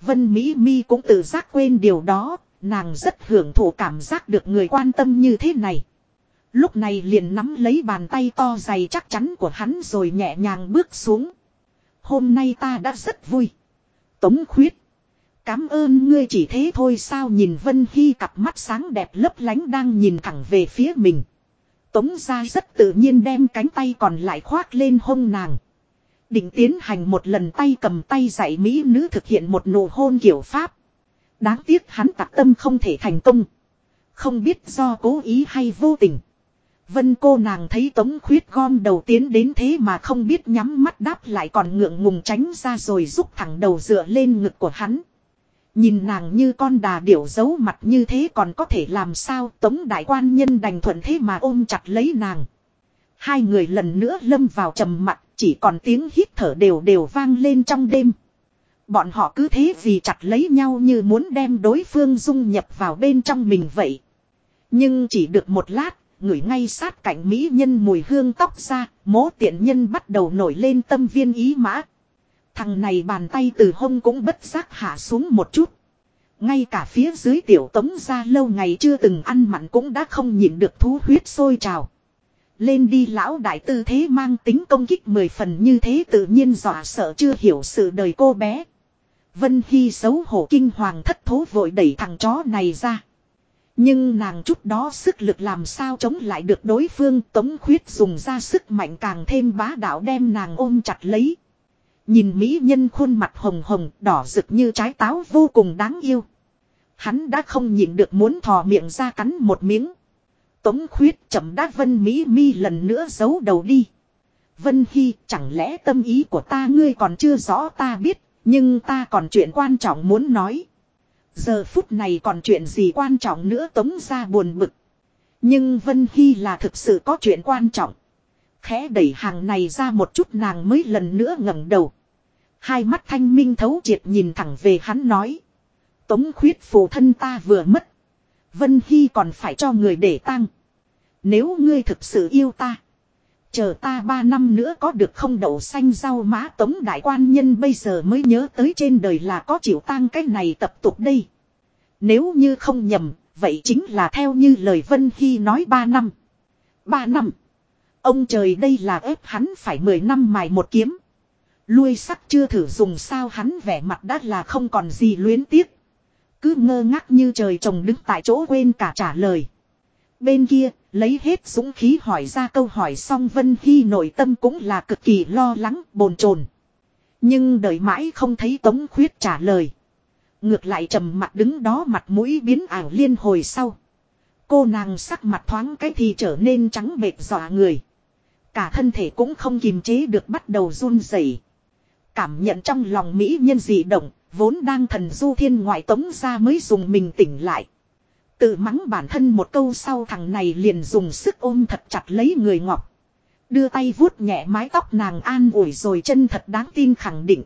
Vân Mỹ Mi cũng tự giác quên điều đó, nàng rất hưởng thụ cảm giác được người quan tâm như thế này. Lúc này liền nắm lấy bàn tay to dày chắc chắn của hắn rồi nhẹ nhàng bước xuống. Hôm nay ta đã rất vui. Tống khuyết. Cám ơn ngươi chỉ thế thôi sao nhìn Vân Hy cặp mắt sáng đẹp lấp lánh đang nhìn thẳng về phía mình. Tống ra rất tự nhiên đem cánh tay còn lại khoác lên hông nàng. Định tiến hành một lần tay cầm tay dạy Mỹ nữ thực hiện một nụ hôn kiểu Pháp. Đáng tiếc hắn tạc tâm không thể thành công. Không biết do cố ý hay vô tình. Vân cô nàng thấy tống khuyết gom đầu tiến đến thế mà không biết nhắm mắt đáp lại còn ngượng ngùng tránh ra rồi rút thẳng đầu dựa lên ngực của hắn. Nhìn nàng như con đà điểu giấu mặt như thế còn có thể làm sao tống đại quan nhân đành thuận thế mà ôm chặt lấy nàng. Hai người lần nữa lâm vào trầm mặt, chỉ còn tiếng hít thở đều đều vang lên trong đêm. Bọn họ cứ thế vì chặt lấy nhau như muốn đem đối phương dung nhập vào bên trong mình vậy. Nhưng chỉ được một lát, ngửi ngay sát cạnh mỹ nhân mùi hương tóc ra, mố tiện nhân bắt đầu nổi lên tâm viên ý mã. Thằng này bàn tay từ hông cũng bất giác hạ xuống một chút. Ngay cả phía dưới tiểu tống ra lâu ngày chưa từng ăn mặn cũng đã không nhịn được thú huyết sôi trào. Lên đi lão đại tư thế mang tính công kích mười phần như thế tự nhiên dọa sợ chưa hiểu sự đời cô bé. Vân Hy xấu hổ kinh hoàng thất thố vội đẩy thằng chó này ra. Nhưng nàng chút đó sức lực làm sao chống lại được đối phương tống khuyết dùng ra sức mạnh càng thêm bá đạo đem nàng ôm chặt lấy. Nhìn mỹ nhân khuôn mặt hồng hồng đỏ rực như trái táo vô cùng đáng yêu. Hắn đã không nhịn được muốn thò miệng ra cắn một miếng. Tống khuyết chậm đá vân mỹ mi lần nữa giấu đầu đi. Vân Hy chẳng lẽ tâm ý của ta ngươi còn chưa rõ ta biết, nhưng ta còn chuyện quan trọng muốn nói. Giờ phút này còn chuyện gì quan trọng nữa tống ra buồn bực. Nhưng Vân Hy là thực sự có chuyện quan trọng. Khẽ đẩy hàng này ra một chút nàng mới lần nữa ngẩng đầu. Hai mắt thanh minh thấu triệt nhìn thẳng về hắn nói. Tống khuyết phù thân ta vừa mất. Vân Hy còn phải cho người để tăng. Nếu ngươi thực sự yêu ta. Chờ ta ba năm nữa có được không đậu xanh rau má tống đại quan nhân bây giờ mới nhớ tới trên đời là có chịu tang cái này tập tục đây. Nếu như không nhầm, vậy chính là theo như lời Vân Hy nói ba năm. Ba năm. Ông trời đây là ép hắn phải mười năm mài một kiếm. Lui sắc chưa thử dùng sao hắn vẻ mặt đã là không còn gì luyến tiếc. Cứ ngơ ngác như trời trồng đứng tại chỗ quên cả trả lời. Bên kia, lấy hết dũng khí hỏi ra câu hỏi xong Vân Hy nội tâm cũng là cực kỳ lo lắng, bồn chồn Nhưng đợi mãi không thấy Tống Khuyết trả lời. Ngược lại trầm mặt đứng đó mặt mũi biến ảo liên hồi sau. Cô nàng sắc mặt thoáng cái thì trở nên trắng bệt dọa người. Cả thân thể cũng không kiềm chế được bắt đầu run rẩy. Cảm nhận trong lòng Mỹ nhân dị động, vốn đang thần du thiên ngoại tống ra mới dùng mình tỉnh lại. Tự mắng bản thân một câu sau thằng này liền dùng sức ôm thật chặt lấy người ngọc. Đưa tay vuốt nhẹ mái tóc nàng an ủi rồi chân thật đáng tin khẳng định.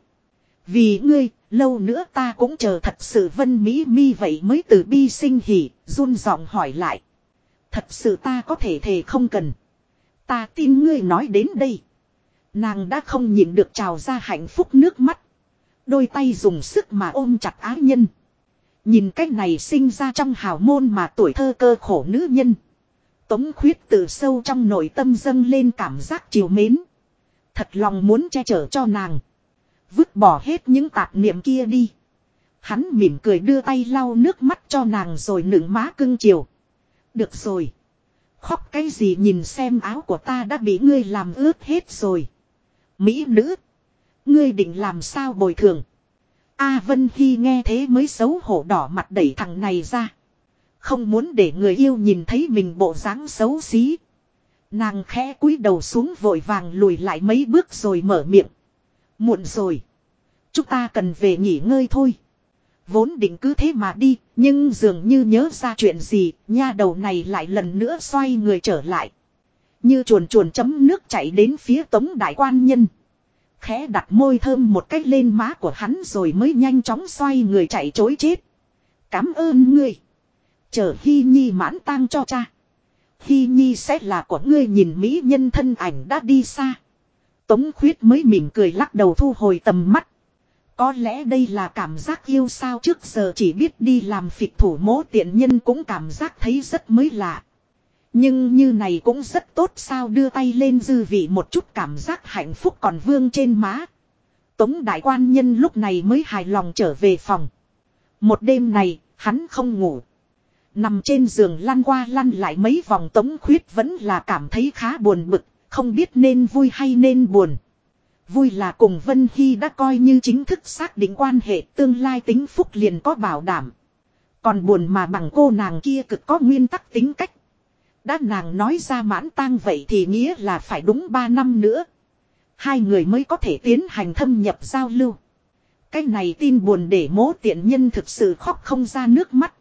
Vì ngươi, lâu nữa ta cũng chờ thật sự vân mỹ mi vậy mới từ bi sinh hỉ, run giọng hỏi lại. Thật sự ta có thể thề không cần. Ta tin ngươi nói đến đây. Nàng đã không nhịn được trào ra hạnh phúc nước mắt. Đôi tay dùng sức mà ôm chặt ái nhân. Nhìn cách này sinh ra trong hào môn mà tuổi thơ cơ khổ nữ nhân. Tống khuyết từ sâu trong nội tâm dâng lên cảm giác chiều mến. Thật lòng muốn che chở cho nàng. Vứt bỏ hết những tạp niệm kia đi. Hắn mỉm cười đưa tay lau nước mắt cho nàng rồi nựng má cưng chiều. Được rồi. Khóc cái gì nhìn xem áo của ta đã bị ngươi làm ướt hết rồi. Mỹ nữ. Ngươi định làm sao bồi thường. A Vân Hy nghe thế mới xấu hổ đỏ mặt đẩy thằng này ra. Không muốn để người yêu nhìn thấy mình bộ dáng xấu xí. Nàng khẽ cúi đầu xuống vội vàng lùi lại mấy bước rồi mở miệng. Muộn rồi. Chúng ta cần về nghỉ ngơi thôi. Vốn định cứ thế mà đi, nhưng dường như nhớ ra chuyện gì, nha đầu này lại lần nữa xoay người trở lại. Như chuồn chuồn chấm nước chảy đến phía tống đại quan nhân. Khẽ đặt môi thơm một cách lên má của hắn rồi mới nhanh chóng xoay người chạy chối chết. Cảm ơn ngươi. Chờ Hy Nhi mãn tang cho cha. Hy Nhi sẽ là của ngươi nhìn Mỹ nhân thân ảnh đã đi xa. Tống khuyết mới mỉm cười lắc đầu thu hồi tầm mắt. Có lẽ đây là cảm giác yêu sao trước giờ chỉ biết đi làm phịch thủ mố tiện nhân cũng cảm giác thấy rất mới lạ. Nhưng như này cũng rất tốt sao đưa tay lên dư vị một chút cảm giác hạnh phúc còn vương trên má. Tống đại quan nhân lúc này mới hài lòng trở về phòng. Một đêm này, hắn không ngủ. Nằm trên giường lăn qua lăn lại mấy vòng tống khuyết vẫn là cảm thấy khá buồn bực, không biết nên vui hay nên buồn. Vui là cùng Vân Hy đã coi như chính thức xác định quan hệ tương lai tính phúc liền có bảo đảm. Còn buồn mà bằng cô nàng kia cực có nguyên tắc tính cách. Đã nàng nói ra mãn tang vậy thì nghĩa là phải đúng 3 năm nữa. Hai người mới có thể tiến hành thâm nhập giao lưu. Cái này tin buồn để mố tiện nhân thực sự khóc không ra nước mắt.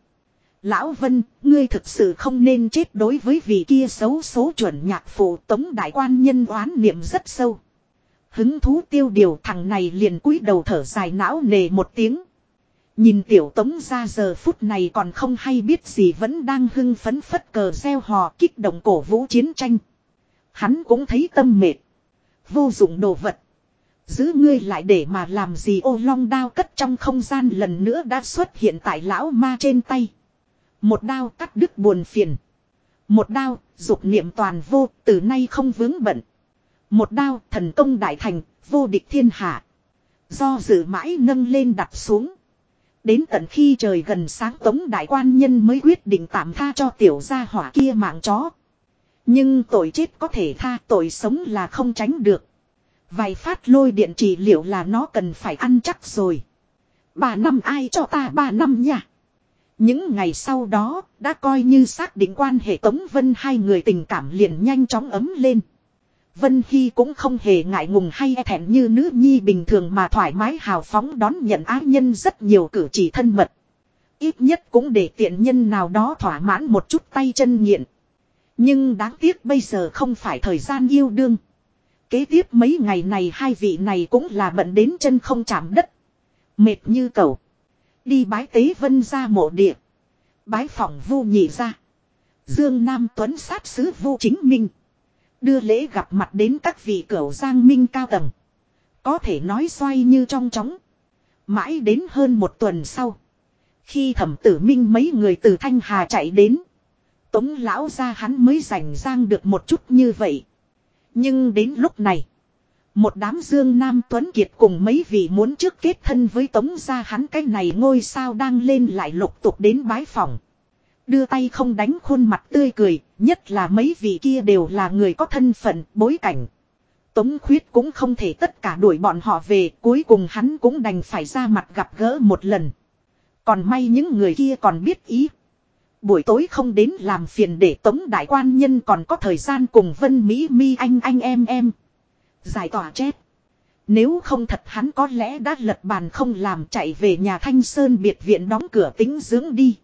Lão Vân, ngươi thực sự không nên chết đối với vị kia xấu số chuẩn nhạc phụ tống đại quan nhân oán niệm rất sâu. Hứng thú tiêu điều thằng này liền cúi đầu thở dài não nề một tiếng. Nhìn tiểu tống ra giờ phút này còn không hay biết gì vẫn đang hưng phấn phất cờ gieo hò kích động cổ vũ chiến tranh. Hắn cũng thấy tâm mệt. Vô dụng đồ vật. Giữ ngươi lại để mà làm gì ô long đao cất trong không gian lần nữa đã xuất hiện tại lão ma trên tay. Một đao cắt đứt buồn phiền. Một đao, dục niệm toàn vô, từ nay không vướng bận. Một đao, thần công đại thành, vô địch thiên hạ. Do dự mãi nâng lên đặt xuống. Đến tận khi trời gần sáng tống đại quan nhân mới quyết định tạm tha cho tiểu gia hỏa kia mạng chó. Nhưng tội chết có thể tha tội sống là không tránh được. Vài phát lôi điện trị liệu là nó cần phải ăn chắc rồi. Ba năm ai cho ta ba năm nha. Những ngày sau đó, đã coi như xác định quan hệ Tống Vân hai người tình cảm liền nhanh chóng ấm lên. Vân Hy cũng không hề ngại ngùng hay e thẹn như nữ nhi bình thường mà thoải mái hào phóng đón nhận ái nhân rất nhiều cử chỉ thân mật. Ít nhất cũng để tiện nhân nào đó thỏa mãn một chút tay chân nghiện. Nhưng đáng tiếc bây giờ không phải thời gian yêu đương. Kế tiếp mấy ngày này hai vị này cũng là bận đến chân không chạm đất. Mệt như cầu. Đi bái tế vân ra mộ địa. Bái phỏng vu nhị ra. Dương Nam Tuấn sát sứ vu chính minh. Đưa lễ gặp mặt đến các vị cửu giang minh cao tầng. Có thể nói xoay như trong chóng. Mãi đến hơn một tuần sau. Khi thẩm tử minh mấy người từ Thanh Hà chạy đến. Tống lão ra hắn mới rảnh giang được một chút như vậy. Nhưng đến lúc này. Một đám dương nam tuấn kiệt cùng mấy vị muốn trước kết thân với tống gia hắn cái này ngôi sao đang lên lại lục tục đến bái phòng. Đưa tay không đánh khuôn mặt tươi cười, nhất là mấy vị kia đều là người có thân phận, bối cảnh. Tống khuyết cũng không thể tất cả đuổi bọn họ về, cuối cùng hắn cũng đành phải ra mặt gặp gỡ một lần. Còn may những người kia còn biết ý. Buổi tối không đến làm phiền để tống đại quan nhân còn có thời gian cùng vân mỹ mi anh anh em em. Giải tỏa chết. Nếu không thật hắn có lẽ đã lật bàn không làm chạy về nhà Thanh Sơn biệt viện đóng cửa tính dưỡng đi.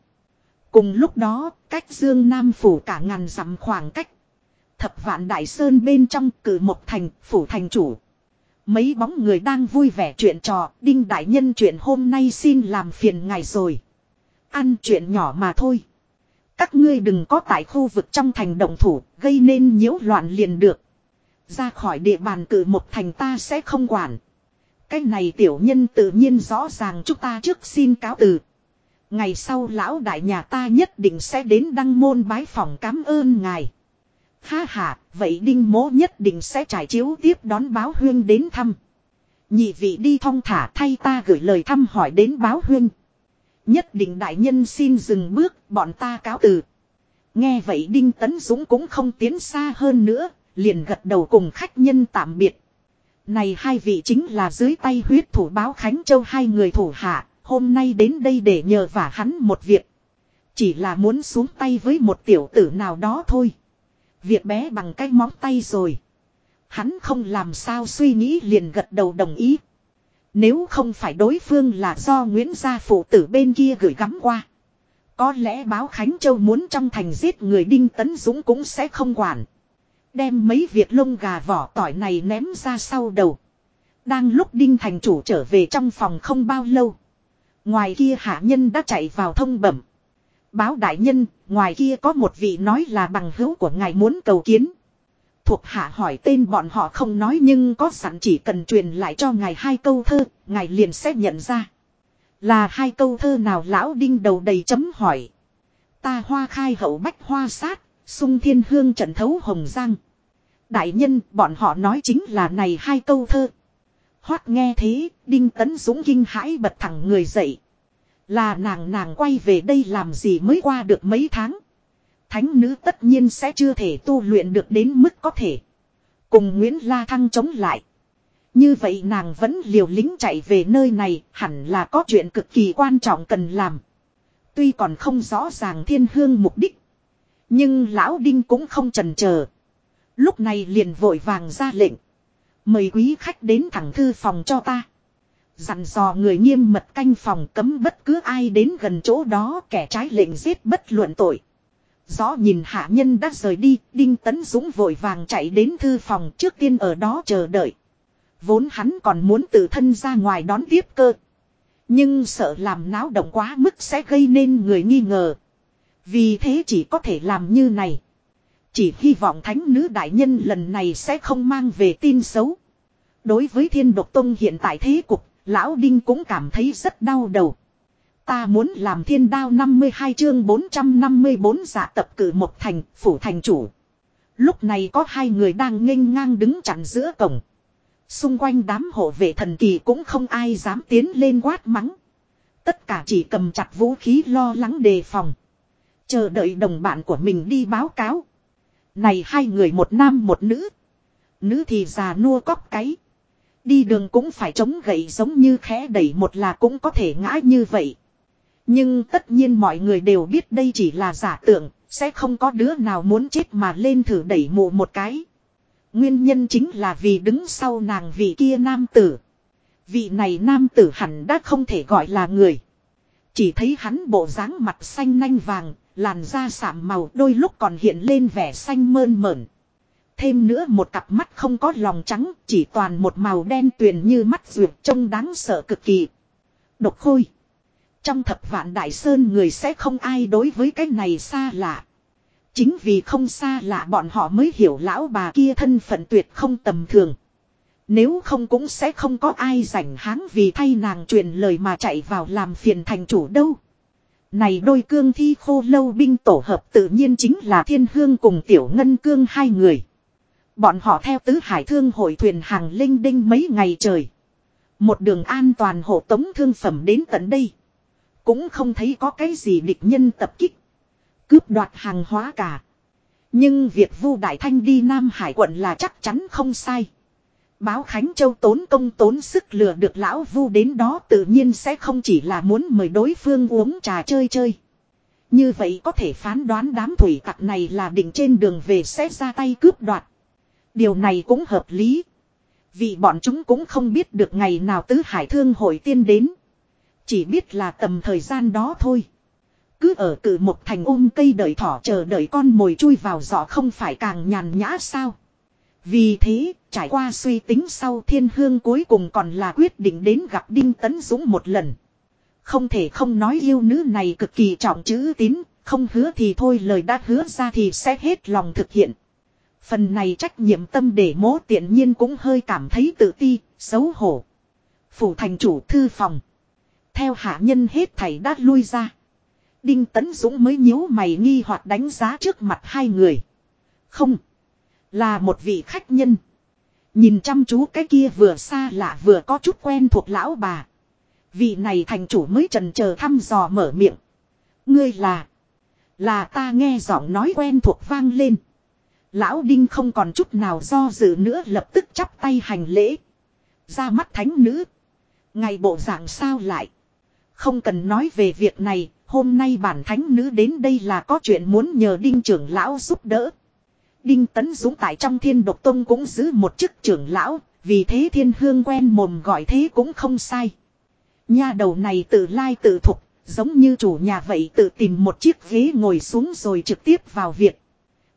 Cùng lúc đó, cách Dương Nam phủ cả ngàn dặm khoảng cách. Thập vạn Đại Sơn bên trong cử một thành, phủ thành chủ. Mấy bóng người đang vui vẻ chuyện trò, Đinh Đại Nhân chuyện hôm nay xin làm phiền ngài rồi. Ăn chuyện nhỏ mà thôi. Các ngươi đừng có tại khu vực trong thành động thủ, gây nên nhiễu loạn liền được. Ra khỏi địa bàn cử một thành ta sẽ không quản. Cái này tiểu nhân tự nhiên rõ ràng chúng ta trước xin cáo từ. Ngày sau lão đại nhà ta nhất định sẽ đến đăng môn bái phòng cảm ơn ngài. Ha ha, vậy đinh mố nhất định sẽ trải chiếu tiếp đón báo huyên đến thăm. Nhị vị đi thong thả thay ta gửi lời thăm hỏi đến báo huyên. Nhất định đại nhân xin dừng bước, bọn ta cáo từ. Nghe vậy Đinh Tấn Dũng cũng không tiến xa hơn nữa, liền gật đầu cùng khách nhân tạm biệt. Này hai vị chính là dưới tay huyết thủ báo Khánh Châu hai người thủ hạ, hôm nay đến đây để nhờ vả hắn một việc. Chỉ là muốn xuống tay với một tiểu tử nào đó thôi. Việc bé bằng cái móng tay rồi. Hắn không làm sao suy nghĩ liền gật đầu đồng ý. Nếu không phải đối phương là do Nguyễn gia phụ tử bên kia gửi gắm qua. Có lẽ báo Khánh Châu muốn trong thành giết người Đinh Tấn Dũng cũng sẽ không quản. Đem mấy việc lông gà vỏ tỏi này ném ra sau đầu. Đang lúc Đinh Thành chủ trở về trong phòng không bao lâu. Ngoài kia hạ nhân đã chạy vào thông bẩm. Báo đại nhân, ngoài kia có một vị nói là bằng hữu của ngài muốn cầu kiến. Thuộc hạ hỏi tên bọn họ không nói nhưng có sẵn chỉ cần truyền lại cho ngài hai câu thơ, ngài liền sẽ nhận ra. Là hai câu thơ nào lão đinh đầu đầy chấm hỏi. Ta hoa khai hậu bách hoa sát, sung thiên hương trận thấu hồng giang. Đại nhân, bọn họ nói chính là này hai câu thơ. Hoát nghe thế, Đinh Tấn Dũng kinh hãi bật thẳng người dậy. Là nàng nàng quay về đây làm gì mới qua được mấy tháng. Thánh nữ tất nhiên sẽ chưa thể tu luyện được đến mức có thể. Cùng Nguyễn La Thăng chống lại. Như vậy nàng vẫn liều lính chạy về nơi này hẳn là có chuyện cực kỳ quan trọng cần làm. Tuy còn không rõ ràng thiên hương mục đích. Nhưng lão đinh cũng không trần chờ Lúc này liền vội vàng ra lệnh. Mời quý khách đến thẳng thư phòng cho ta. Dặn dò người nghiêm mật canh phòng cấm bất cứ ai đến gần chỗ đó kẻ trái lệnh giết bất luận tội. Rõ nhìn hạ nhân đã rời đi, Đinh Tấn Dũng vội vàng chạy đến thư phòng trước tiên ở đó chờ đợi. Vốn hắn còn muốn tự thân ra ngoài đón tiếp cơ. Nhưng sợ làm náo động quá mức sẽ gây nên người nghi ngờ. Vì thế chỉ có thể làm như này. Chỉ hy vọng thánh nữ đại nhân lần này sẽ không mang về tin xấu. Đối với thiên độc tông hiện tại thế cục, lão đinh cũng cảm thấy rất đau đầu. Ta muốn làm thiên đao 52 chương 454 giả tập cử một thành, phủ thành chủ. Lúc này có hai người đang nghênh ngang đứng chặn giữa cổng. Xung quanh đám hộ vệ thần kỳ cũng không ai dám tiến lên quát mắng. Tất cả chỉ cầm chặt vũ khí lo lắng đề phòng. Chờ đợi đồng bạn của mình đi báo cáo. Này hai người một nam một nữ. Nữ thì già nua cóc cái. Đi đường cũng phải chống gậy giống như khẽ đẩy một là cũng có thể ngã như vậy. Nhưng tất nhiên mọi người đều biết đây chỉ là giả tưởng, sẽ không có đứa nào muốn chết mà lên thử đẩy mụ một cái. Nguyên nhân chính là vì đứng sau nàng vị kia nam tử. Vị này nam tử hẳn đã không thể gọi là người. Chỉ thấy hắn bộ dáng mặt xanh nanh vàng, làn da sạm màu đôi lúc còn hiện lên vẻ xanh mơn mởn. Thêm nữa một cặp mắt không có lòng trắng, chỉ toàn một màu đen tuyền như mắt ruột trông đáng sợ cực kỳ. Độc khôi. Trong thập vạn đại sơn người sẽ không ai đối với cái này xa lạ. Chính vì không xa lạ bọn họ mới hiểu lão bà kia thân phận tuyệt không tầm thường. Nếu không cũng sẽ không có ai rảnh háng vì thay nàng truyền lời mà chạy vào làm phiền thành chủ đâu. Này đôi cương thi khô lâu binh tổ hợp tự nhiên chính là thiên hương cùng tiểu ngân cương hai người. Bọn họ theo tứ hải thương hội thuyền hàng linh đinh mấy ngày trời. Một đường an toàn hộ tống thương phẩm đến tận đây. Cũng không thấy có cái gì địch nhân tập kích. Cướp đoạt hàng hóa cả. Nhưng việc Vu Đại Thanh đi Nam Hải quận là chắc chắn không sai. Báo Khánh Châu tốn công tốn sức lừa được lão Vu đến đó tự nhiên sẽ không chỉ là muốn mời đối phương uống trà chơi chơi. Như vậy có thể phán đoán đám thủy tặc này là định trên đường về sẽ ra tay cướp đoạt. Điều này cũng hợp lý. Vì bọn chúng cũng không biết được ngày nào tứ hải thương hội tiên đến. Chỉ biết là tầm thời gian đó thôi. Cứ ở cử một thành ôm cây đợi thỏ chờ đợi con mồi chui vào giỏ không phải càng nhàn nhã sao. Vì thế, trải qua suy tính sau thiên hương cuối cùng còn là quyết định đến gặp Đinh Tấn Dũng một lần. Không thể không nói yêu nữ này cực kỳ trọng chữ tín, không hứa thì thôi lời đã hứa ra thì sẽ hết lòng thực hiện. Phần này trách nhiệm tâm để mố tiện nhiên cũng hơi cảm thấy tự ti, xấu hổ. Phủ thành chủ thư phòng. Theo hạ nhân hết thảy đã lui ra. Đinh Tấn Dũng mới nhíu mày nghi hoặc đánh giá trước mặt hai người. Không. Là một vị khách nhân. Nhìn chăm chú cái kia vừa xa lạ vừa có chút quen thuộc lão bà. Vị này thành chủ mới trần chờ thăm dò mở miệng. Ngươi là. Là ta nghe giọng nói quen thuộc vang lên. Lão Đinh không còn chút nào do dự nữa lập tức chắp tay hành lễ. Ra mắt thánh nữ. Ngày bộ dạng sao lại. Không cần nói về việc này, hôm nay bản thánh nữ đến đây là có chuyện muốn nhờ Đinh trưởng lão giúp đỡ. Đinh Tấn Dũng tại trong thiên độc tông cũng giữ một chức trưởng lão, vì thế thiên hương quen mồm gọi thế cũng không sai. Nha đầu này tự lai tự thục, giống như chủ nhà vậy tự tìm một chiếc ghế ngồi xuống rồi trực tiếp vào việc.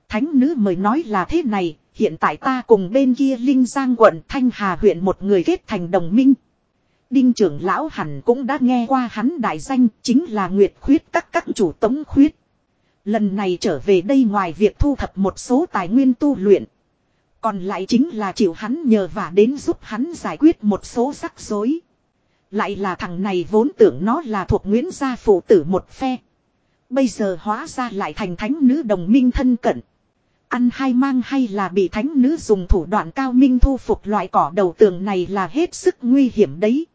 Thánh nữ mới nói là thế này, hiện tại ta cùng bên kia Linh Giang quận Thanh Hà huyện một người kết thành đồng minh. Đinh trưởng lão hẳn cũng đã nghe qua hắn đại danh chính là Nguyệt Khuyết các các chủ tống khuyết. Lần này trở về đây ngoài việc thu thập một số tài nguyên tu luyện. Còn lại chính là chịu hắn nhờ và đến giúp hắn giải quyết một số rắc rối. Lại là thằng này vốn tưởng nó là thuộc Nguyễn gia phụ tử một phe. Bây giờ hóa ra lại thành thánh nữ đồng minh thân cận. Ăn hai mang hay là bị thánh nữ dùng thủ đoạn cao minh thu phục loại cỏ đầu tường này là hết sức nguy hiểm đấy.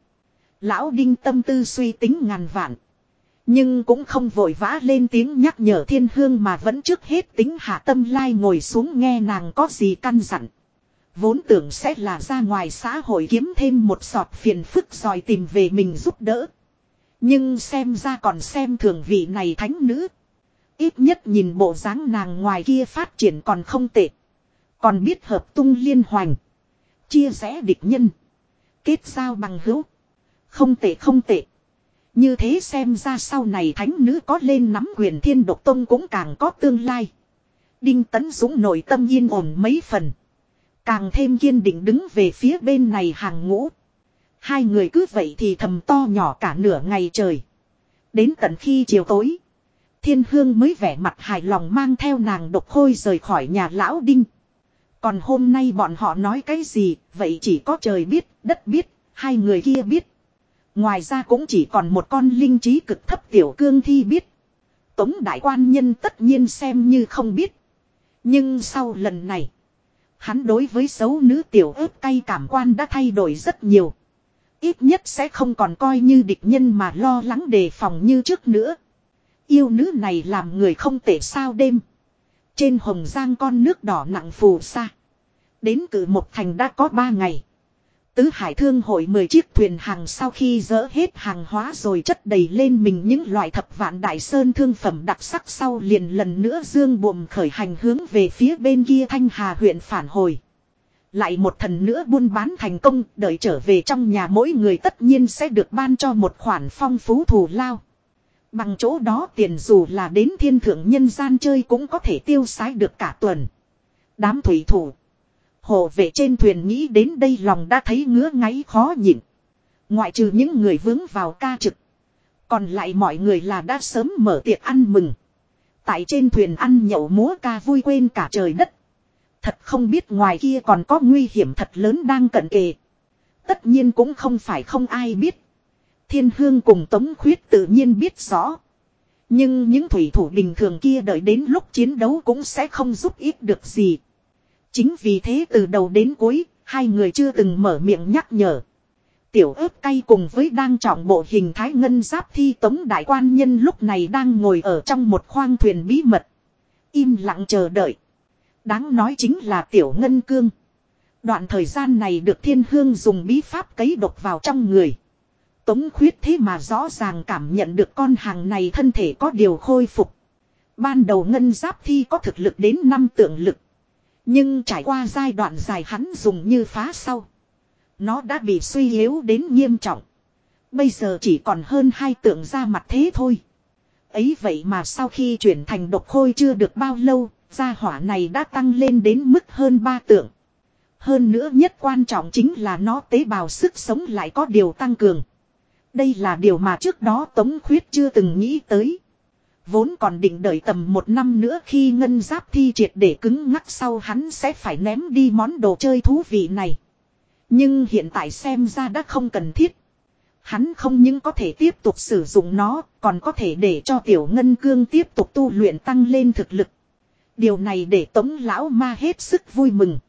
Lão đinh tâm tư suy tính ngàn vạn. Nhưng cũng không vội vã lên tiếng nhắc nhở thiên hương mà vẫn trước hết tính hạ tâm lai ngồi xuống nghe nàng có gì căn dặn. Vốn tưởng sẽ là ra ngoài xã hội kiếm thêm một sọt phiền phức rồi tìm về mình giúp đỡ. Nhưng xem ra còn xem thường vị này thánh nữ. Ít nhất nhìn bộ dáng nàng ngoài kia phát triển còn không tệ. Còn biết hợp tung liên hoành. Chia sẻ địch nhân. Kết giao bằng hữu. Không tệ không tệ. Như thế xem ra sau này thánh nữ có lên nắm quyền thiên độc tông cũng càng có tương lai. Đinh Tấn Dũng nội tâm yên ổn mấy phần. Càng thêm kiên định đứng về phía bên này hàng ngũ. Hai người cứ vậy thì thầm to nhỏ cả nửa ngày trời. Đến tận khi chiều tối. Thiên hương mới vẻ mặt hài lòng mang theo nàng độc khôi rời khỏi nhà lão đinh. Còn hôm nay bọn họ nói cái gì, vậy chỉ có trời biết, đất biết, hai người kia biết. Ngoài ra cũng chỉ còn một con linh trí cực thấp tiểu cương thi biết. Tống đại quan nhân tất nhiên xem như không biết. Nhưng sau lần này, hắn đối với xấu nữ tiểu ớt cay cảm quan đã thay đổi rất nhiều. Ít nhất sẽ không còn coi như địch nhân mà lo lắng đề phòng như trước nữa. Yêu nữ này làm người không tệ sao đêm. Trên hồng giang con nước đỏ nặng phù sa. Đến cử một thành đã có ba ngày. Tứ Hải Thương hội 10 chiếc thuyền hàng sau khi dỡ hết hàng hóa rồi chất đầy lên mình những loại thập vạn đại sơn thương phẩm đặc sắc sau liền lần nữa dương buồm khởi hành hướng về phía bên kia Thanh Hà huyện phản hồi. Lại một thần nữa buôn bán thành công, đợi trở về trong nhà mỗi người tất nhiên sẽ được ban cho một khoản phong phú thù lao. Bằng chỗ đó tiền dù là đến thiên thượng nhân gian chơi cũng có thể tiêu sái được cả tuần. Đám thủy thủ Hộ vệ trên thuyền nghĩ đến đây lòng đã thấy ngứa ngáy khó nhịn. Ngoại trừ những người vướng vào ca trực. Còn lại mọi người là đã sớm mở tiệc ăn mừng. Tại trên thuyền ăn nhậu múa ca vui quên cả trời đất. Thật không biết ngoài kia còn có nguy hiểm thật lớn đang cận kề. Tất nhiên cũng không phải không ai biết. Thiên hương cùng tống khuyết tự nhiên biết rõ. Nhưng những thủy thủ bình thường kia đợi đến lúc chiến đấu cũng sẽ không giúp ích được gì. Chính vì thế từ đầu đến cuối, hai người chưa từng mở miệng nhắc nhở. Tiểu ớt cay cùng với đang trọng bộ hình thái ngân giáp thi tống đại quan nhân lúc này đang ngồi ở trong một khoang thuyền bí mật. Im lặng chờ đợi. Đáng nói chính là tiểu ngân cương. Đoạn thời gian này được thiên hương dùng bí pháp cấy độc vào trong người. Tống khuyết thế mà rõ ràng cảm nhận được con hàng này thân thể có điều khôi phục. Ban đầu ngân giáp thi có thực lực đến năm tượng lực. Nhưng trải qua giai đoạn dài hắn dùng như phá sau. Nó đã bị suy yếu đến nghiêm trọng. Bây giờ chỉ còn hơn hai tượng ra mặt thế thôi. Ấy vậy mà sau khi chuyển thành độc khôi chưa được bao lâu, gia hỏa này đã tăng lên đến mức hơn ba tượng. Hơn nữa nhất quan trọng chính là nó tế bào sức sống lại có điều tăng cường. Đây là điều mà trước đó Tống Khuyết chưa từng nghĩ tới. Vốn còn định đợi tầm một năm nữa khi ngân giáp thi triệt để cứng ngắc sau hắn sẽ phải ném đi món đồ chơi thú vị này. Nhưng hiện tại xem ra đã không cần thiết. Hắn không những có thể tiếp tục sử dụng nó, còn có thể để cho tiểu ngân cương tiếp tục tu luyện tăng lên thực lực. Điều này để tống lão ma hết sức vui mừng.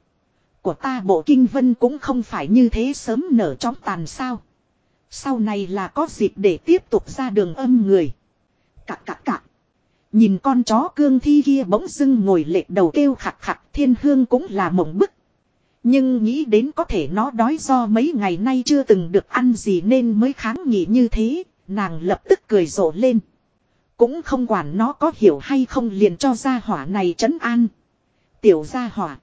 Của ta bộ kinh vân cũng không phải như thế sớm nở chóng tàn sao. Sau này là có dịp để tiếp tục ra đường âm người. Cạc cạc cạc. Nhìn con chó cương thi kia bỗng dưng ngồi lệch đầu kêu khặc khặc thiên hương cũng là mộng bức. Nhưng nghĩ đến có thể nó đói do mấy ngày nay chưa từng được ăn gì nên mới kháng nghị như thế, nàng lập tức cười rộ lên. Cũng không quản nó có hiểu hay không liền cho gia hỏa này trấn an. Tiểu gia hỏa.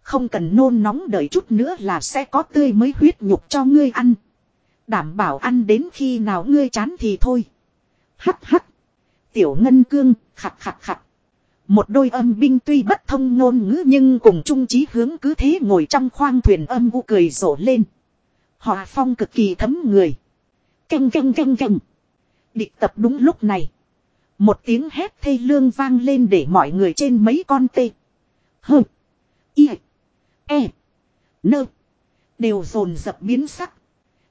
Không cần nôn nóng đợi chút nữa là sẽ có tươi mới huyết nhục cho ngươi ăn. Đảm bảo ăn đến khi nào ngươi chán thì thôi. Hắc hắc. Tiểu ngân cương, khặt khặt khặt. Một đôi âm binh tuy bất thông ngôn ngữ nhưng cùng chung chí hướng cứ thế ngồi trong khoang thuyền âm u cười rộ lên. Hòa phong cực kỳ thấm người. Canh canh canh canh. Địch tập đúng lúc này. Một tiếng hét thê lương vang lên để mọi người trên mấy con tê. Hơ. Y. E. Nơ. Đều dồn dập biến sắc.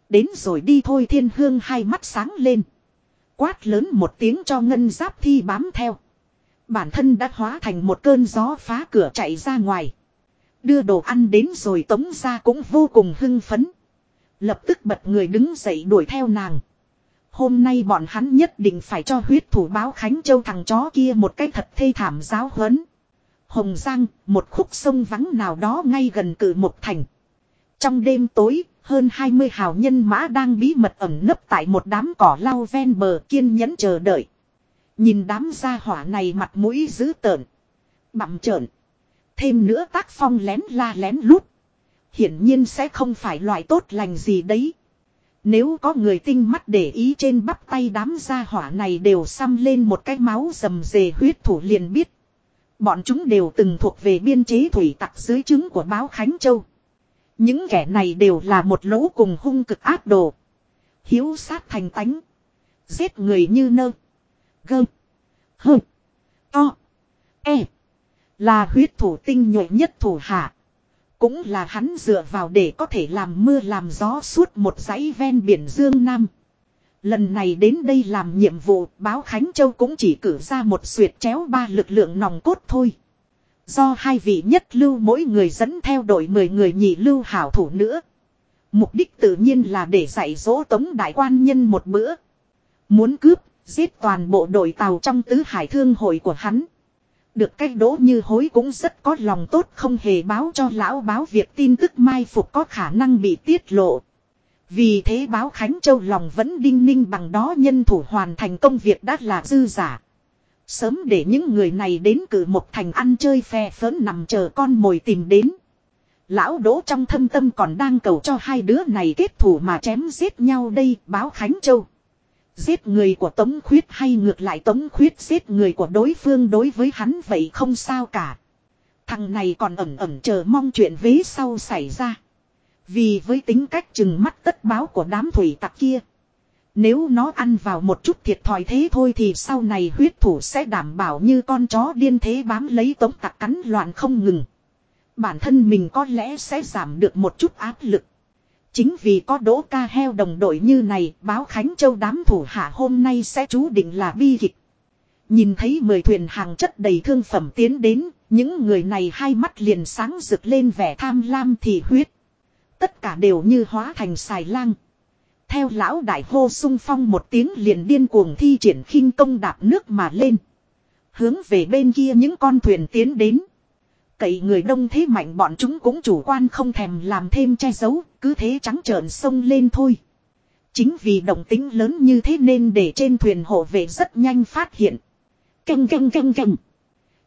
Đến rồi đi thôi thiên hương hai mắt sáng lên. Quát lớn một tiếng cho ngân giáp thi bám theo. Bản thân đã hóa thành một cơn gió phá cửa chạy ra ngoài. Đưa đồ ăn đến rồi tống ra cũng vô cùng hưng phấn. Lập tức bật người đứng dậy đuổi theo nàng. Hôm nay bọn hắn nhất định phải cho huyết thủ báo Khánh Châu thằng chó kia một cái thật thê thảm giáo huấn. Hồng Giang, một khúc sông vắng nào đó ngay gần cử một thành. Trong đêm tối, hơn 20 hào nhân mã đang bí mật ẩn nấp tại một đám cỏ lau ven bờ kiên nhẫn chờ đợi. Nhìn đám gia hỏa này mặt mũi dữ tợn. Bặm trợn. Thêm nữa tác phong lén la lén lút. Hiển nhiên sẽ không phải loại tốt lành gì đấy. Nếu có người tinh mắt để ý trên bắp tay đám gia hỏa này đều xăm lên một cái máu rầm rề huyết thủ liền biết. Bọn chúng đều từng thuộc về biên chế thủy tặc dưới chứng của báo Khánh Châu. Những kẻ này đều là một lỗ cùng hung cực ác đồ. Hiếu sát thành tánh. Giết người như nơ. Gơ. Hơ. To. E. Là huyết thủ tinh nhuệ nhất thủ hạ. Cũng là hắn dựa vào để có thể làm mưa làm gió suốt một dãy ven biển Dương Nam. Lần này đến đây làm nhiệm vụ, báo Khánh Châu cũng chỉ cử ra một suyệt chéo ba lực lượng nòng cốt thôi. Do hai vị nhất lưu mỗi người dẫn theo đội 10 người nhị lưu hảo thủ nữa. Mục đích tự nhiên là để dạy dỗ tống đại quan nhân một bữa. Muốn cướp, giết toàn bộ đội tàu trong tứ hải thương hội của hắn. Được cách đỗ như hối cũng rất có lòng tốt không hề báo cho lão báo việc tin tức mai phục có khả năng bị tiết lộ. Vì thế báo Khánh Châu lòng vẫn đinh ninh bằng đó nhân thủ hoàn thành công việc đã là dư giả. Sớm để những người này đến cử một thành ăn chơi phe phớn nằm chờ con mồi tìm đến. Lão đỗ trong thâm tâm còn đang cầu cho hai đứa này kết thủ mà chém giết nhau đây, báo Khánh Châu. Giết người của Tống Khuyết hay ngược lại Tống Khuyết giết người của đối phương đối với hắn vậy không sao cả. Thằng này còn ẩm ẩm chờ mong chuyện vế sau xảy ra. Vì với tính cách chừng mắt tất báo của đám thủy tặc kia. Nếu nó ăn vào một chút thiệt thòi thế thôi thì sau này huyết thủ sẽ đảm bảo như con chó điên thế bám lấy tống tặc cắn loạn không ngừng. Bản thân mình có lẽ sẽ giảm được một chút áp lực. Chính vì có đỗ ca heo đồng đội như này, báo Khánh Châu đám thủ hạ hôm nay sẽ chú định là bi kịch. Nhìn thấy mười thuyền hàng chất đầy thương phẩm tiến đến, những người này hai mắt liền sáng rực lên vẻ tham lam thì huyết. Tất cả đều như hóa thành xài lang. Theo lão đại hô sung phong một tiếng liền điên cuồng thi triển khinh công đạp nước mà lên. Hướng về bên kia những con thuyền tiến đến. Cậy người đông thế mạnh bọn chúng cũng chủ quan không thèm làm thêm che giấu, cứ thế trắng trợn sông lên thôi. Chính vì động tính lớn như thế nên để trên thuyền hộ vệ rất nhanh phát hiện. Canh canh canh canh.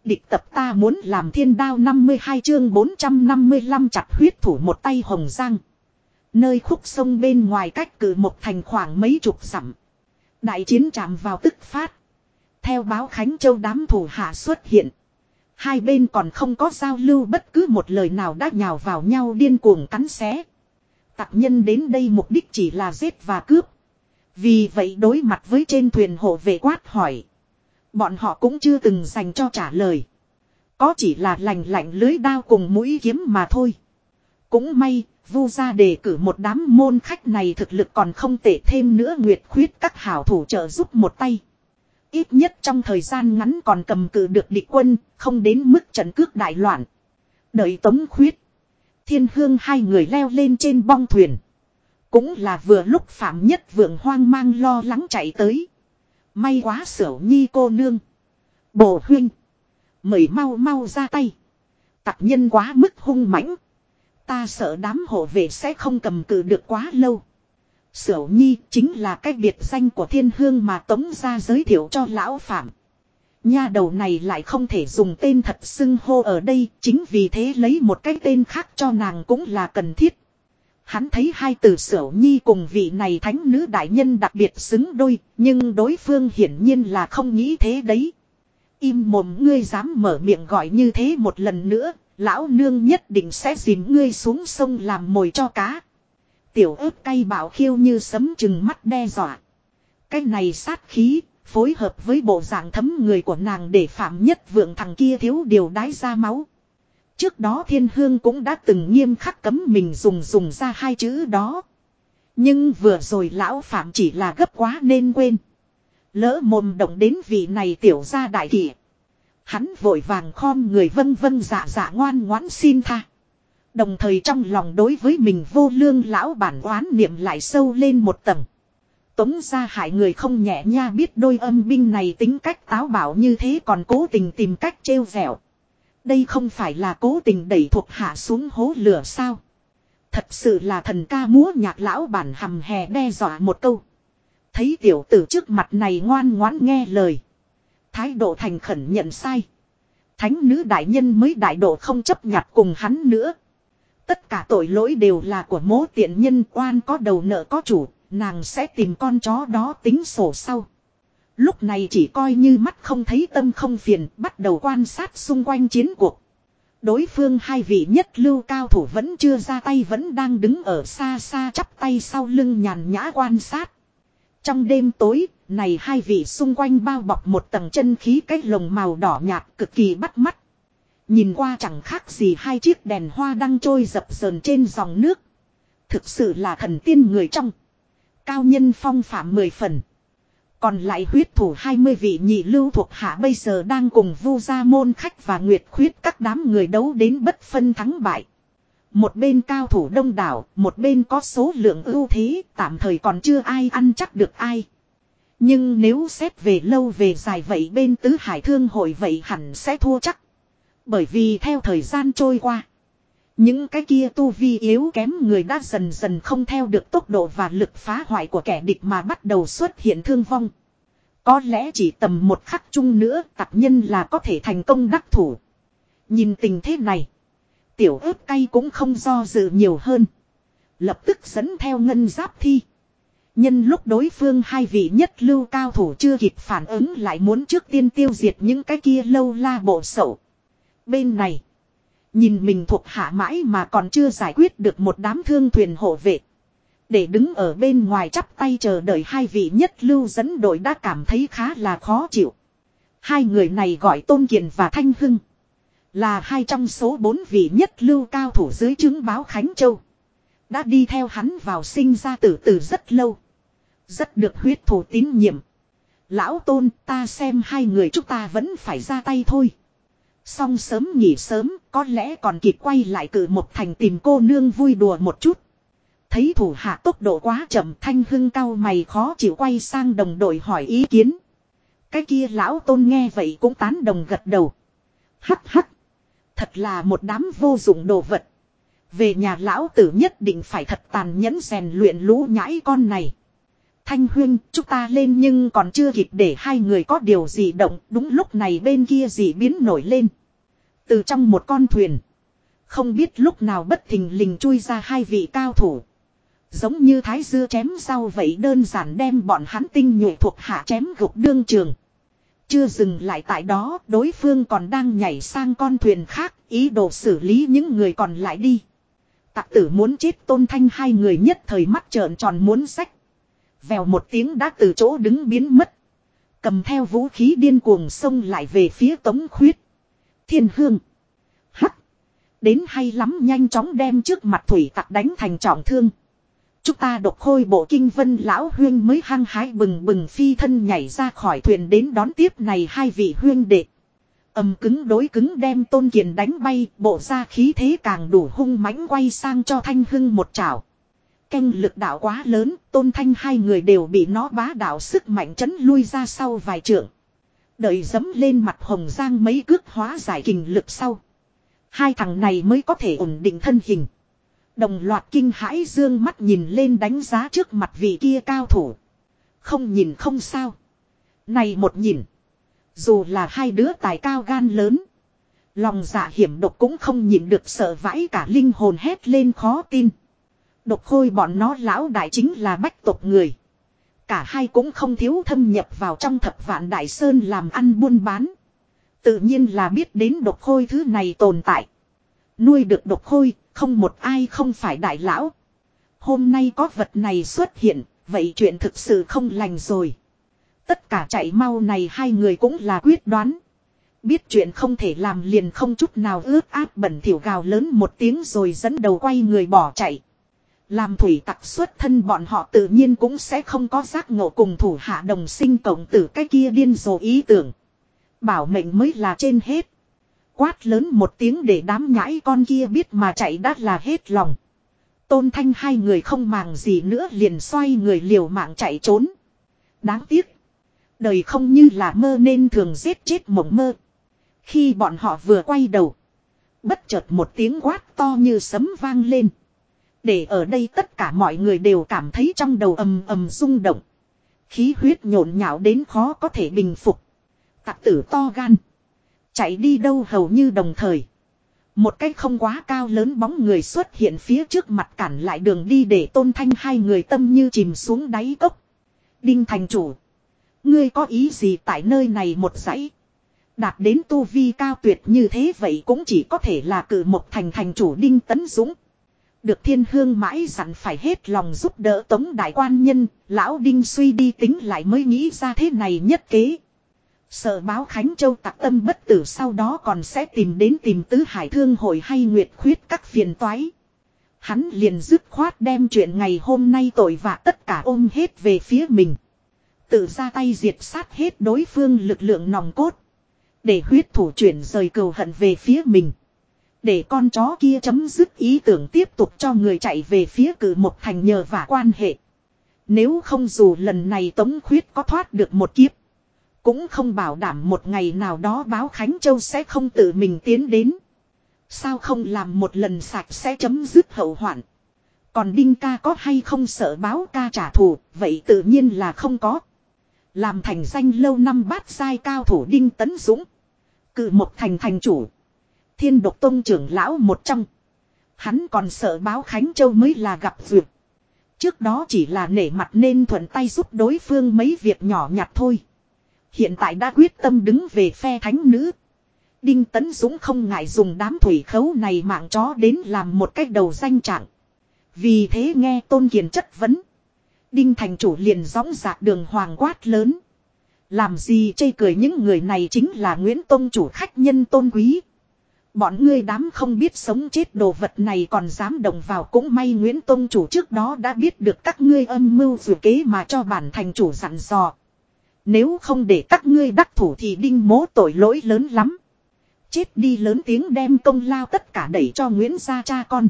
Địch tập ta muốn làm thiên đao 52 chương 455 chặt huyết thủ một tay hồng giang. Nơi khúc sông bên ngoài cách cử một thành khoảng mấy chục dặm. Đại chiến chạm vào tức phát. Theo báo Khánh Châu đám thủ hạ xuất hiện. Hai bên còn không có giao lưu bất cứ một lời nào đã nhào vào nhau điên cuồng cắn xé. Tặc nhân đến đây mục đích chỉ là giết và cướp. Vì vậy đối mặt với trên thuyền hộ vệ quát hỏi. Bọn họ cũng chưa từng dành cho trả lời. Có chỉ là lành lạnh lưới đao cùng mũi kiếm mà thôi. Cũng may, vu ra đề cử một đám môn khách này thực lực còn không tệ thêm nữa nguyệt khuyết các hảo thủ trợ giúp một tay. Ít nhất trong thời gian ngắn còn cầm cự được địch quân, không đến mức trận cước đại loạn. Đợi tống khuyết. Thiên hương hai người leo lên trên bong thuyền. Cũng là vừa lúc Phạm Nhất Vượng hoang mang lo lắng chạy tới. May quá sở nhi cô nương. Bồ huynh. Mời mau mau ra tay. Tặc nhân quá mức hung mãnh. Ta sợ đám hộ vệ sẽ không cầm cự được quá lâu. Sở nhi chính là cái biệt danh của thiên hương mà tống ra giới thiệu cho lão phạm. Nha đầu này lại không thể dùng tên thật xưng hô ở đây, chính vì thế lấy một cái tên khác cho nàng cũng là cần thiết. Hắn thấy hai từ sở nhi cùng vị này thánh nữ đại nhân đặc biệt xứng đôi, nhưng đối phương hiển nhiên là không nghĩ thế đấy. Im mồm ngươi dám mở miệng gọi như thế một lần nữa, lão nương nhất định sẽ dìm ngươi xuống sông làm mồi cho cá. Tiểu ớt cay bảo khiêu như sấm chừng mắt đe dọa. Cái này sát khí, phối hợp với bộ dạng thấm người của nàng để phạm nhất vượng thằng kia thiếu điều đái ra máu. Trước đó thiên hương cũng đã từng nghiêm khắc cấm mình dùng dùng ra hai chữ đó. Nhưng vừa rồi lão phạm chỉ là gấp quá nên quên. Lỡ mồm động đến vị này tiểu ra đại kỷ. Hắn vội vàng khom người vân vân dạ dạ ngoan ngoãn xin tha. Đồng thời trong lòng đối với mình vô lương lão bản oán niệm lại sâu lên một tầng. Tống ra hại người không nhẹ nha biết đôi âm binh này tính cách táo bảo như thế còn cố tình tìm cách trêu vẹo. Đây không phải là cố tình đẩy thuộc hạ xuống hố lửa sao. Thật sự là thần ca múa nhạc lão bản hầm hè đe dọa một câu. Thấy tiểu tử trước mặt này ngoan ngoãn nghe lời. Thái độ thành khẩn nhận sai. Thánh nữ đại nhân mới đại độ không chấp nhặt cùng hắn nữa. Tất cả tội lỗi đều là của mố tiện nhân oan có đầu nợ có chủ, nàng sẽ tìm con chó đó tính sổ sau. Lúc này chỉ coi như mắt không thấy tâm không phiền, bắt đầu quan sát xung quanh chiến cuộc. Đối phương hai vị nhất lưu cao thủ vẫn chưa ra tay vẫn đang đứng ở xa xa chắp tay sau lưng nhàn nhã quan sát. Trong đêm tối, này hai vị xung quanh bao bọc một tầng chân khí cách lồng màu đỏ nhạt cực kỳ bắt mắt. Nhìn qua chẳng khác gì hai chiếc đèn hoa đang trôi dập dờn trên dòng nước. Thực sự là thần tiên người trong. Cao nhân phong phạm mười phần. Còn lại huyết thủ 20 vị nhị lưu thuộc hạ bây giờ đang cùng vu gia môn khách và nguyệt khuyết các đám người đấu đến bất phân thắng bại. Một bên cao thủ đông đảo, một bên có số lượng ưu thế, tạm thời còn chưa ai ăn chắc được ai. Nhưng nếu xét về lâu về dài vậy bên tứ hải thương hội vậy hẳn sẽ thua chắc. Bởi vì theo thời gian trôi qua. Những cái kia tu vi yếu kém người đã dần dần không theo được tốc độ và lực phá hoại của kẻ địch mà bắt đầu xuất hiện thương vong. Có lẽ chỉ tầm một khắc chung nữa tập nhân là có thể thành công đắc thủ. Nhìn tình thế này. Tiểu ớt cay cũng không do dự nhiều hơn. Lập tức dẫn theo ngân giáp thi. Nhân lúc đối phương hai vị nhất lưu cao thủ chưa kịp phản ứng lại muốn trước tiên tiêu diệt những cái kia lâu la bộ sậu. Bên này. Nhìn mình thuộc hạ mãi mà còn chưa giải quyết được một đám thương thuyền hộ vệ. Để đứng ở bên ngoài chắp tay chờ đợi hai vị nhất lưu dẫn đội đã cảm thấy khá là khó chịu. Hai người này gọi Tôn Kiền và Thanh Hưng. Là hai trong số bốn vị nhất lưu cao thủ dưới chứng báo Khánh Châu. Đã đi theo hắn vào sinh ra tử tử rất lâu. Rất được huyết thủ tín nhiệm. Lão Tôn ta xem hai người chúng ta vẫn phải ra tay thôi. Xong sớm nghỉ sớm, có lẽ còn kịp quay lại cử một thành tìm cô nương vui đùa một chút. thấy thủ hạ tốc độ quá chậm thanh hưng cao mày khó chịu quay sang đồng đội hỏi ý kiến. Cái kia lão tôn nghe vậy cũng tán đồng gật đầu. Hắc hắc. Thật là một đám vô dụng đồ vật. Về nhà lão tử nhất định phải thật tàn nhẫn rèn luyện lũ nhãi con này. Thanh huyên, chúng ta lên nhưng còn chưa kịp để hai người có điều gì động, đúng lúc này bên kia gì biến nổi lên. Từ trong một con thuyền. Không biết lúc nào bất thình lình chui ra hai vị cao thủ. Giống như thái dưa chém rau vậy đơn giản đem bọn hắn tinh nhuệ thuộc hạ chém gục đương trường. Chưa dừng lại tại đó, đối phương còn đang nhảy sang con thuyền khác, ý đồ xử lý những người còn lại đi. Tạc tử muốn chết tôn thanh hai người nhất thời mắt trợn tròn muốn sách. Vèo một tiếng đã từ chỗ đứng biến mất. Cầm theo vũ khí điên cuồng xông lại về phía tống khuyết. Thiên hương. Hắc. Đến hay lắm nhanh chóng đem trước mặt thủy tặc đánh thành trọng thương. Chúng ta độc khôi bộ kinh vân lão huyên mới hăng hái bừng bừng phi thân nhảy ra khỏi thuyền đến đón tiếp này hai vị huyên đệ. ầm cứng đối cứng đem tôn kiền đánh bay, bộ ra khí thế càng đủ hung mãnh quay sang cho thanh hưng một chảo. Canh lực đạo quá lớn, tôn thanh hai người đều bị nó bá đạo sức mạnh chấn lui ra sau vài trượng. Đợi dấm lên mặt hồng giang mấy cước hóa giải kình lực sau. Hai thằng này mới có thể ổn định thân hình. Đồng loạt kinh hãi dương mắt nhìn lên đánh giá trước mặt vị kia cao thủ. Không nhìn không sao. Này một nhìn. Dù là hai đứa tài cao gan lớn. Lòng dạ hiểm độc cũng không nhìn được sợ vãi cả linh hồn hét lên khó tin. Độc khôi bọn nó lão đại chính là bách tộc người. Cả hai cũng không thiếu thâm nhập vào trong thập vạn đại sơn làm ăn buôn bán. Tự nhiên là biết đến độc khôi thứ này tồn tại. Nuôi được độc khôi, không một ai không phải đại lão. Hôm nay có vật này xuất hiện, vậy chuyện thực sự không lành rồi. Tất cả chạy mau này hai người cũng là quyết đoán. Biết chuyện không thể làm liền không chút nào ướt áp bẩn thỉu gào lớn một tiếng rồi dẫn đầu quay người bỏ chạy. Làm thủy tặc xuất thân bọn họ tự nhiên cũng sẽ không có giác ngộ cùng thủ hạ đồng sinh cộng tử cái kia điên rồ ý tưởng. Bảo mệnh mới là trên hết. Quát lớn một tiếng để đám nhãi con kia biết mà chạy đắt là hết lòng. Tôn thanh hai người không màng gì nữa liền xoay người liều mạng chạy trốn. Đáng tiếc. Đời không như là mơ nên thường giết chết mộng mơ. Khi bọn họ vừa quay đầu. Bất chợt một tiếng quát to như sấm vang lên. Để ở đây tất cả mọi người đều cảm thấy trong đầu ầm ầm rung động. Khí huyết nhộn nhạo đến khó có thể bình phục. Tạc tử to gan. Chạy đi đâu hầu như đồng thời. Một cái không quá cao lớn bóng người xuất hiện phía trước mặt cản lại đường đi để tôn thanh hai người tâm như chìm xuống đáy cốc. Đinh thành chủ. Ngươi có ý gì tại nơi này một dãy. Đạt đến tu vi cao tuyệt như thế vậy cũng chỉ có thể là cử một thành thành chủ Đinh Tấn Dũng. Được thiên hương mãi dặn phải hết lòng giúp đỡ tống đại quan nhân, lão Đinh suy đi tính lại mới nghĩ ra thế này nhất kế. Sợ báo Khánh Châu tặc tâm bất tử sau đó còn sẽ tìm đến tìm tứ hải thương hội hay nguyệt khuyết các phiền toái. Hắn liền dứt khoát đem chuyện ngày hôm nay tội vạ tất cả ôm hết về phía mình. Tự ra tay diệt sát hết đối phương lực lượng nòng cốt. Để huyết thủ chuyển rời cầu hận về phía mình. Để con chó kia chấm dứt ý tưởng tiếp tục cho người chạy về phía cử một thành nhờ vả quan hệ. Nếu không dù lần này Tống Khuyết có thoát được một kiếp. Cũng không bảo đảm một ngày nào đó báo Khánh Châu sẽ không tự mình tiến đến. Sao không làm một lần sạch sẽ chấm dứt hậu hoạn. Còn Đinh ca có hay không sợ báo ca trả thù, vậy tự nhiên là không có. Làm thành danh lâu năm bát sai cao thủ Đinh Tấn Dũng. Cự một thành thành chủ. Thiên độc tông trưởng lão một trong. Hắn còn sợ báo Khánh Châu mới là gặp duyệt Trước đó chỉ là nể mặt nên thuận tay giúp đối phương mấy việc nhỏ nhặt thôi. Hiện tại đã quyết tâm đứng về phe thánh nữ. Đinh Tấn Dũng không ngại dùng đám thủy khấu này mạng chó đến làm một cách đầu danh trạng. Vì thế nghe Tôn Kiền chất vấn. Đinh Thành Chủ liền gióng dạc đường hoàng quát lớn. Làm gì chê cười những người này chính là Nguyễn Tôn Chủ khách nhân tôn quý. Bọn ngươi đám không biết sống chết đồ vật này còn dám động vào cũng may Nguyễn Tông chủ trước đó đã biết được các ngươi âm mưu vừa kế mà cho bản thành chủ dặn dò. Nếu không để các ngươi đắc thủ thì đinh mố tội lỗi lớn lắm. Chết đi lớn tiếng đem công lao tất cả đẩy cho Nguyễn gia cha con.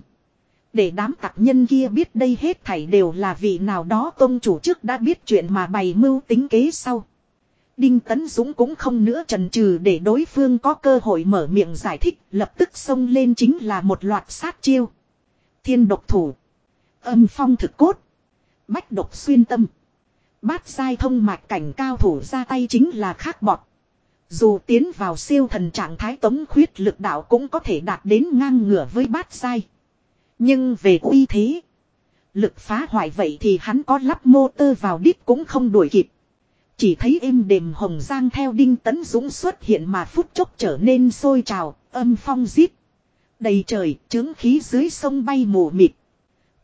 Để đám tặc nhân kia biết đây hết thảy đều là vị nào đó tông chủ trước đã biết chuyện mà bày mưu tính kế sau. Đinh Tấn Dũng cũng không nữa trần trừ để đối phương có cơ hội mở miệng giải thích, lập tức xông lên chính là một loạt sát chiêu. Thiên độc thủ, âm phong thực cốt, bách độc xuyên tâm. Bát sai thông mạch cảnh cao thủ ra tay chính là khác bọt. Dù tiến vào siêu thần trạng thái tống khuyết lực đạo cũng có thể đạt đến ngang ngửa với bát sai. Nhưng về uy thế, lực phá hoại vậy thì hắn có lắp motor vào đít cũng không đuổi kịp. Chỉ thấy êm đềm hồng giang theo đinh tấn dũng xuất hiện mà phút chốc trở nên sôi trào, âm phong giết. Đầy trời, trướng khí dưới sông bay mù mịt.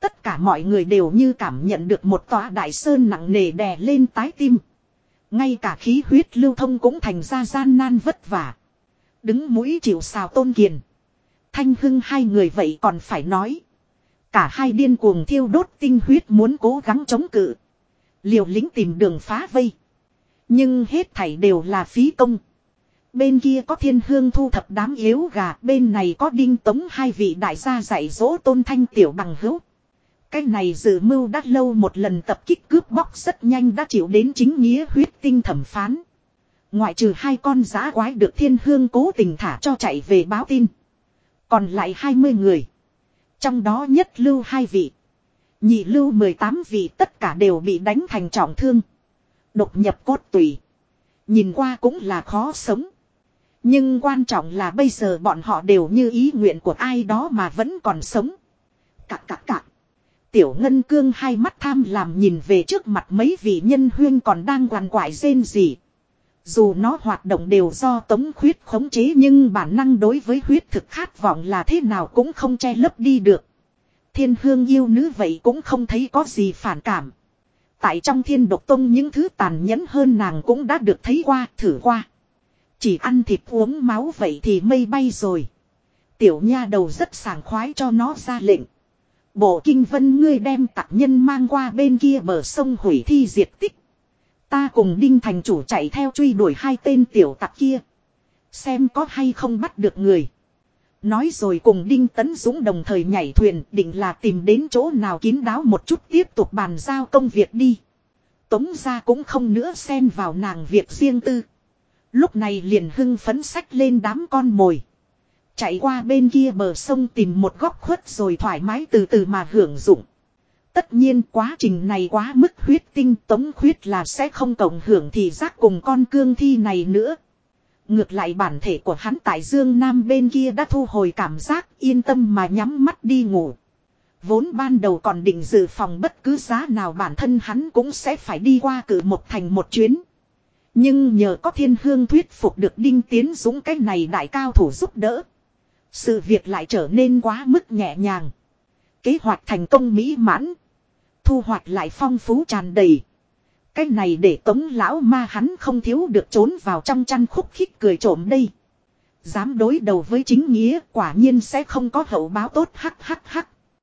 Tất cả mọi người đều như cảm nhận được một tòa đại sơn nặng nề đè lên tái tim. Ngay cả khí huyết lưu thông cũng thành ra gian nan vất vả. Đứng mũi chịu xào tôn kiền. Thanh hưng hai người vậy còn phải nói. Cả hai điên cuồng thiêu đốt tinh huyết muốn cố gắng chống cự. Liều lính tìm đường phá vây. Nhưng hết thảy đều là phí công. Bên kia có thiên hương thu thập đám yếu gà, bên này có đinh tống hai vị đại gia dạy dỗ tôn thanh tiểu bằng hữu. Cái này dự mưu đã lâu một lần tập kích cướp bóc rất nhanh đã chịu đến chính nghĩa huyết tinh thẩm phán. Ngoại trừ hai con giã quái được thiên hương cố tình thả cho chạy về báo tin. Còn lại 20 người. Trong đó nhất lưu hai vị. Nhị lưu 18 vị tất cả đều bị đánh thành trọng thương. Độc nhập cốt tùy. Nhìn qua cũng là khó sống. Nhưng quan trọng là bây giờ bọn họ đều như ý nguyện của ai đó mà vẫn còn sống. Cạc cạc cạc. Tiểu Ngân Cương hai mắt tham làm nhìn về trước mặt mấy vị nhân huyên còn đang quằn quại rên gì. Dù nó hoạt động đều do tống khuyết khống chế nhưng bản năng đối với huyết thực khát vọng là thế nào cũng không che lấp đi được. Thiên hương yêu nữ vậy cũng không thấy có gì phản cảm. Tại trong thiên độc tông những thứ tàn nhẫn hơn nàng cũng đã được thấy qua, thử qua. Chỉ ăn thịt uống máu vậy thì mây bay rồi. Tiểu nha đầu rất sảng khoái cho nó ra lệnh. Bộ kinh vân ngươi đem tặc nhân mang qua bên kia bờ sông hủy thi diệt tích. Ta cùng đinh thành chủ chạy theo truy đuổi hai tên tiểu tặc kia. Xem có hay không bắt được người. Nói rồi cùng Đinh Tấn Dũng đồng thời nhảy thuyền, định là tìm đến chỗ nào kín đáo một chút tiếp tục bàn giao công việc đi. Tống ra cũng không nữa xen vào nàng việc riêng tư. Lúc này liền hưng phấn sách lên đám con mồi. Chạy qua bên kia bờ sông tìm một góc khuất rồi thoải mái từ từ mà hưởng dụng. Tất nhiên quá trình này quá mức huyết tinh, tống huyết là sẽ không cộng hưởng thì giác cùng con cương thi này nữa. Ngược lại bản thể của hắn tại Dương Nam bên kia đã thu hồi cảm giác yên tâm mà nhắm mắt đi ngủ. Vốn ban đầu còn định dự phòng bất cứ giá nào bản thân hắn cũng sẽ phải đi qua cử một thành một chuyến. Nhưng nhờ có thiên hương thuyết phục được đinh tiến dũng cái này đại cao thủ giúp đỡ. Sự việc lại trở nên quá mức nhẹ nhàng. Kế hoạch thành công mỹ mãn. Thu hoạch lại phong phú tràn đầy. Cái này để tống lão ma hắn không thiếu được trốn vào trong chăn khúc khích cười trộm đây. Dám đối đầu với chính nghĩa, quả nhiên sẽ không có hậu báo tốt hắc hắc hắc.